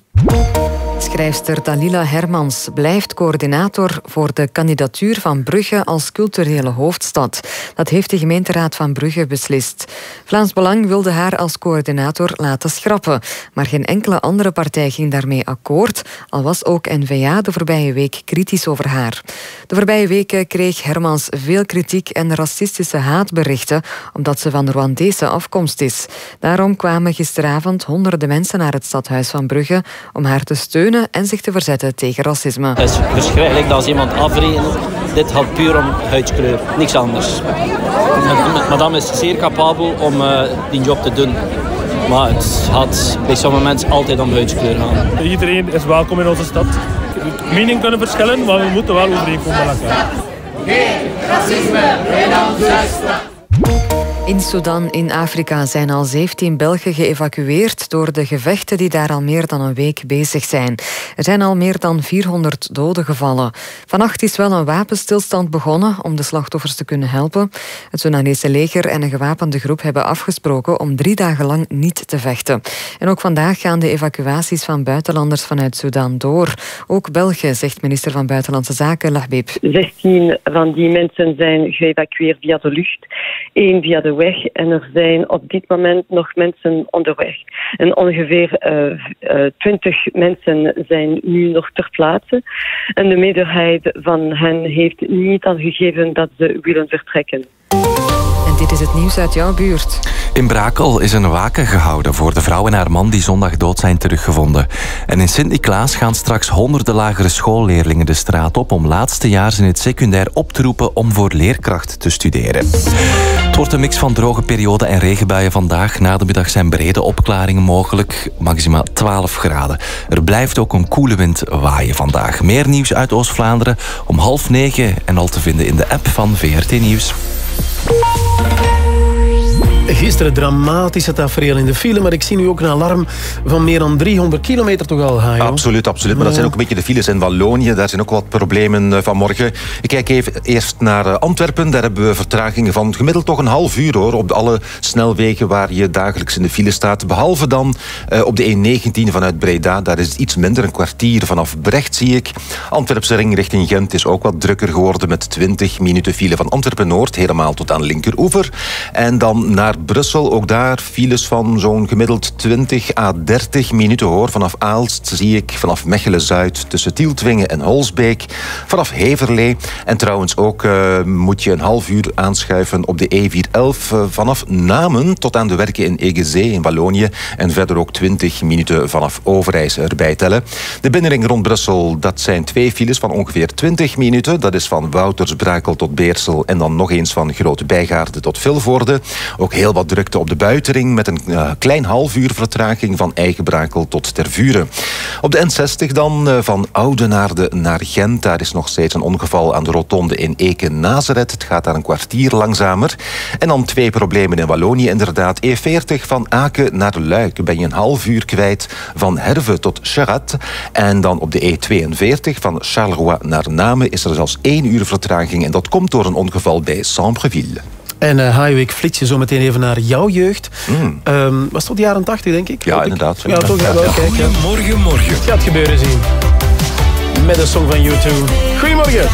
Schrijfster Dalila Hermans blijft coördinator voor de kandidatuur van Brugge als culturele hoofdstad. Dat heeft de gemeenteraad van Brugge beslist. Vlaams Belang wilde haar als coördinator laten schrappen. Maar geen enkele andere partij ging daarmee akkoord, al was ook N-VA de voorbije week kritisch over haar. De voorbije weken kreeg Hermans veel kritiek en racistische haatberichten, omdat ze van Rwandese afkomst is. Daarom kwamen gisteravond honderden mensen naar het stadhuis van Brugge om haar te steunen en zich te verzetten tegen racisme. Het is verschrikkelijk dat als iemand afrekent. Dit gaat puur om huidskleur, niks anders. Madame, is zeer capabel om eh, die job te doen. Maar het gaat bij sommige mensen altijd om huidskleur gaan. Iedereen is welkom in onze stad. Meningen kunnen verschillen, maar we moeten wel overeenkomen met elkaar. Geen racisme in onze stad. In Sudan in Afrika zijn al 17 Belgen geëvacueerd door de gevechten die daar al meer dan een week bezig zijn. Er zijn al meer dan 400 doden gevallen. Vannacht is wel een wapenstilstand begonnen om de slachtoffers te kunnen helpen. Het Soedanese leger en een gewapende groep hebben afgesproken om drie dagen lang niet te vechten. En ook vandaag gaan de evacuaties van buitenlanders vanuit Sudan door. Ook België, zegt minister van Buitenlandse Zaken Lahbib. 16 van die mensen zijn geëvacueerd via de lucht, één via de weg en er zijn op dit moment nog mensen onderweg. En ongeveer eh, eh, 20 mensen zijn nu nog ter plaatse. En de meerderheid van hen heeft niet aangegeven dat ze willen vertrekken. Dit is het nieuws uit jouw buurt. In Brakel is een waken gehouden voor de vrouw en haar man die zondag dood zijn teruggevonden. En in Sint-Niklaas gaan straks honderden lagere schoolleerlingen de straat op om laatstejaars in het secundair op te roepen om voor leerkracht te studeren. Het wordt een mix van droge perioden en regenbuien vandaag. Na de middag zijn brede opklaringen mogelijk, maximaal 12 graden. Er blijft ook een koele wind waaien vandaag. Meer nieuws uit Oost-Vlaanderen om half negen en al te vinden in de app van VRT Nieuws. Bye. Gisteren dramatische tafereel in de file, maar ik zie nu ook een alarm van meer dan 300 kilometer toch al, Hajo? Absoluut, absoluut. Maar dat zijn ook een beetje de files in Wallonië. Daar zijn ook wat problemen eh, vanmorgen. Ik kijk even eerst naar eh, Antwerpen. Daar hebben we vertragingen van gemiddeld toch een half uur hoor. Op alle snelwegen waar je dagelijks in de file staat. Behalve dan eh, op de E19 vanuit Breda. Daar is het iets minder, een kwartier vanaf Brecht zie ik. Antwerpse ring richting Gent is ook wat drukker geworden met 20 minuten file van Antwerpen-Noord helemaal tot aan linkeroever. En dan naar Brussel, ook daar files van zo'n gemiddeld 20 à 30 minuten hoor. Vanaf Aalst zie ik, vanaf Mechelen-Zuid tussen Tieltwingen en Holsbeek. Vanaf Heverlee. En trouwens ook eh, moet je een half uur aanschuiven op de E411 eh, vanaf Namen tot aan de werken in Egezee in Wallonië. En verder ook 20 minuten vanaf Overijs erbij tellen. De binnenring rond Brussel, dat zijn twee files van ongeveer 20 minuten. Dat is van Woutersbrakel tot Beersel en dan nog eens van Grote Bijgaarde tot Vilvoorde. Ook heel wat drukte op de buitenring met een eh, klein half uur vertraging van Eigenbrakel tot Tervuren. Op de N60 dan eh, van Oudenaarde naar Gent. Daar is nog steeds een ongeval aan de rotonde in Eken-Nazareth. Het gaat daar een kwartier langzamer. En dan twee problemen in Wallonië inderdaad. E40 van Aken naar Luik ben je een half uur kwijt. Van Herve tot Charat. En dan op de E42 van Charleroi naar Namen is er zelfs één uur vertraging. En dat komt door een ongeval bij Sambreville. En uh, ik flits je zo meteen even naar jouw jeugd. Ehm, was tot de jaren 80, denk ik? Ja, inderdaad. Ja, toch? Ja, wel, kijk, ja. Goedemorgen, morgen. Het gaat gebeuren zien. Met een song van U2. Goedemorgen.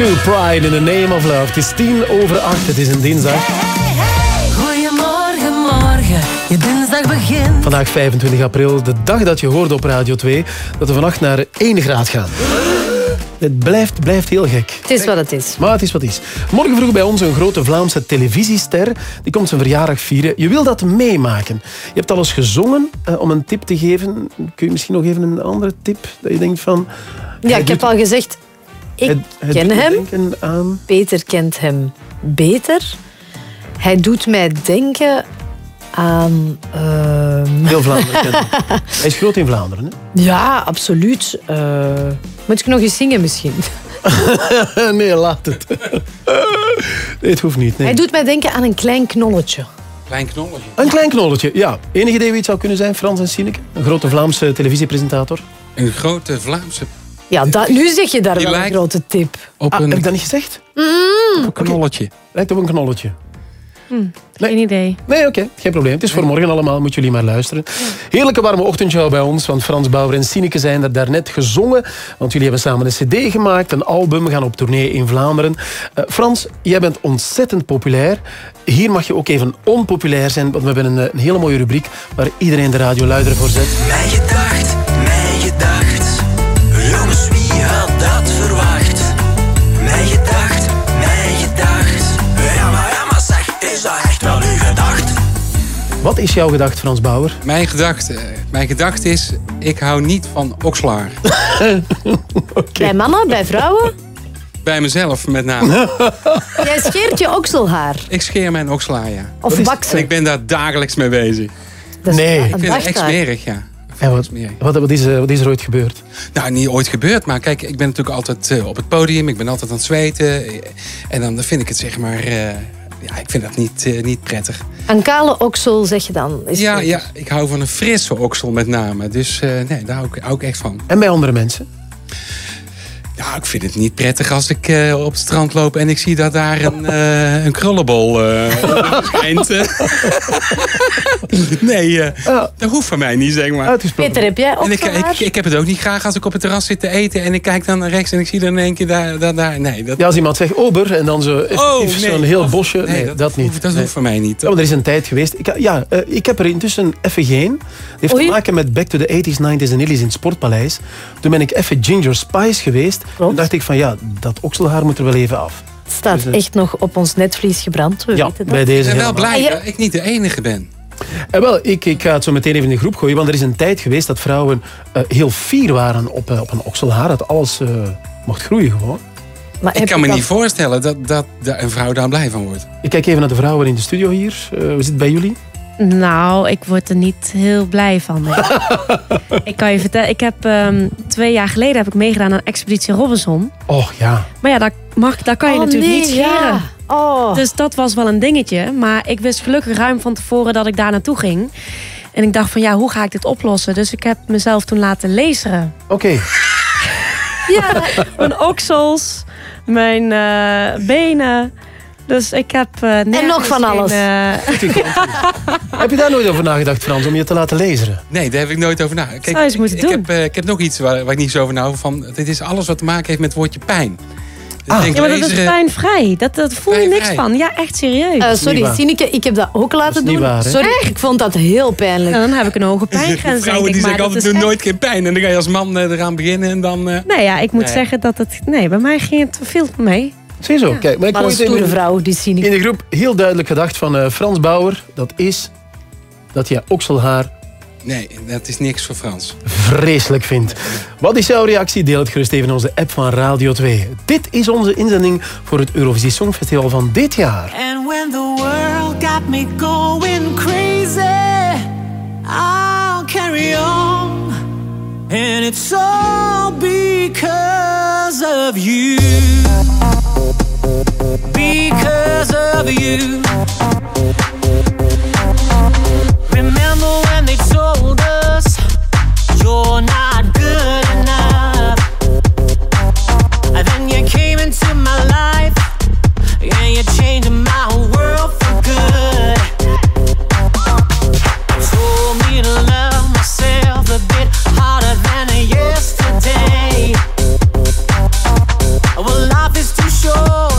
U2, Pride in the Name of Love. Het is tien over acht, het is een dinsdag. Goedemorgen, morgen. Je dinsdag begint. Vandaag 25 april, de dag dat je hoorde op Radio 2 dat we vannacht naar 1 graad gaan. Het blijft, blijft heel gek. Het is wat het is. Maar het is wat het is. Morgen vroeg bij ons een grote Vlaamse televisiester. Die komt zijn verjaardag vieren. Je wil dat meemaken. Je hebt al eens gezongen. eh, om een tip te geven, kun je misschien nog even een andere tip? Dat je denkt van... Ja, ik heb al gezegd, ik hij- hij ken hem. aan... Peter kent hem beter. Hij doet mij denken aan... ehm, Heel Vlaanderen. Hij is groot in Vlaanderen. Hè? Ja, absoluut. Eh, moet ik nog eens zingen misschien? nee, laat het. nee, het hoeft niet. Nee. Hij doet mij denken aan een klein knolletje. Klein knolletje. Een klein knolletje, ja. Enig idee wie het zou kunnen zijn, Frans en Sineke? Een grote Vlaamse televisiepresentator. Een grote Vlaamse... Ja, dat, nu zeg je daar Die wel een lijkt grote tip. Op Ah, een heb ik dat niet gezegd? Mm. een knolletje. Lijkt op een knolletje. Geen idee. Nee, oké, geen probleem. Het is voor morgen allemaal, moeten jullie maar luisteren. Heerlijke warme ochtendjouw bij ons, want Frans Bauer en Sineke zijn er daarnet gezongen. Want jullie hebben samen een cd gemaakt, een album, gaan op tournee in Vlaanderen. Eh, Frans, jij bent ontzettend populair. Hier mag je ook even onpopulair zijn, want we hebben een, eh, een hele mooie rubriek waar iedereen de radio luider voor zet. Mijn gedacht, Wat is jouw gedacht, Frans Bauer? Mijn gedachte, mijn gedachte is, ik hou niet van okselaar. Bij mannen, bij vrouwen? Bij mezelf met name. Jij scheert je okselhaar. Ik scheer mijn okselaar, ja. Of En baksen. ik ben daar dagelijks mee bezig. Dat is Nee. Ik vind het echt smerig, ja. En wat, wat, wat, is, wat is er ooit gebeurd? Nou, niet ooit gebeurd, maar kijk, ik ben natuurlijk altijd eh, op het podium. Ik ben altijd aan het zweten. En dan vind ik het zeg maar... eh, ja, ik vind dat niet, eh, niet prettig. Een kale oksel, zeg je dan. Is Ja, ja, ik hou van een frisse oksel met name. Dus eh, nee, daar hou ik, hou ik echt van. En bij andere mensen? Ja, ik vind het niet prettig als ik eh, op het strand loop en ik zie dat daar een, eh, een krullenbol eh schijnt. nee, eh, dat hoeft van mij niet, zeg maar. Peter, heb jij En ik, ik, ik heb het ook niet graag als ik op het terras zit te eten en ik kijk dan naar rechts en ik zie dan in één keer daar, daar, daar. Nee, dat, Ja, als iemand zegt ober en dan zo Oh, nee. zo'n heel bosje. Nee, dat dat, niet. dat Nee. hoeft voor mij niet. Ja, maar er is een tijd geweest. Ik, ja, eh, ik heb er intussen even geen. Die heeft te maken met Back to the 80s, 90s en 80s in het Sportpaleis. Toen ben ik even Ginger Spice geweest. Toen dacht ik van ja, dat okselhaar moet er wel even af. Het staat Dus, eh, echt nog op ons netvlies gebrand. We Ja, weten dat. bij deze Ik ben wel helemaal. blij Ah, dat ik niet de enige ben. En wel, ik, ik ga het zo meteen even in de groep gooien. Want er is een tijd geweest dat vrouwen eh, heel fier waren op, eh, op een okselhaar. Dat alles eh, mocht groeien gewoon. Maar Ik kan me dat- niet voorstellen dat, dat, dat een vrouw daar blij van wordt. Ik kijk even naar de vrouwen in de studio hier. Eh, hoe zit het bij jullie? Nou, ik word er niet heel blij van. nee. ik kan je vertellen, ik heb ehm, twee jaar geleden heb ik meegedaan aan Expeditie Robinson. Och ja. Maar ja, daar, mag, daar kan je Oh, natuurlijk nee, niet scheren. ja. Oh. Dus dat was wel een dingetje. Maar ik wist gelukkig ruim van tevoren dat ik daar naartoe ging. En ik dacht van ja, hoe ga ik dit oplossen? Dus ik heb mezelf toen laten laseren. Oké. Ja, mijn oksels, mijn eh, benen. Dus ik heb eh nergens nog van geen, alles. eh, Heb je daar nooit over nagedacht, Frans, om je te laten lezen? Nee, daar heb ik nooit over nagedacht. Zou je eens moeten ik, doen. Ik heb, eh, ik heb nog iets waar, waar ik niet zo over nou van. Dit is alles wat te maken heeft met het woordje pijn. Denk, ja, maar dat is pijnvrij. Dat, dat voel je niks van. Ja, echt serieus. Eh, sorry. Sineke, ik heb dat ook laten niet doen. waar, sorry, ik vond dat heel pijnlijk. En dan heb ik een hoge pijngrens. denk Vrouwen ik, die maar zeggen dat altijd, doe echt- nooit geen pijn. En dan ga je als man eraan beginnen en dan... eh, Nee, ja, ik moet Nee. zeggen dat het... Nee, bij mij ging het veel mee. Zie je zo? Kijk, maar ik Maar een stoere in- vrouw, die Sineke. In de groep heel duidelijk gedacht van eh, Frans Bauer. Dat is dat je okselhaar Nee, dat is niks voor Frans. vreselijk vindt. Wat is jouw reactie? Deel het gerust even in onze app van Radio 2. Dit is onze inzending voor het Eurovisie Songfestival van dit jaar. And when the world got me going crazy, I'll carry on. And it's all because of you. Because of you. Remember when they told us you're not good enough? And then you came into my life. Yeah, you changed my world for good. Told me to love myself a bit harder than yesterday. Well, life is too they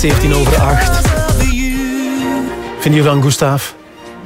17 over 8. Vind je van Gustav?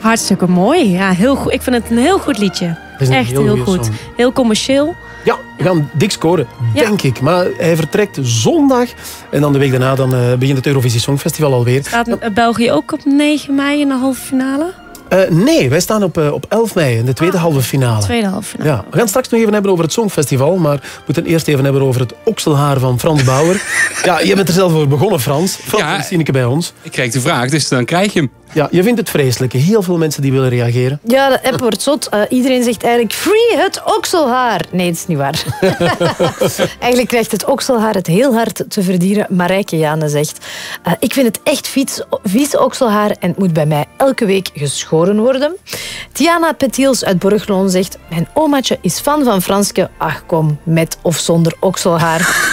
Hartstikke mooi. Ja, heel goed. Ik vind het een heel goed liedje. Echt heel goed. song. Heel commercieel. Ja, we gaan dik scoren, Ja. denk ik. Maar hij vertrekt zondag. En dan de week daarna dan, eh, begint het Eurovisie Songfestival alweer. Gaat eh, België ook op 9 mei in de halve finale? Eh, nee, wij staan op, eh, op 11 mei in de tweede halve finale. Tweede halve finale. Ja, we gaan straks nog even hebben over het Songfestival, maar we moeten eerst even hebben over het okselhaar van Frans Bauer. ja, je bent er zelf voor begonnen, Frans. Frans Ja. is Sineke bij ons. Ik kreeg de vraag, dus dan krijg je hem. Ja, je vindt het vreselijk. Heel veel mensen die willen reageren. Ja, de app wordt zot. Eh, iedereen zegt eigenlijk free het okselhaar. Nee, dat is niet waar. eigenlijk krijgt het okselhaar het heel hard te verdienen. Marijke Jane zegt... eh, ik vind het echt vies, vies okselhaar en het moet bij mij elke week geschoren worden. Tiana Petiels uit Borgloon zegt... Mijn omaatje is fan van Franske. Ach kom, met of zonder okselhaar.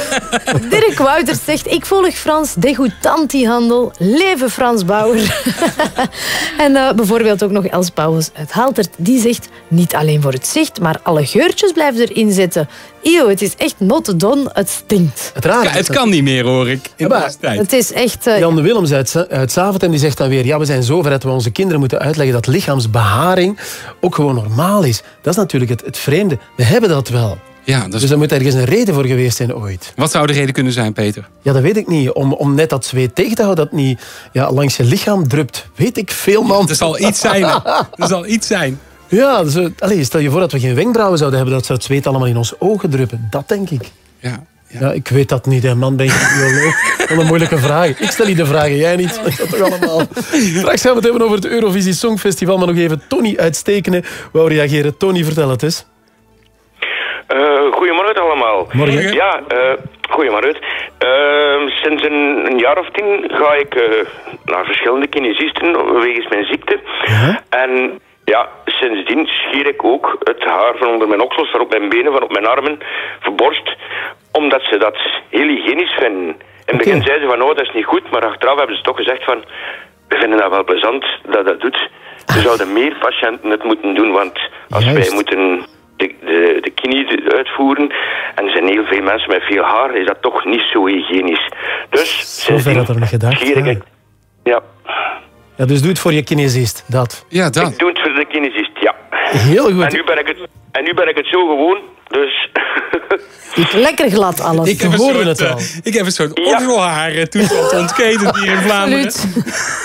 Dirk Wouters zegt... Ik volg Frans degoutanti-handel. Leven Frans Bauer. en eh, bijvoorbeeld ook nog Els Pauwels uit Haltert. Die zegt, niet alleen voor het zicht, maar alle geurtjes blijven erin zitten. Eeuw, het is echt not done. Het stinkt. Het, raar, het kan niet meer, hoor ik. In maar- deze tijd. Het is echt... eh, Jan de Willems uit, uit Zaventem die zegt dan weer... Ja, we zijn zover dat we onze kinderen moeten uitleggen dat lichaamsbeharing ook gewoon normaal is. Dat is natuurlijk het, het vreemde. We hebben dat wel. Ja, dat is... Dus er moet ergens een reden voor geweest zijn ooit. Wat zou de reden kunnen zijn, Peter? Ja, dat weet ik niet. Om, om net dat zweet tegen te houden dat niet ja, langs je lichaam drupt. Weet ik veel, man. Er zal iets zijn. Er zal iets zijn. Ja, dus, eh, allee, stel je voor dat we geen wenkbrauwen zouden hebben, dat zou het zweet allemaal in onze ogen druppen. Dat denk ik. Ja. Ja, ik weet dat niet, hè, man. Ben je bioloog? Wat een moeilijke vraag. Ik stel je de vragen, jij niet. Dat toch allemaal. Straks gaan we het hebben over het Eurovisie Songfestival, maar nog even Tony uitstekenen. Wou reageren. Tony, vertel het eens. Eh, goedemorgen allemaal. Morgen. Ja, eh goedemorgen. Eh, sinds een, een jaar of tien ga ik eh, naar verschillende kinesisten wegens mijn ziekte. En ja, sindsdien schier ik ook het haar van onder mijn oksels, van op mijn benen, van op mijn armen, verborst. Omdat ze dat heel hygiënisch vinden. In het begin zeiden ze van, oh, dat is niet goed. Maar achteraf hebben ze toch gezegd van, we vinden dat wel plezant dat dat doet. Er zouden meer patiënten het moeten doen, want als wij moeten de, de, de knie uitvoeren en er zijn heel veel mensen met veel haar, is dat toch niet zo hygiënisch. Dus Zover had er niet gedacht. schier ik... Ja. Ja, dus doe het voor je kinesist. Dat. Ja, dat. Ik doe het voor de kinesist, ja. Heel goed. En nu ben ik het, en nu ben ik het zo gewoon, dus... Lekker glad alles. Ik heb een soort, eh, ik heb een soort okselhaar toestand ontketend hier in Vlaanderen.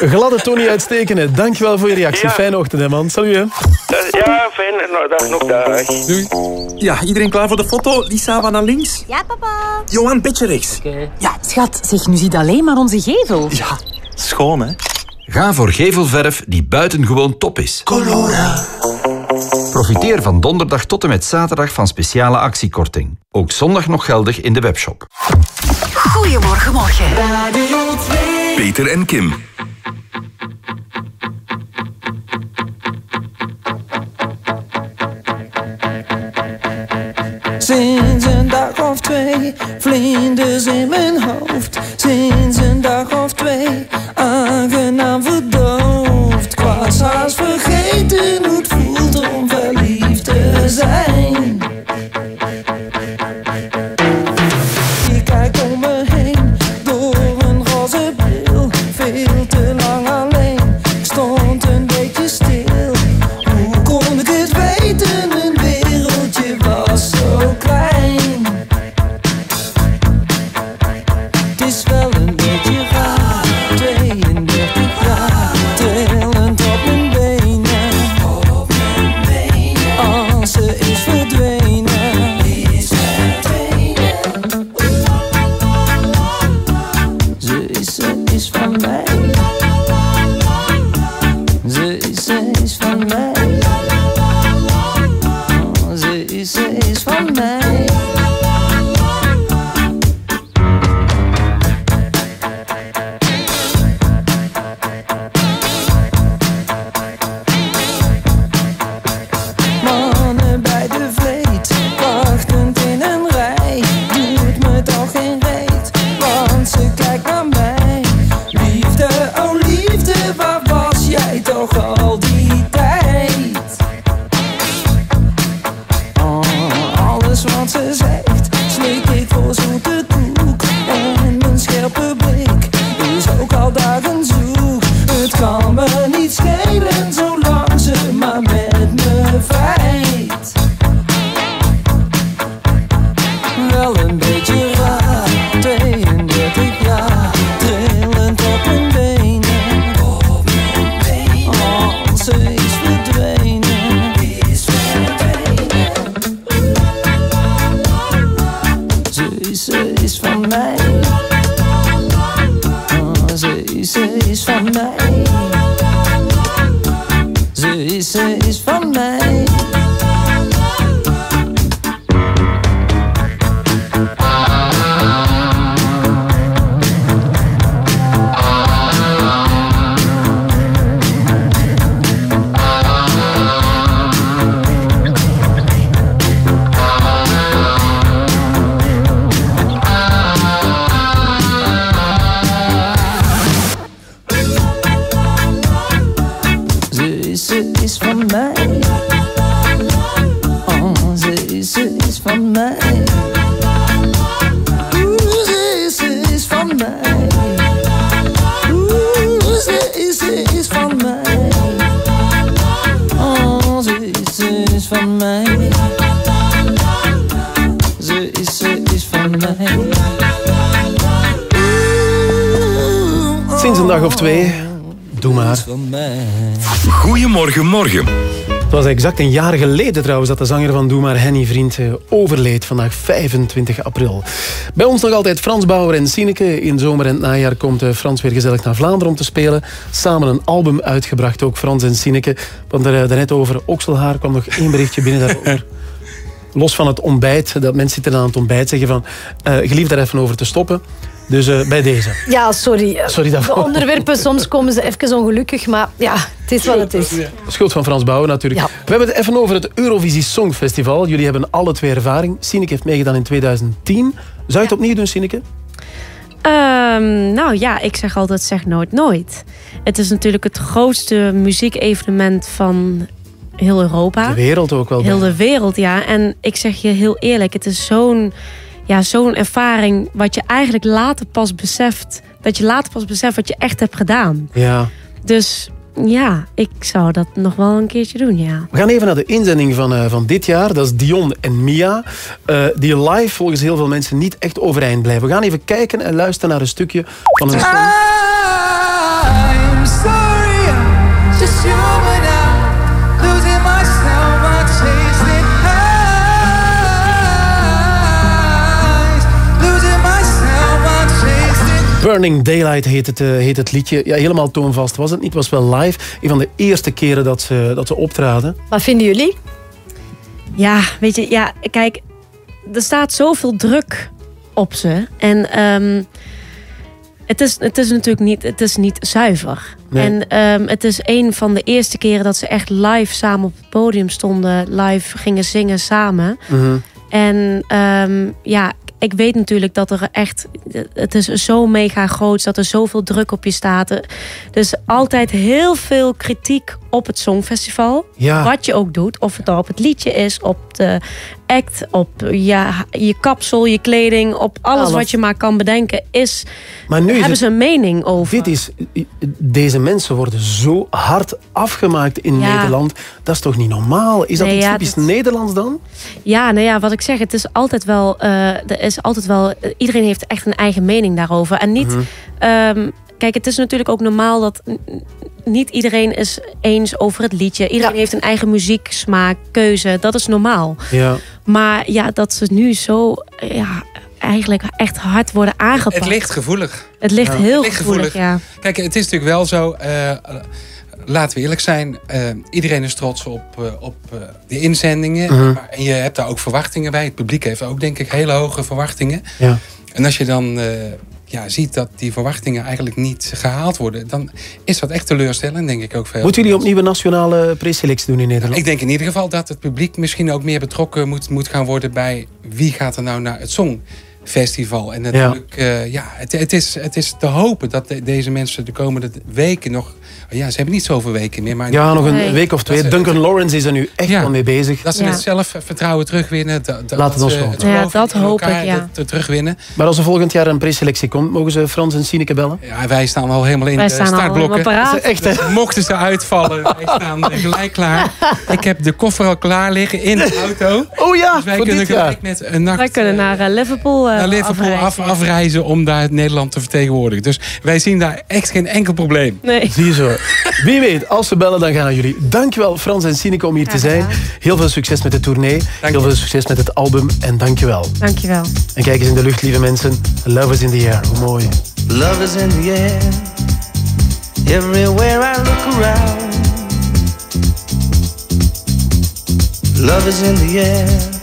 Gladde Tony uitstekenen. Dankjewel voor je reactie. Fijne ochtend, hè, man. Salut, hè. Eh, ja, fijn. Nou, dag nog, dag. Ja, iedereen klaar voor de foto? Lisa, van naar links. Ja, papa. Johan, beetje rechts. Ja, schat, zeg, nu ziet alleen maar onze gevel. Ja, schoon, hè? Ga voor gevelverf die buitengewoon top is. Colora. Profiteer van donderdag tot en met zaterdag van speciale actiekorting. Ook zondag nog geldig in de webshop. Goedemorgen, morgen. Radio 2. Peter en Kim. Sinds een dag of twee, vlinders in mijn hoofd. Sinds exact een jaar geleden trouwens dat de zanger van Doe maar Henny Vriend eh, overleed. Vandaag 25 april. Bij ons nog altijd Frans Bauer en Sineke. In zomer en het najaar komt eh, Frans weer gezellig naar Vlaanderen om te spelen. Samen een album uitgebracht, ook Frans en Sineke. Want er, eh, daarnet over Okselhaar kwam nog één berichtje binnen daarover. Los van het ontbijt, dat mensen zitten aan het ontbijt zeggen van... eh gelief daar even over te stoppen. Dus eh, bij deze. Ja, sorry. Sorry daarvoor. De onderwerpen, soms komen ze even ongelukkig, maar ja, is wat het is. Schuld van Frans Bouwen natuurlijk. We hebben het even over het Eurovisie Songfestival. Jullie hebben alle twee ervaring. Sineke heeft meegedaan in 2010. Zou je het opnieuw doen, Sineke? Ehm, nou ja, ik zeg altijd zeg nooit nooit. Het is natuurlijk het grootste muziekevenement van heel Europa. De wereld ook wel. Heel de wereld, ja. En ik zeg je heel eerlijk, het is zo'n ja, zo'n ervaring wat je eigenlijk later pas beseft. Dat je later pas beseft wat je echt hebt gedaan. Ja. Dus ja, ik zou dat nog wel een keertje doen, ja. We gaan even naar de inzending van, eh, van dit jaar. Dat is Dion en Mia. eh, die live volgens heel veel mensen niet echt overeind blijven. We gaan even kijken en luisteren naar een stukje van hun song. Burning Daylight heet het, eh, heet het liedje. Ja, helemaal toonvast was het niet. Het was wel live. Een van de eerste keren dat ze, dat ze optraden. Wat vinden jullie? Ja, weet je, ja, kijk, er staat zoveel druk op ze. En ehm, Het is, het is natuurlijk niet, het is niet zuiver. Nee. En ehm, het is een van de eerste keren dat ze echt live samen op het podium stonden. Live gingen zingen samen. Mhm. En ehm, ja, ik weet natuurlijk dat er echt... Het is zo mega groot, dat er zoveel druk op je staat. Is altijd heel veel kritiek op het Songfestival. Ja. Wat je ook doet. Of het nou op het liedje is, op de act, op ja, je kapsel, je kleding. Op alles, Alles. wat je maar kan bedenken. Is, Maar nu is hebben het- ze een mening over. Dit is, deze mensen worden zo hard afgemaakt in Ja. Nederland. Dat is toch niet normaal? Is dat iets ja, typisch Nederlands dan? Ja, nou ja, wat ik zeg, het is altijd wel. eh, er is altijd wel iedereen heeft echt een eigen mening daarover. En niet. Mhm. ehm, kijk, het is natuurlijk ook normaal dat niet iedereen is eens over het liedje. Iedereen heeft een eigen muzieksmaak, keuze. Dat is normaal. Ja. Maar ja, dat ze nu zo. Ja, eigenlijk echt hard worden aangepakt. Het ligt gevoelig. Het ligt Ja. heel Het ligt gevoelig, ja. Kijk, het is natuurlijk wel zo. eh, laten we eerlijk zijn. eh, iedereen is trots op, eh, op eh, de inzendingen. Mhm. Maar, en je hebt daar ook verwachtingen bij. Het publiek heeft ook, denk ik, hele hoge verwachtingen. Ja. En als je dan eh, ja, ziet dat die verwachtingen eigenlijk niet gehaald worden, dan is dat echt teleurstellend, denk ik ook veel. Moeten jullie opnieuw een nationale preselectie doen in Nederland? Ik denk in ieder geval dat het publiek misschien ook meer betrokken moet, moet gaan worden bij wie gaat er nou naar het Songfestival. En natuurlijk, ja. ja, het, het, is, het is te hopen dat de- deze mensen de komende weken nog. Ja, ze hebben niet zoveel weken meer. Maar Ja, nog een Nee. week of twee. Ze- Duncan Lawrence is er nu echt wel mee bezig. Dat ze Ja. het zelfvertrouwen terugwinnen. Dat, dat, Laat het ons hopen. Ja, dat hoop ik, elkaar ja. terugwinnen. Maar als er volgend jaar een preselectie komt, mogen ze Frans en Sineke bellen? Ja, wij staan al helemaal in Wij de al startblokken. echt? Dus mochten ze uitvallen, wij staan gelijk klaar. Ik heb de koffer al klaar liggen in de auto. Oh ja, Dus wij voor kunnen dit jaar. gelijk met een nacht Wij kunnen naar eh, Liverpool, eh, naar Liverpool af, afreizen. afreizen om daar Nederland te vertegenwoordigen. Dus wij zien daar echt geen enkel probleem. Nee. Zie je zo. Wie weet, als ze bellen, dan gaan jullie. Dankjewel Frans en Sineke om hier te zijn. Heel veel succes met de tournee. Heel veel succes met het album. En dankjewel. Dankjewel. En kijk eens in de lucht, lieve mensen. Love is in the air. Hoe mooi. Love is in the air. Everywhere I look around. Love is in the air.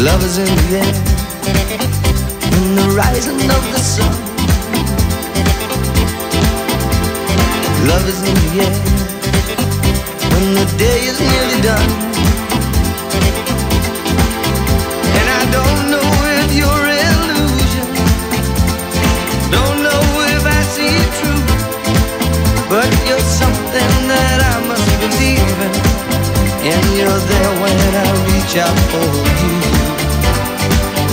Love is in the air, in the rising of the sun. Love is in the air, when the day is nearly done. And I don't know you're there when I reach out for you.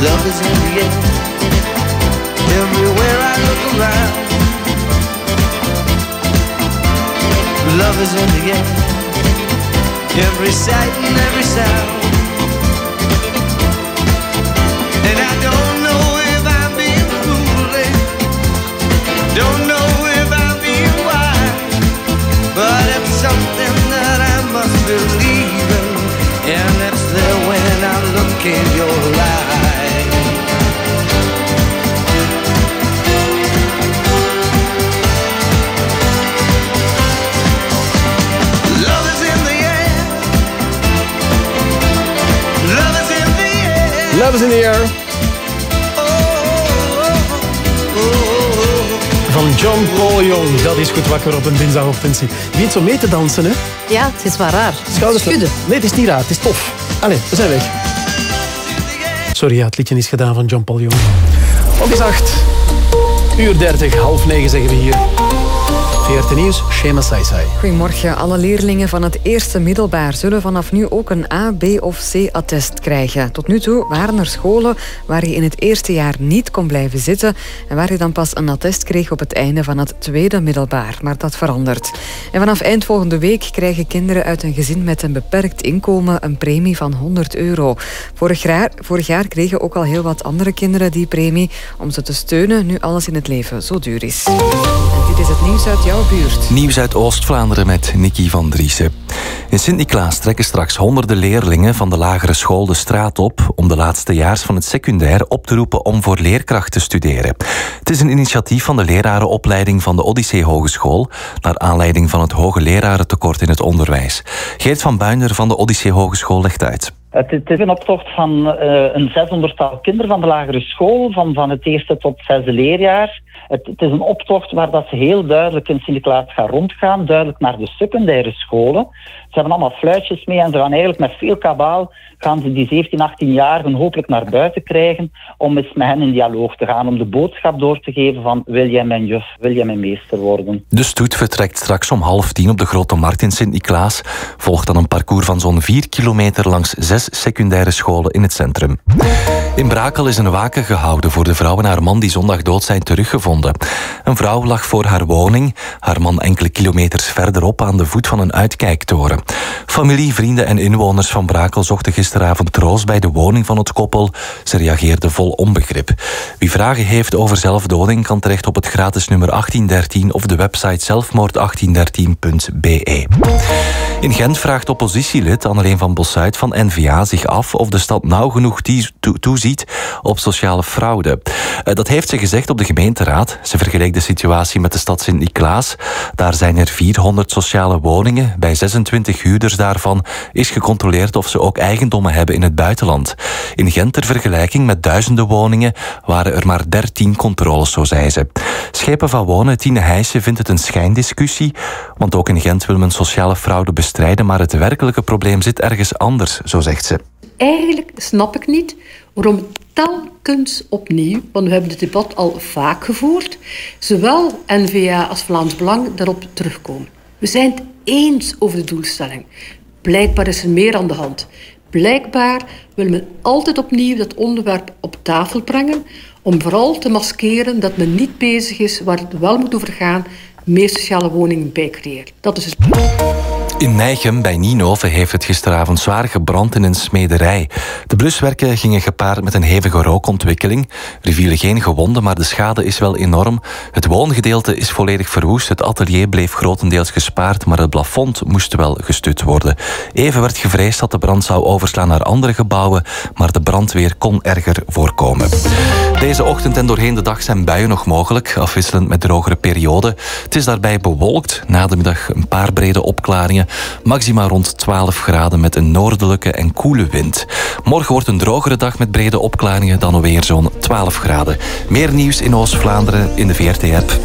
Love is in the air. Everywhere I look around. Love is in the air. Every sight and every sound. I look in your eyes. Love is in the air. Love is in the air. Van John Paul Young. Dat is goed wakker op een dinsdagochtend. Je begint zo mee te dansen, hè? Ja, het is wel raar. Schouders Schudden. Nee, het is niet raar. Het is tof. Allee, we zijn weg. Sorry, het liedje is gedaan van John Paul Young. Op is 8. Uur 30, half 9 zeggen we hier. VRT Nieuws. Goedemorgen. Alle leerlingen van het eerste middelbaar zullen vanaf nu ook een A, B of C-attest krijgen. Tot nu toe waren er scholen waar je in het eerste jaar niet kon blijven zitten en waar je dan pas een attest kreeg op het einde van het tweede middelbaar. Maar dat verandert. En vanaf eind volgende week krijgen kinderen uit een gezin met een beperkt inkomen een premie van 100 euro. Vorig jaar, kregen ook al heel wat andere kinderen die premie om ze te steunen nu alles in het leven zo duur is. Dit is het nieuws uit jouw Nieuws uit Oost-Vlaanderen met Nicky van Driessen. In Sint-Niklaas trekken straks honderden leerlingen van de lagere school de straat op om de laatste jaars van het secundair op te roepen om voor leerkracht te studeren. Het is een initiatief van de lerarenopleiding van de Odyssee Hogeschool naar aanleiding van het hoge lerarentekort in het onderwijs. Geert van Buiner van de Odyssee Hogeschool legt uit. Het, is een optocht van eh, een 600-tal kinderen van de lagere school, van, van het eerste tot zesde leerjaar. Het, is een optocht waar dat ze heel duidelijk in Sint-Niklaas gaan rondgaan, duidelijk naar de secundaire scholen. Ze hebben allemaal fluitjes mee en ze gaan eigenlijk met veel kabaal gaan ze die 17, 18-jarigen hopelijk naar buiten krijgen om eens met hen in dialoog te gaan, om de boodschap door te geven van wil jij mijn juf, wil jij mijn meester worden. De stoet vertrekt straks om half tien op de Grote Markt in Sint-Niklaas. Volgt dan een parcours van zo'n 4 kilometer langs zes secundaire scholen in het centrum. In Brakel is een waken gehouden voor de vrouw en haar man die zondag dood zijn teruggevonden. Een vrouw lag voor haar woning, haar man enkele kilometers verderop aan de voet van een uitkijktoren. Familie, vrienden en inwoners van Brakel zochten gisteravond troost bij de woning van het koppel. Ze reageerden vol onbegrip. Wie vragen heeft over zelfdoding kan terecht op het gratis nummer 1813 of de website zelfmoord1813.be. In Gent vraagt oppositielid Anneleen van Bossuit van N-VA zich af of de stad nauw genoeg toeziet op sociale fraude. Eh, Dat heeft ze gezegd op de gemeenteraad. Ze vergeleek de situatie met de stad Sint-Niklaas. Daar zijn er 400 sociale woningen. Bij 26 huurders daarvan is gecontroleerd of ze ook eigendommen hebben in het buitenland. In Gent ter vergelijking met duizenden woningen waren er maar 13 controles, zo zei ze. Schepen van Wonen, Tine Heijsen, vindt het een schijndiscussie. Want ook in Gent wil men sociale fraude bestrijden, maar het werkelijke probleem zit ergens anders, zo zegt ze. Eigenlijk snap ik niet waarom telkens opnieuw, want we hebben het debat al vaak gevoerd, zowel NVA als Vlaams Belang daarop terugkomen. We zijn het eens over de doelstelling. Blijkbaar is er meer aan de hand. Blijkbaar wil men altijd opnieuw dat onderwerp op tafel brengen om vooral te maskeren dat men niet bezig is waar het wel moet over gaan, meer sociale woningen bij creëren. Dat is het. In Nijchem bij Ninove heeft het gisteravond zwaar gebrand in een smederij. De bluswerken gingen gepaard met een hevige rookontwikkeling. Er vielen geen gewonden, maar de schade is wel enorm. Het woongedeelte is volledig verwoest. Het atelier bleef grotendeels gespaard, maar het plafond moest wel gestut worden. Even werd gevreesd dat de brand zou overslaan naar andere gebouwen, maar de brandweer kon erger voorkomen. Deze ochtend en doorheen de dag zijn buien nog mogelijk, afwisselend met drogere perioden. Het is daarbij bewolkt. Na de middag een paar brede opklaringen. Maxima rond 12 graden met een noordelijke en koele wind. Morgen wordt een drogere dag met brede opklaringen, dan alweer zo'n 12 graden. Meer nieuws in Oost-Vlaanderen in de VRT-app.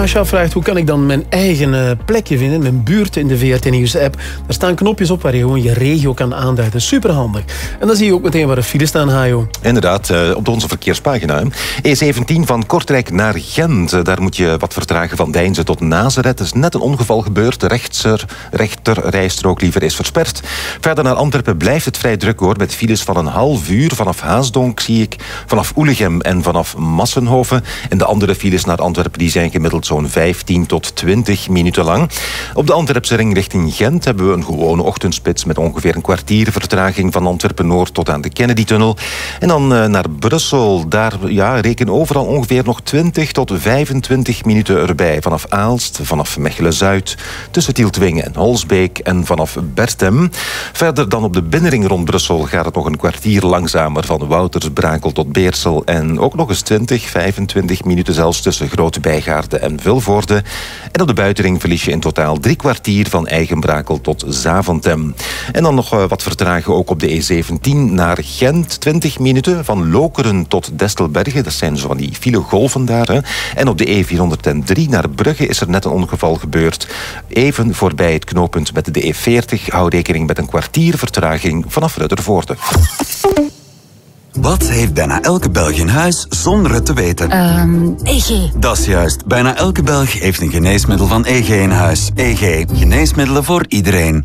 Als je afvraagt hoe kan ik dan mijn eigen eh, plekje vinden, mijn buurt in de VRT Nieuws app, daar staan knopjes op waar je gewoon je regio kan aanduiden. Superhandig. En dan zie je ook meteen waar de files staan, Hajo. Inderdaad, eh, op onze verkeerspagina. hè. E17 van Kortrijk naar Gent. Eh, Daar moet je wat vertragen van Deinzen tot Nazareth. Er is net een ongeval gebeurd. De rechtser, rechter rijstrook liever is versperd. Verder naar Antwerpen blijft het vrij druk hoor. Met files van een half uur. Vanaf Haasdonk zie ik. Vanaf Oelegem en vanaf Massenhoven. En de andere files naar Antwerpen die zijn gemiddeld zo'n 15 tot 20 minuten lang. Op de Antwerpse ring richting Gent hebben we een gewone ochtendspits met ongeveer een kwartier vertraging van Antwerpen-Noord tot aan de Kennedy-tunnel. En dan eh, naar Brussel. Daar ja, reken overal ongeveer nog 20 tot 25 minuten erbij. Vanaf Aalst, vanaf Mechelen-Zuid, tussen Tieltwingen en Holsbeek en vanaf Bertem. Verder dan op de binnenring rond Brussel gaat het nog een kwartier langzamer van Wouters, Brakel tot Beersel. En ook nog eens 20, 25 minuten zelfs tussen Grote Bijgaarden en en Vilvoorde. En op de buitenring verlies je in totaal drie kwartier van Eigenbrakel tot Zaventem. En dan nog eh, wat vertragen ook op de E17 naar Gent. 20 minuten van Lokeren tot Destelbergen. Dat zijn zo van die file golven daar. En op de E403 naar Brugge is er net een ongeval gebeurd. Even voorbij het knooppunt met de E40. Hou rekening met een kwartier vertraging vanaf Ruddervoorde. Wat heeft bijna elke Belg in huis zonder het te weten? Ehm, EG. Dat is juist. Bijna elke Belg heeft een geneesmiddel van EG in huis. EG. Geneesmiddelen voor iedereen.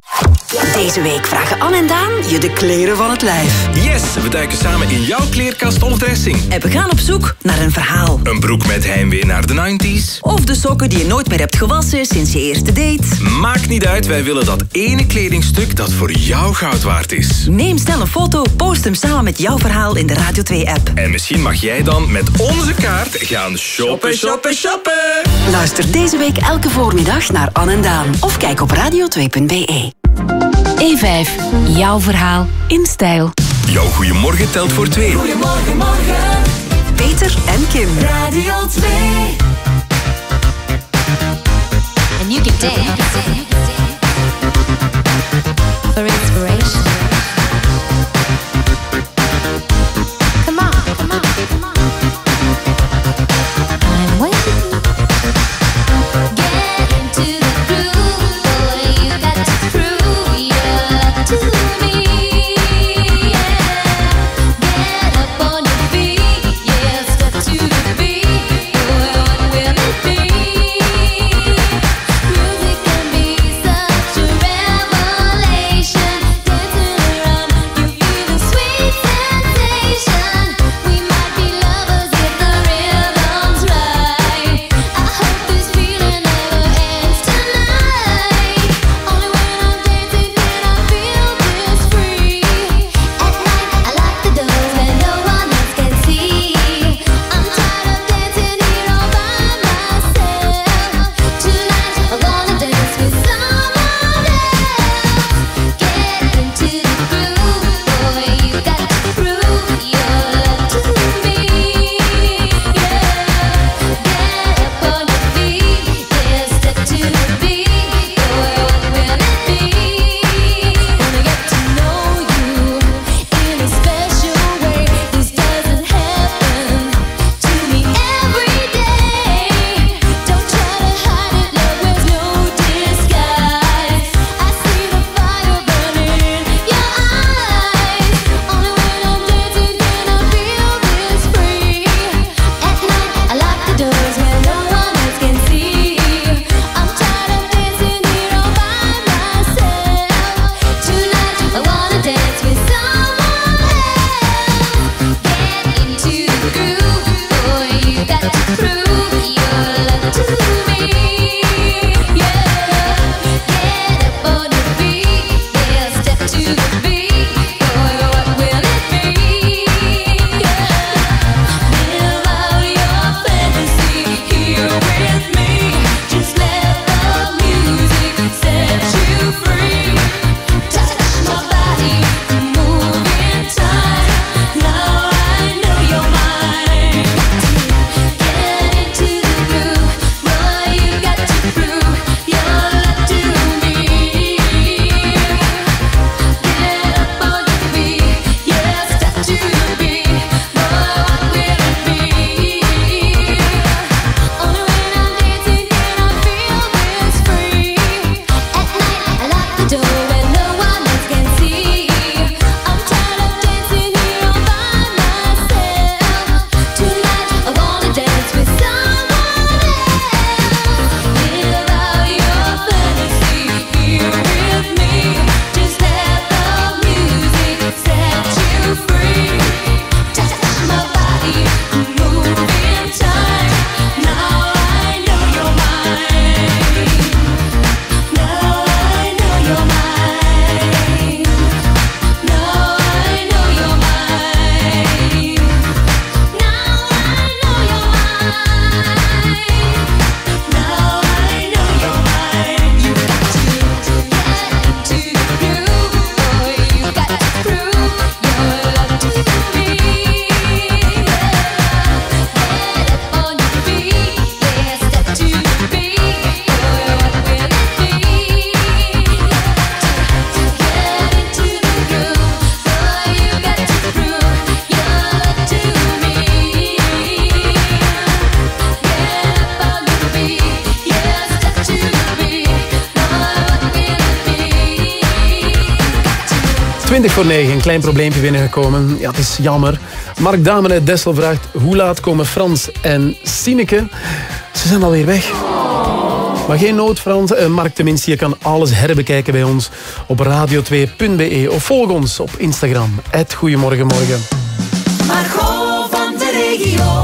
Deze week vragen Anne en Daan je de kleren van het lijf. Yes, we duiken samen in jouw kleerkast of dressing. En we gaan op zoek naar een verhaal. Een broek met heimwee naar de 90s. Of de sokken die je nooit meer hebt gewassen sinds je eerste date. Maakt niet uit, wij willen dat ene kledingstuk dat voor jou goud waard is. Neem snel een foto, post hem samen met jouw verhaal in de Radio 2-app. En misschien mag jij dan met onze kaart gaan shoppen, shoppen, shoppen. Luister deze week elke voormiddag naar Anne en Daan. Of kijk op radio2.be. E5. Jouw verhaal in stijl. Jouw goeiemorgen telt voor twee. Goedemorgen, morgen. Peter en Kim. Radio 2. And you can dance. Klein probleempje binnengekomen. Ja, het is jammer. Mark Damen uit Dessel vraagt hoe laat komen Frans en Sineke? Ze zijn alweer weg. Maar geen nood, Frans. Eh, Mark, tenminste, je kan alles herbekijken bij ons op radio2.be of volg ons op Instagram. Goedemorgenmorgen. Margot van de regio.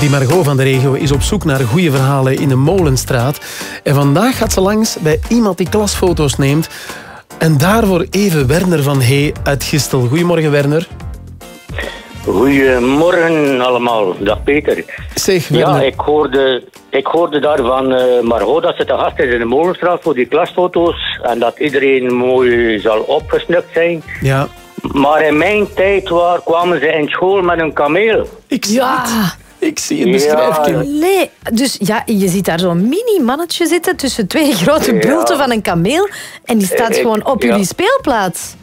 Die Margot van de regio is op zoek naar goede verhalen in de Molenstraat. En vandaag gaat ze langs bij iemand die klasfoto's neemt. En daarvoor even Werner van Hey uit Gistel. Goedemorgen, Werner. Goedemorgen allemaal, dag Peter. Zeg, ja, Werner. ik hoorde, ik hoorde daar van eh, Margot dat ze te gast is in de Molenstraat voor die klasfoto's en dat iedereen mooi zal opgesnukt zijn. Ja. Maar in mijn tijd waar, kwamen ze in school met een kameel. Ik zie Ja. Zie beschrijf, Kim. Nee, dus ja, je ziet daar zo'n mini-mannetje zitten tussen twee grote Ja. bulten van een kameel. En die staat Ik- gewoon op ja. jullie speelplaats.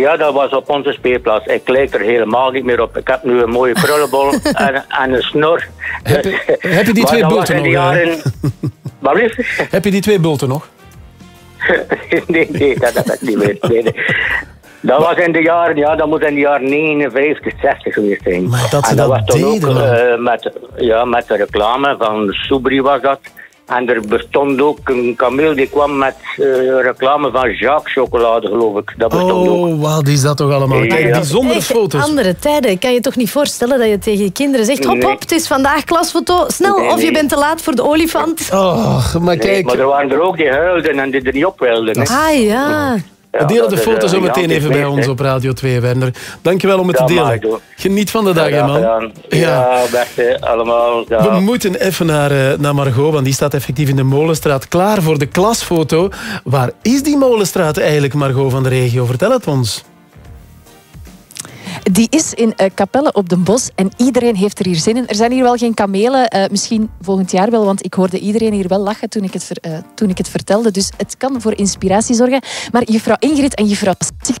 Ja, dat was op onze speelplaats. Ik lijk er helemaal niet meer op. Ik heb nu een mooie krullenbol en, en een snor. Heb je- heb je die twee bulten nog, jaren... Heb je die twee bulten nog? nee, nee, dat heb ik niet meer. Nee, nee. Dat was in de jaren, ja, dat moet in de jaren 59, 60 geweest zijn. Maar dat ze en dat was toen deden, ook eh, met, ja, met de reclame van Soubry was dat. En er bestond ook een kameel die kwam met eh, reclame van Jacques chocolade, geloof ik. Dat bestond ook. Oh, wat is dat toch allemaal? Kijk, Ja. bijzondere foto's. andere tijden. Ik kan je toch niet voorstellen dat je tegen je kinderen zegt... Hop, Nee. hop, het is vandaag klasfoto. Snel, Nee, of je bent te laat voor de olifant. Oh, maar Nee, kijk. maar er waren er ook die huilden en die er niet op wilden. hè. Ah ja. Ja, delen de foto's eh, zo meteen even bij ons op Radio 2, Werner. Dankjewel om het te delen. Geniet van de dag, hè, man. Ja, beste allemaal. We moeten even naar, eh, naar Margot, want die staat effectief in de Molenstraat klaar voor de klasfoto. Waar is die Molenstraat eigenlijk, Margot van de regio? Vertel het ons. Die is in eh, Capelle op den Bos en iedereen heeft er hier zin in. Er zijn hier wel geen kamelen, eh, misschien volgend jaar wel, want ik hoorde iedereen hier wel lachen toen ik, het ver- eh, toen ik het vertelde. Dus het kan voor inspiratie zorgen. Maar juffrouw Ingrid en juffrouw Sigrid,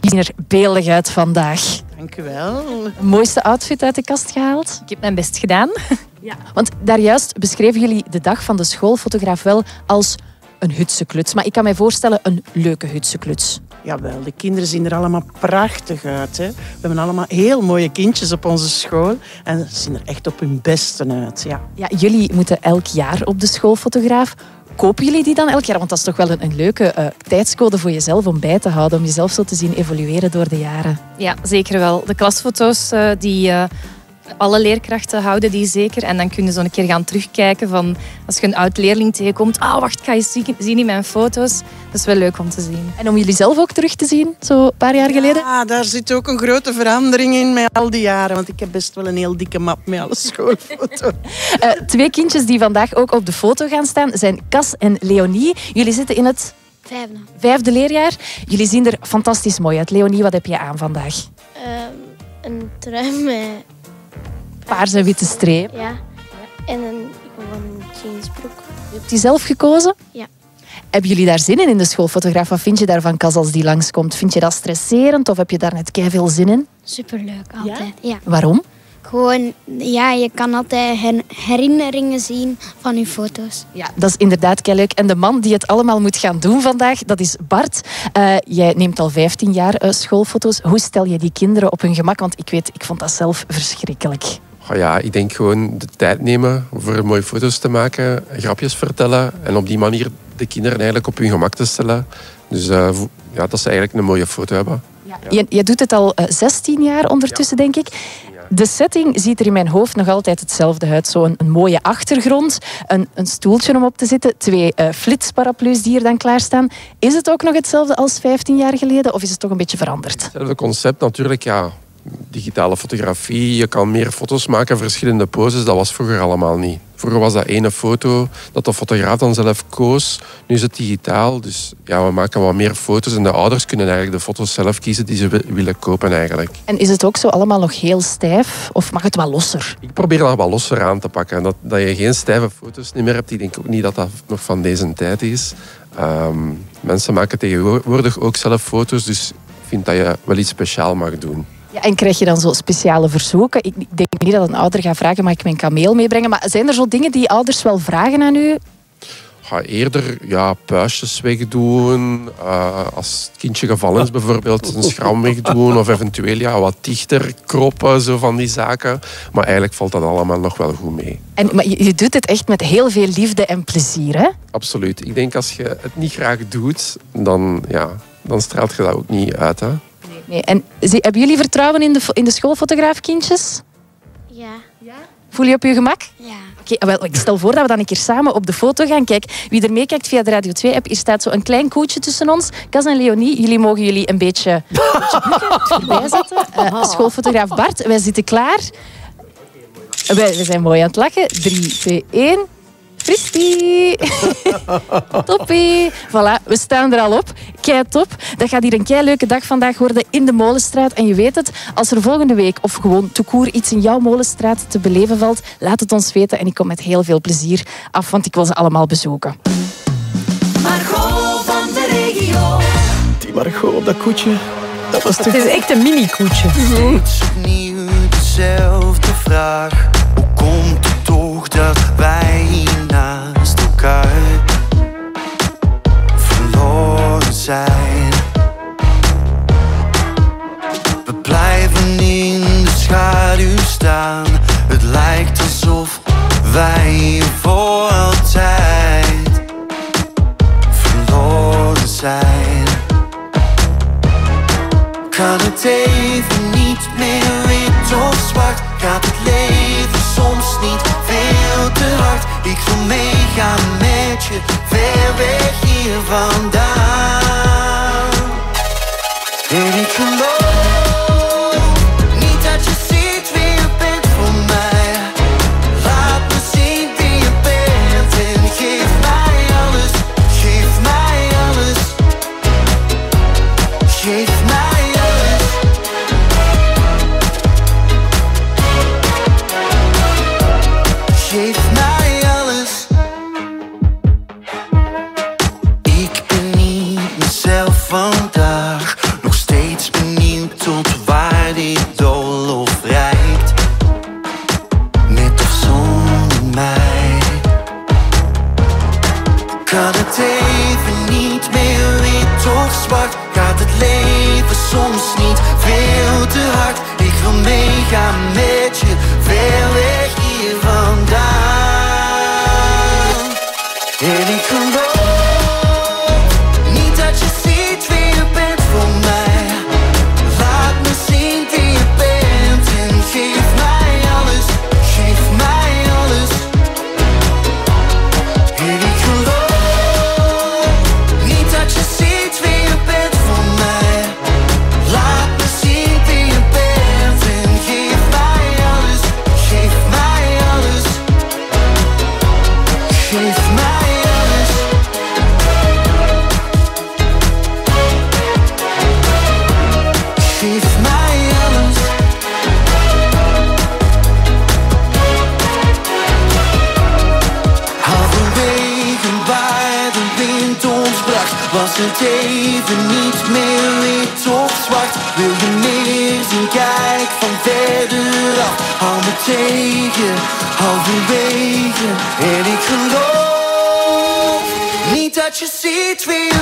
zien er beeldig uit vandaag. Dank u wel. Mooiste outfit uit de kast gehaald? Ik heb mijn best gedaan. Ja. Want daar juist beschreven jullie de dag van de schoolfotograaf wel als een hutse kluts. Maar ik kan mij voorstellen een leuke hutse kluts. Jawel, de kinderen zien er allemaal prachtig uit. Hè. We hebben allemaal heel mooie kindjes op onze school. En ze zien er echt op hun beste uit. Ja. Ja, jullie moeten elk jaar op de schoolfotograaf. Kopen jullie die dan elk jaar? Want dat is toch wel een, een leuke eh, tijdscode voor jezelf om bij te houden. Om jezelf zo te zien evolueren door de jaren. Ja, zeker wel. De klasfoto's, eh, die eh, alle leerkrachten houden die zeker. En dan kunnen ze een keer gaan terugkijken van als je een oud leerling tegenkomt. Ah, wacht, ga je zien- zien in mijn foto's. Dat is wel leuk om te zien. En om jullie zelf ook terug te zien, zo een paar jaar geleden? Ja, daar zit ook een grote verandering in met al die jaren. Want ik heb best wel een heel dikke map met alle schoolfoto's. Eh, twee kindjes die vandaag ook op de foto gaan staan zijn Cas en Leonie. Jullie zitten in het Vijfde. vijfde leerjaar. Jullie zien er fantastisch mooi uit. Leonie, wat heb je aan vandaag? Ehm, een trui met... Paarse en witte streep. Ja. En een gewoon jeansbroek. Heb je die zelf gekozen? Ja. Hebben jullie daar zin in in de schoolfotograaf? Wat vind je daarvan, Cas, als die langskomt? Vind je dat stresserend of heb je daar net veel zin in? Superleuk, altijd. Ja. Waarom? Gewoon, ja, je kan altijd her- herinneringen zien van je foto's. Ja, dat is inderdaad kei leuk. En de man die het allemaal moet gaan doen vandaag, dat is Bart. Eh, jij neemt al 15 jaar eh, schoolfoto's. Hoe stel je die kinderen op hun gemak? Want ik weet, ik vond dat zelf verschrikkelijk. Oh ja, ik denk gewoon de tijd nemen voor mooie foto's te maken, grapjes vertellen en op die manier de kinderen eigenlijk op hun gemak te stellen. Dus eh, ja, dat ze eigenlijk een mooie foto hebben. Je, je doet het al eh, 16 jaar ondertussen, denk ik. De setting ziet er in mijn hoofd nog altijd hetzelfde uit. Zo'n een mooie achtergrond, een, een stoeltje om op te zitten, twee eh flitsparaplu's die hier dan klaarstaan. Is het ook nog hetzelfde als 15 jaar geleden of is het toch een beetje veranderd? Hetzelfde concept natuurlijk, ja. Digitale fotografie, je kan meer foto's maken, verschillende poses. Dat was vroeger allemaal niet. Vroeger was dat ene foto dat de fotograaf dan zelf koos. Nu is het digitaal, dus ja, we maken wat meer foto's. En de ouders kunnen eigenlijk de foto's zelf kiezen die ze wi- willen kopen eigenlijk. En is het ook zo allemaal nog heel stijf of mag het wel losser? Ik probeer dat wat losser aan te pakken. Dat, dat je geen stijve foto's niet meer hebt. Ik denk ook niet dat dat nog van deze tijd is. Ehm, mensen maken tegenwoordig ook zelf foto's. Dus ik vind dat je wel iets speciaal mag doen. Ja, en krijg je dan zo speciale verzoeken? Ik denk niet dat een ouder gaat vragen, mag ik mijn kameel meebrengen? Maar zijn er zo dingen die ouders wel vragen aan u? Ga eerder ja, puistjes wegdoen. eh, als het kindje gevallen is, bijvoorbeeld een schram wegdoen. Of eventueel ja, wat dichter kroppen, zo van die zaken. Maar eigenlijk valt dat allemaal nog wel goed mee. En, maar je, je doet het echt met heel veel liefde en plezier, hè? Absoluut. Ik denk als je het niet graag doet, dan, ja, dan straalt je dat ook niet uit. Hè? Nee. En zie- hebben jullie vertrouwen in de, in de schoolfotograaf, kindjes? Ja. Voel je op je gemak? Ja. Oké, wel, ik stel voor dat we dan een keer samen op de foto gaan. Kijk, wie er meekijkt via de Radio 2-app, hier staat zo een klein koetje tussen ons. Cas en Leonie, jullie mogen jullie een beetje, een beetje zetten. Eh, schoolfotograaf Bart, wij zitten klaar. Wij, we zijn mooi aan het lachen. 3, 2, 1. Frisbee! Toppie! Voilà, we staan er al op. Kei top. Dat gaat hier een kei leuke dag vandaag worden in de Molenstraat. En je weet het, als er volgende week of gewoon toekoer iets in jouw Molenstraat te beleven valt, laat het ons weten. En ik kom met heel veel plezier af, want ik wil ze allemaal bezoeken. Margot van de regio. Die Margot op dat koetje. Dat was toch... Het is echt een mini-koetje. Steeds opnieuw dezelfde vraag. Hoe komt het toch dat wij We blijven in de schaduw staan. Het lijkt alsof wij voor altijd verloren zijn. Kan het even niet meer wit of zwart? Gaat het leven soms niet veel te hard? Ik wil meegaan met je, ver weg hier vandaan. En ik geloof meegaan met je, even niet meer wit of zwart Wil je meer zien, kijk van verder af. Hou me tegen, halverwege En ik geloof niet dat je ziet wie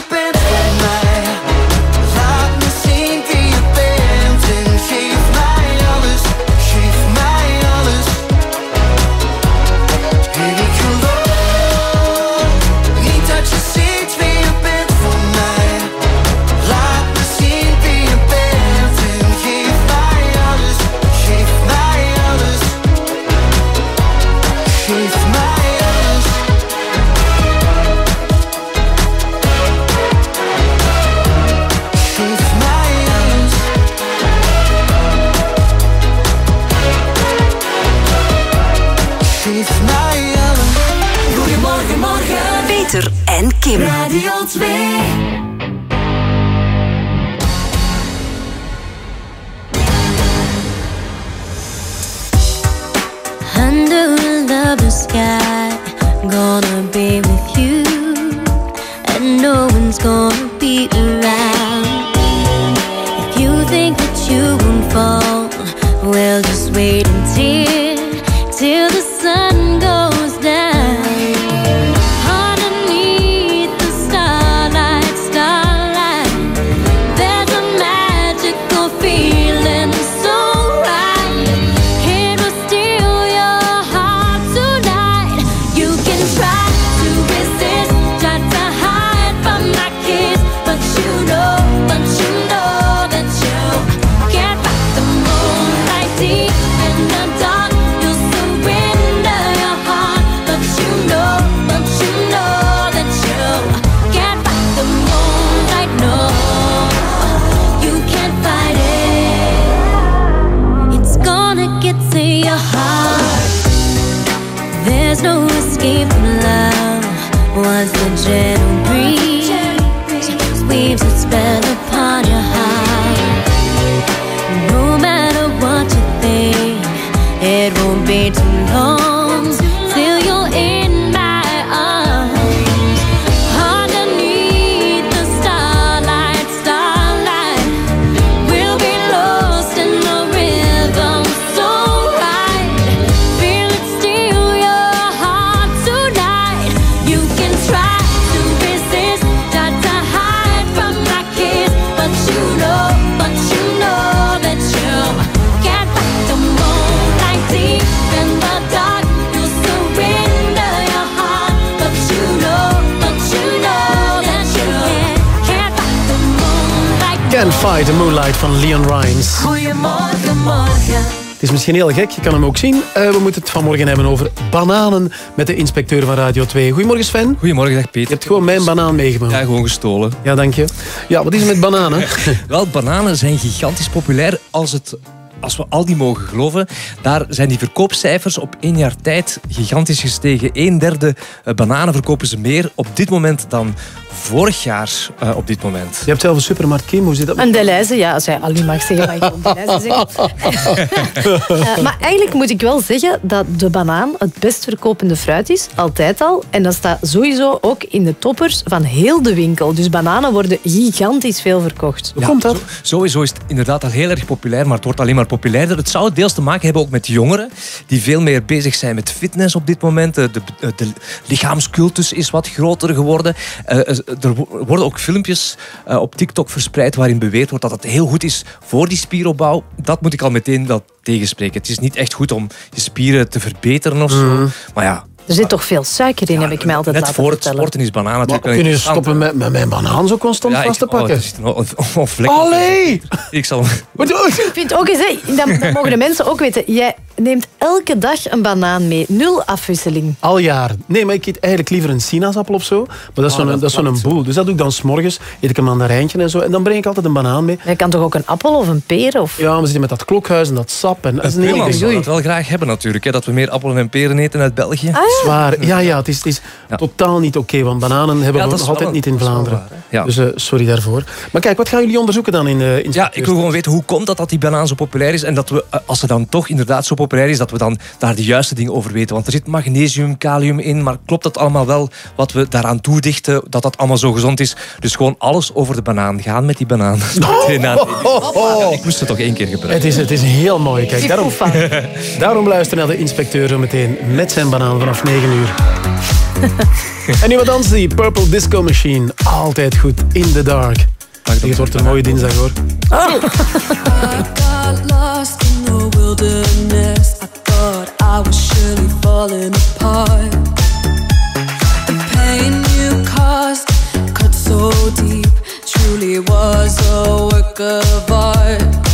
misschien heel gek, je kan hem ook zien. Eh, we moeten het vanmorgen hebben over bananen met de inspecteur van Radio 2. Goedemorgen Sven. Goedemorgen, dag Peter. Je hebt gewoon mijn banaan meegenomen. Ja, gewoon gestolen. Ja, dank je. Ja, wat is er met bananen? Wel, bananen zijn gigantisch populair als het... Als we al die mogen geloven, daar zijn die verkoopcijfers op één jaar tijd gigantisch gestegen. Een derde eh, bananen verkopen ze meer op dit moment dan vorig jaar eh, op dit moment. Je hebt zelf een supermarkt, Kim. Hoe zit dat? En Deleuze, ja, als jij Ali mag zeggen, mag ik ook Deleuze zeggen. Eh, maar eigenlijk moet ik wel zeggen dat de banaan het best verkopende fruit is, altijd al. En dat staat sowieso ook in de toppers van heel de winkel. Dus bananen worden gigantisch veel verkocht. Ja, zo- sowieso is het inderdaad al heel erg populair, maar het wordt alleen maar populairder. Het zou deels te maken hebben ook met jongeren, die veel meer bezig zijn met fitness op dit moment. De, de, de lichaamscultus is wat groter geworden. Eh, er wo- worden ook filmpjes eh, op TikTok verspreid waarin beweerd wordt dat het heel goed is voor die spieropbouw. Dat moet ik al meteen wel tegenspreken. Het is niet echt goed om je spieren te verbeteren of zo. Maar ja, Er zit toch veel suiker in, heb ik mij altijd net laten voor het vertellen. sporten is banaan Maar natuurlijk... kun je stoppen met, met mijn banaan zo constant Ja, vast te oh, pakken? er zit een- of- of vlekken. Allee! Ik zal... Ik vind ook eens, hè, dat, dat mogen de mensen ook weten. Jij neemt elke dag een banaan mee. Nul afwisseling. Al jaar. Nee, maar ik eet eigenlijk liever een sinaasappel of zo. Maar dat is Oh, zo'n dat dat is zo'n boel. Dus dat doe ik dan s'morgens. Eet ik een mandarijntje en zo. En dan breng ik altijd een banaan mee. Je kan toch ook een appel of een peer? Of... Ja, we zitten met dat klokhuis en dat sap. En, dat is zou dat wel graag hebben natuurlijk. Hè, dat we meer appelen en peren eten uit België. Ah, Zwaar. Ja, ja, het is, het is totaal niet oké. want bananen hebben Ja, we nog altijd niet in Vlaanderen. waar, hè. Ja. Dus eh, sorry daarvoor. Maar kijk, wat gaan jullie onderzoeken dan in de Ja, ik wil gewoon weten hoe komt dat dat die banaan zo populair is. En dat we, eh, als ze dan toch inderdaad zo populair is, dat we dan daar de juiste dingen over weten. Want er zit magnesium, kalium in. Maar klopt dat allemaal wel wat we daaraan toedichten? Dat dat allemaal zo gezond is. Dus gewoon alles over de banaan. Gaan met die banaan. Meteen na het eten. Ik moest het toch één keer gebruiken. Het is, het is heel mooi. Kijk, daarom, daarom luister naar de inspecteur zo meteen met zijn banaan vanaf 9 uur. en nu wat anders, die Purple Disco Machine. Altijd goed, in the dark. Het wordt een mooie dinsdag hoor. got lost in the wilderness. I thought I was surely falling apart. The pain you caused cut so deep, truly was a work of art.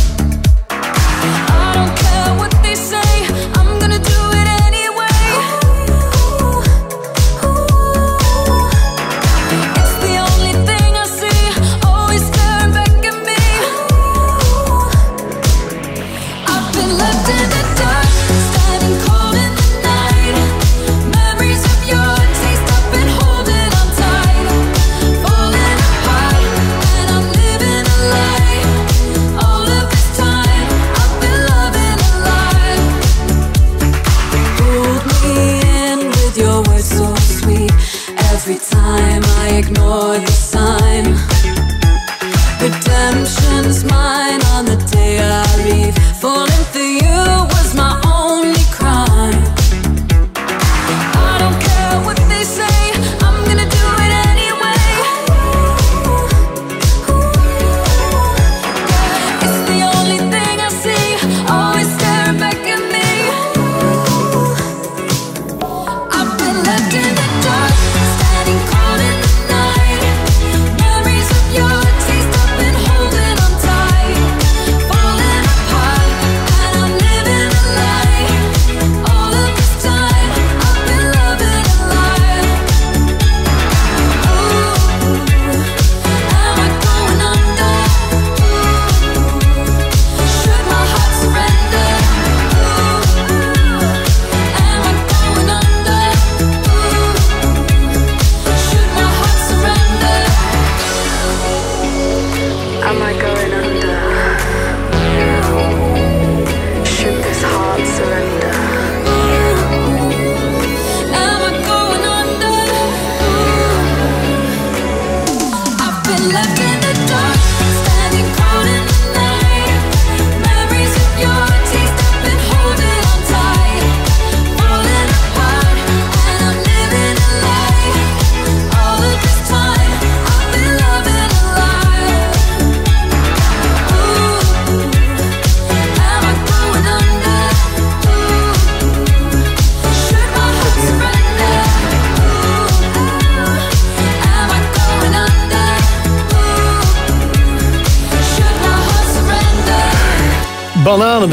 more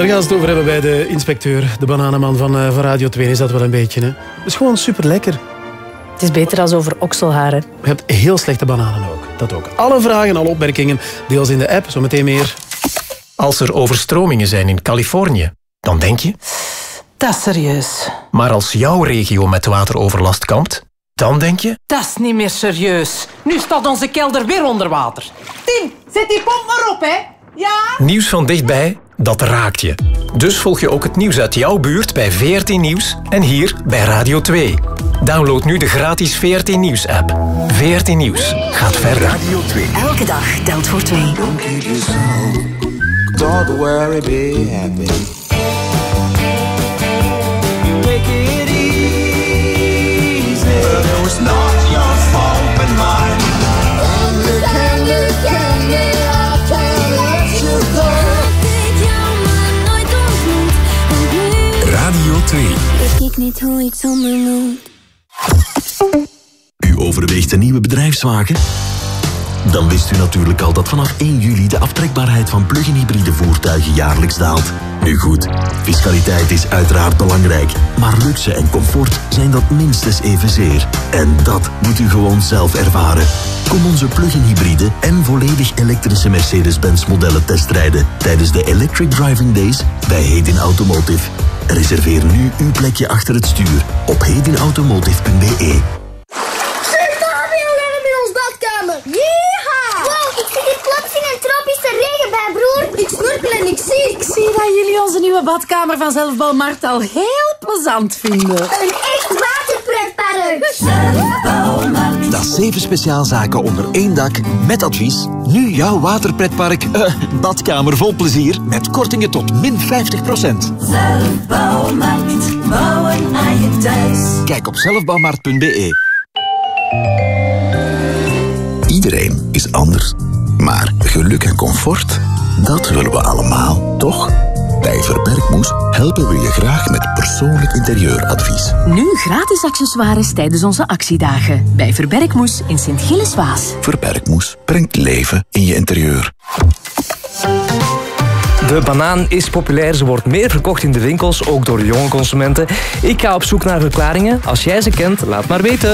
daar gaan ze het over hebben bij de inspecteur. De bananenman van, eh, van Radio 2 is dat wel een beetje. Hè? Het is gewoon super lekker. Het is beter dan over okselharen. Je hebt heel slechte bananen ook. Dat ook. Alle vragen, alle opmerkingen, deel ze in de app. Zometeen meer. Als er overstromingen zijn in Californië, dan denk je... Dat is serieus. Maar als jouw regio met wateroverlast kampt, dan denk je... Dat is niet meer serieus. Nu staat onze kelder weer onder water. Tim, zet die pomp maar op, hè. Ja? Nieuws van dichtbij, dat raakt je. Dus volg je ook het nieuws uit jouw buurt bij VRT Nieuws en hier bij Radio 2. Download nu de gratis VRT Nieuws app. VRT Nieuws gaat verder. Radio 2. Elke dag telt voor twee. Don't worry, be happy. Take it easy. It was not niet hoe ik zonder moet. U overweegt een nieuwe bedrijfswagen? Dan wist u natuurlijk al dat vanaf 1 juli de aftrekbaarheid van plug-in hybride voertuigen jaarlijks daalt. Nu goed, fiscaliteit is uiteraard belangrijk, maar luxe en comfort zijn dat minstens evenzeer. En dat moet u gewoon zelf ervaren. Kom onze plug-in hybride en volledig elektrische Mercedes-Benz modellen testrijden tijdens de Electric Driving Days bij Hedin Automotive. Reserveer nu uw plekje achter het stuur op hedinautomotive.be. Hebben in ons badkamer. Yeeha! Wow, ik zie hier plots in een tropische regenbui, broer. Ik snorkel en ik zie. Ik zie dat jullie onze nieuwe badkamer van Zelfbouwmarkt al heel plezant vinden. Een echt waterpretpark. Dat is zeven speciaalzaken onder één dak met advies. Nu jouw waterpretpark, eh, badkamer vol plezier met kortingen tot min 50%. Zelfbouwmarkt, bouwen aan je thuis. Kijk op zelfbouwmarkt.be. Iedereen is anders. Maar geluk en comfort, dat willen we allemaal, toch? Bij Verbergmoes helpen we je graag met persoonlijk interieuradvies. Nu gratis accessoires tijdens onze actiedagen. Bij Verbergmoes in Sint-Gilles-Waas. Verbergmoes brengt leven in je interieur. De banaan is populair, ze wordt meer verkocht in de winkels, ook door jonge consumenten. Ik ga op zoek naar verklaringen. Als jij ze kent, laat maar weten.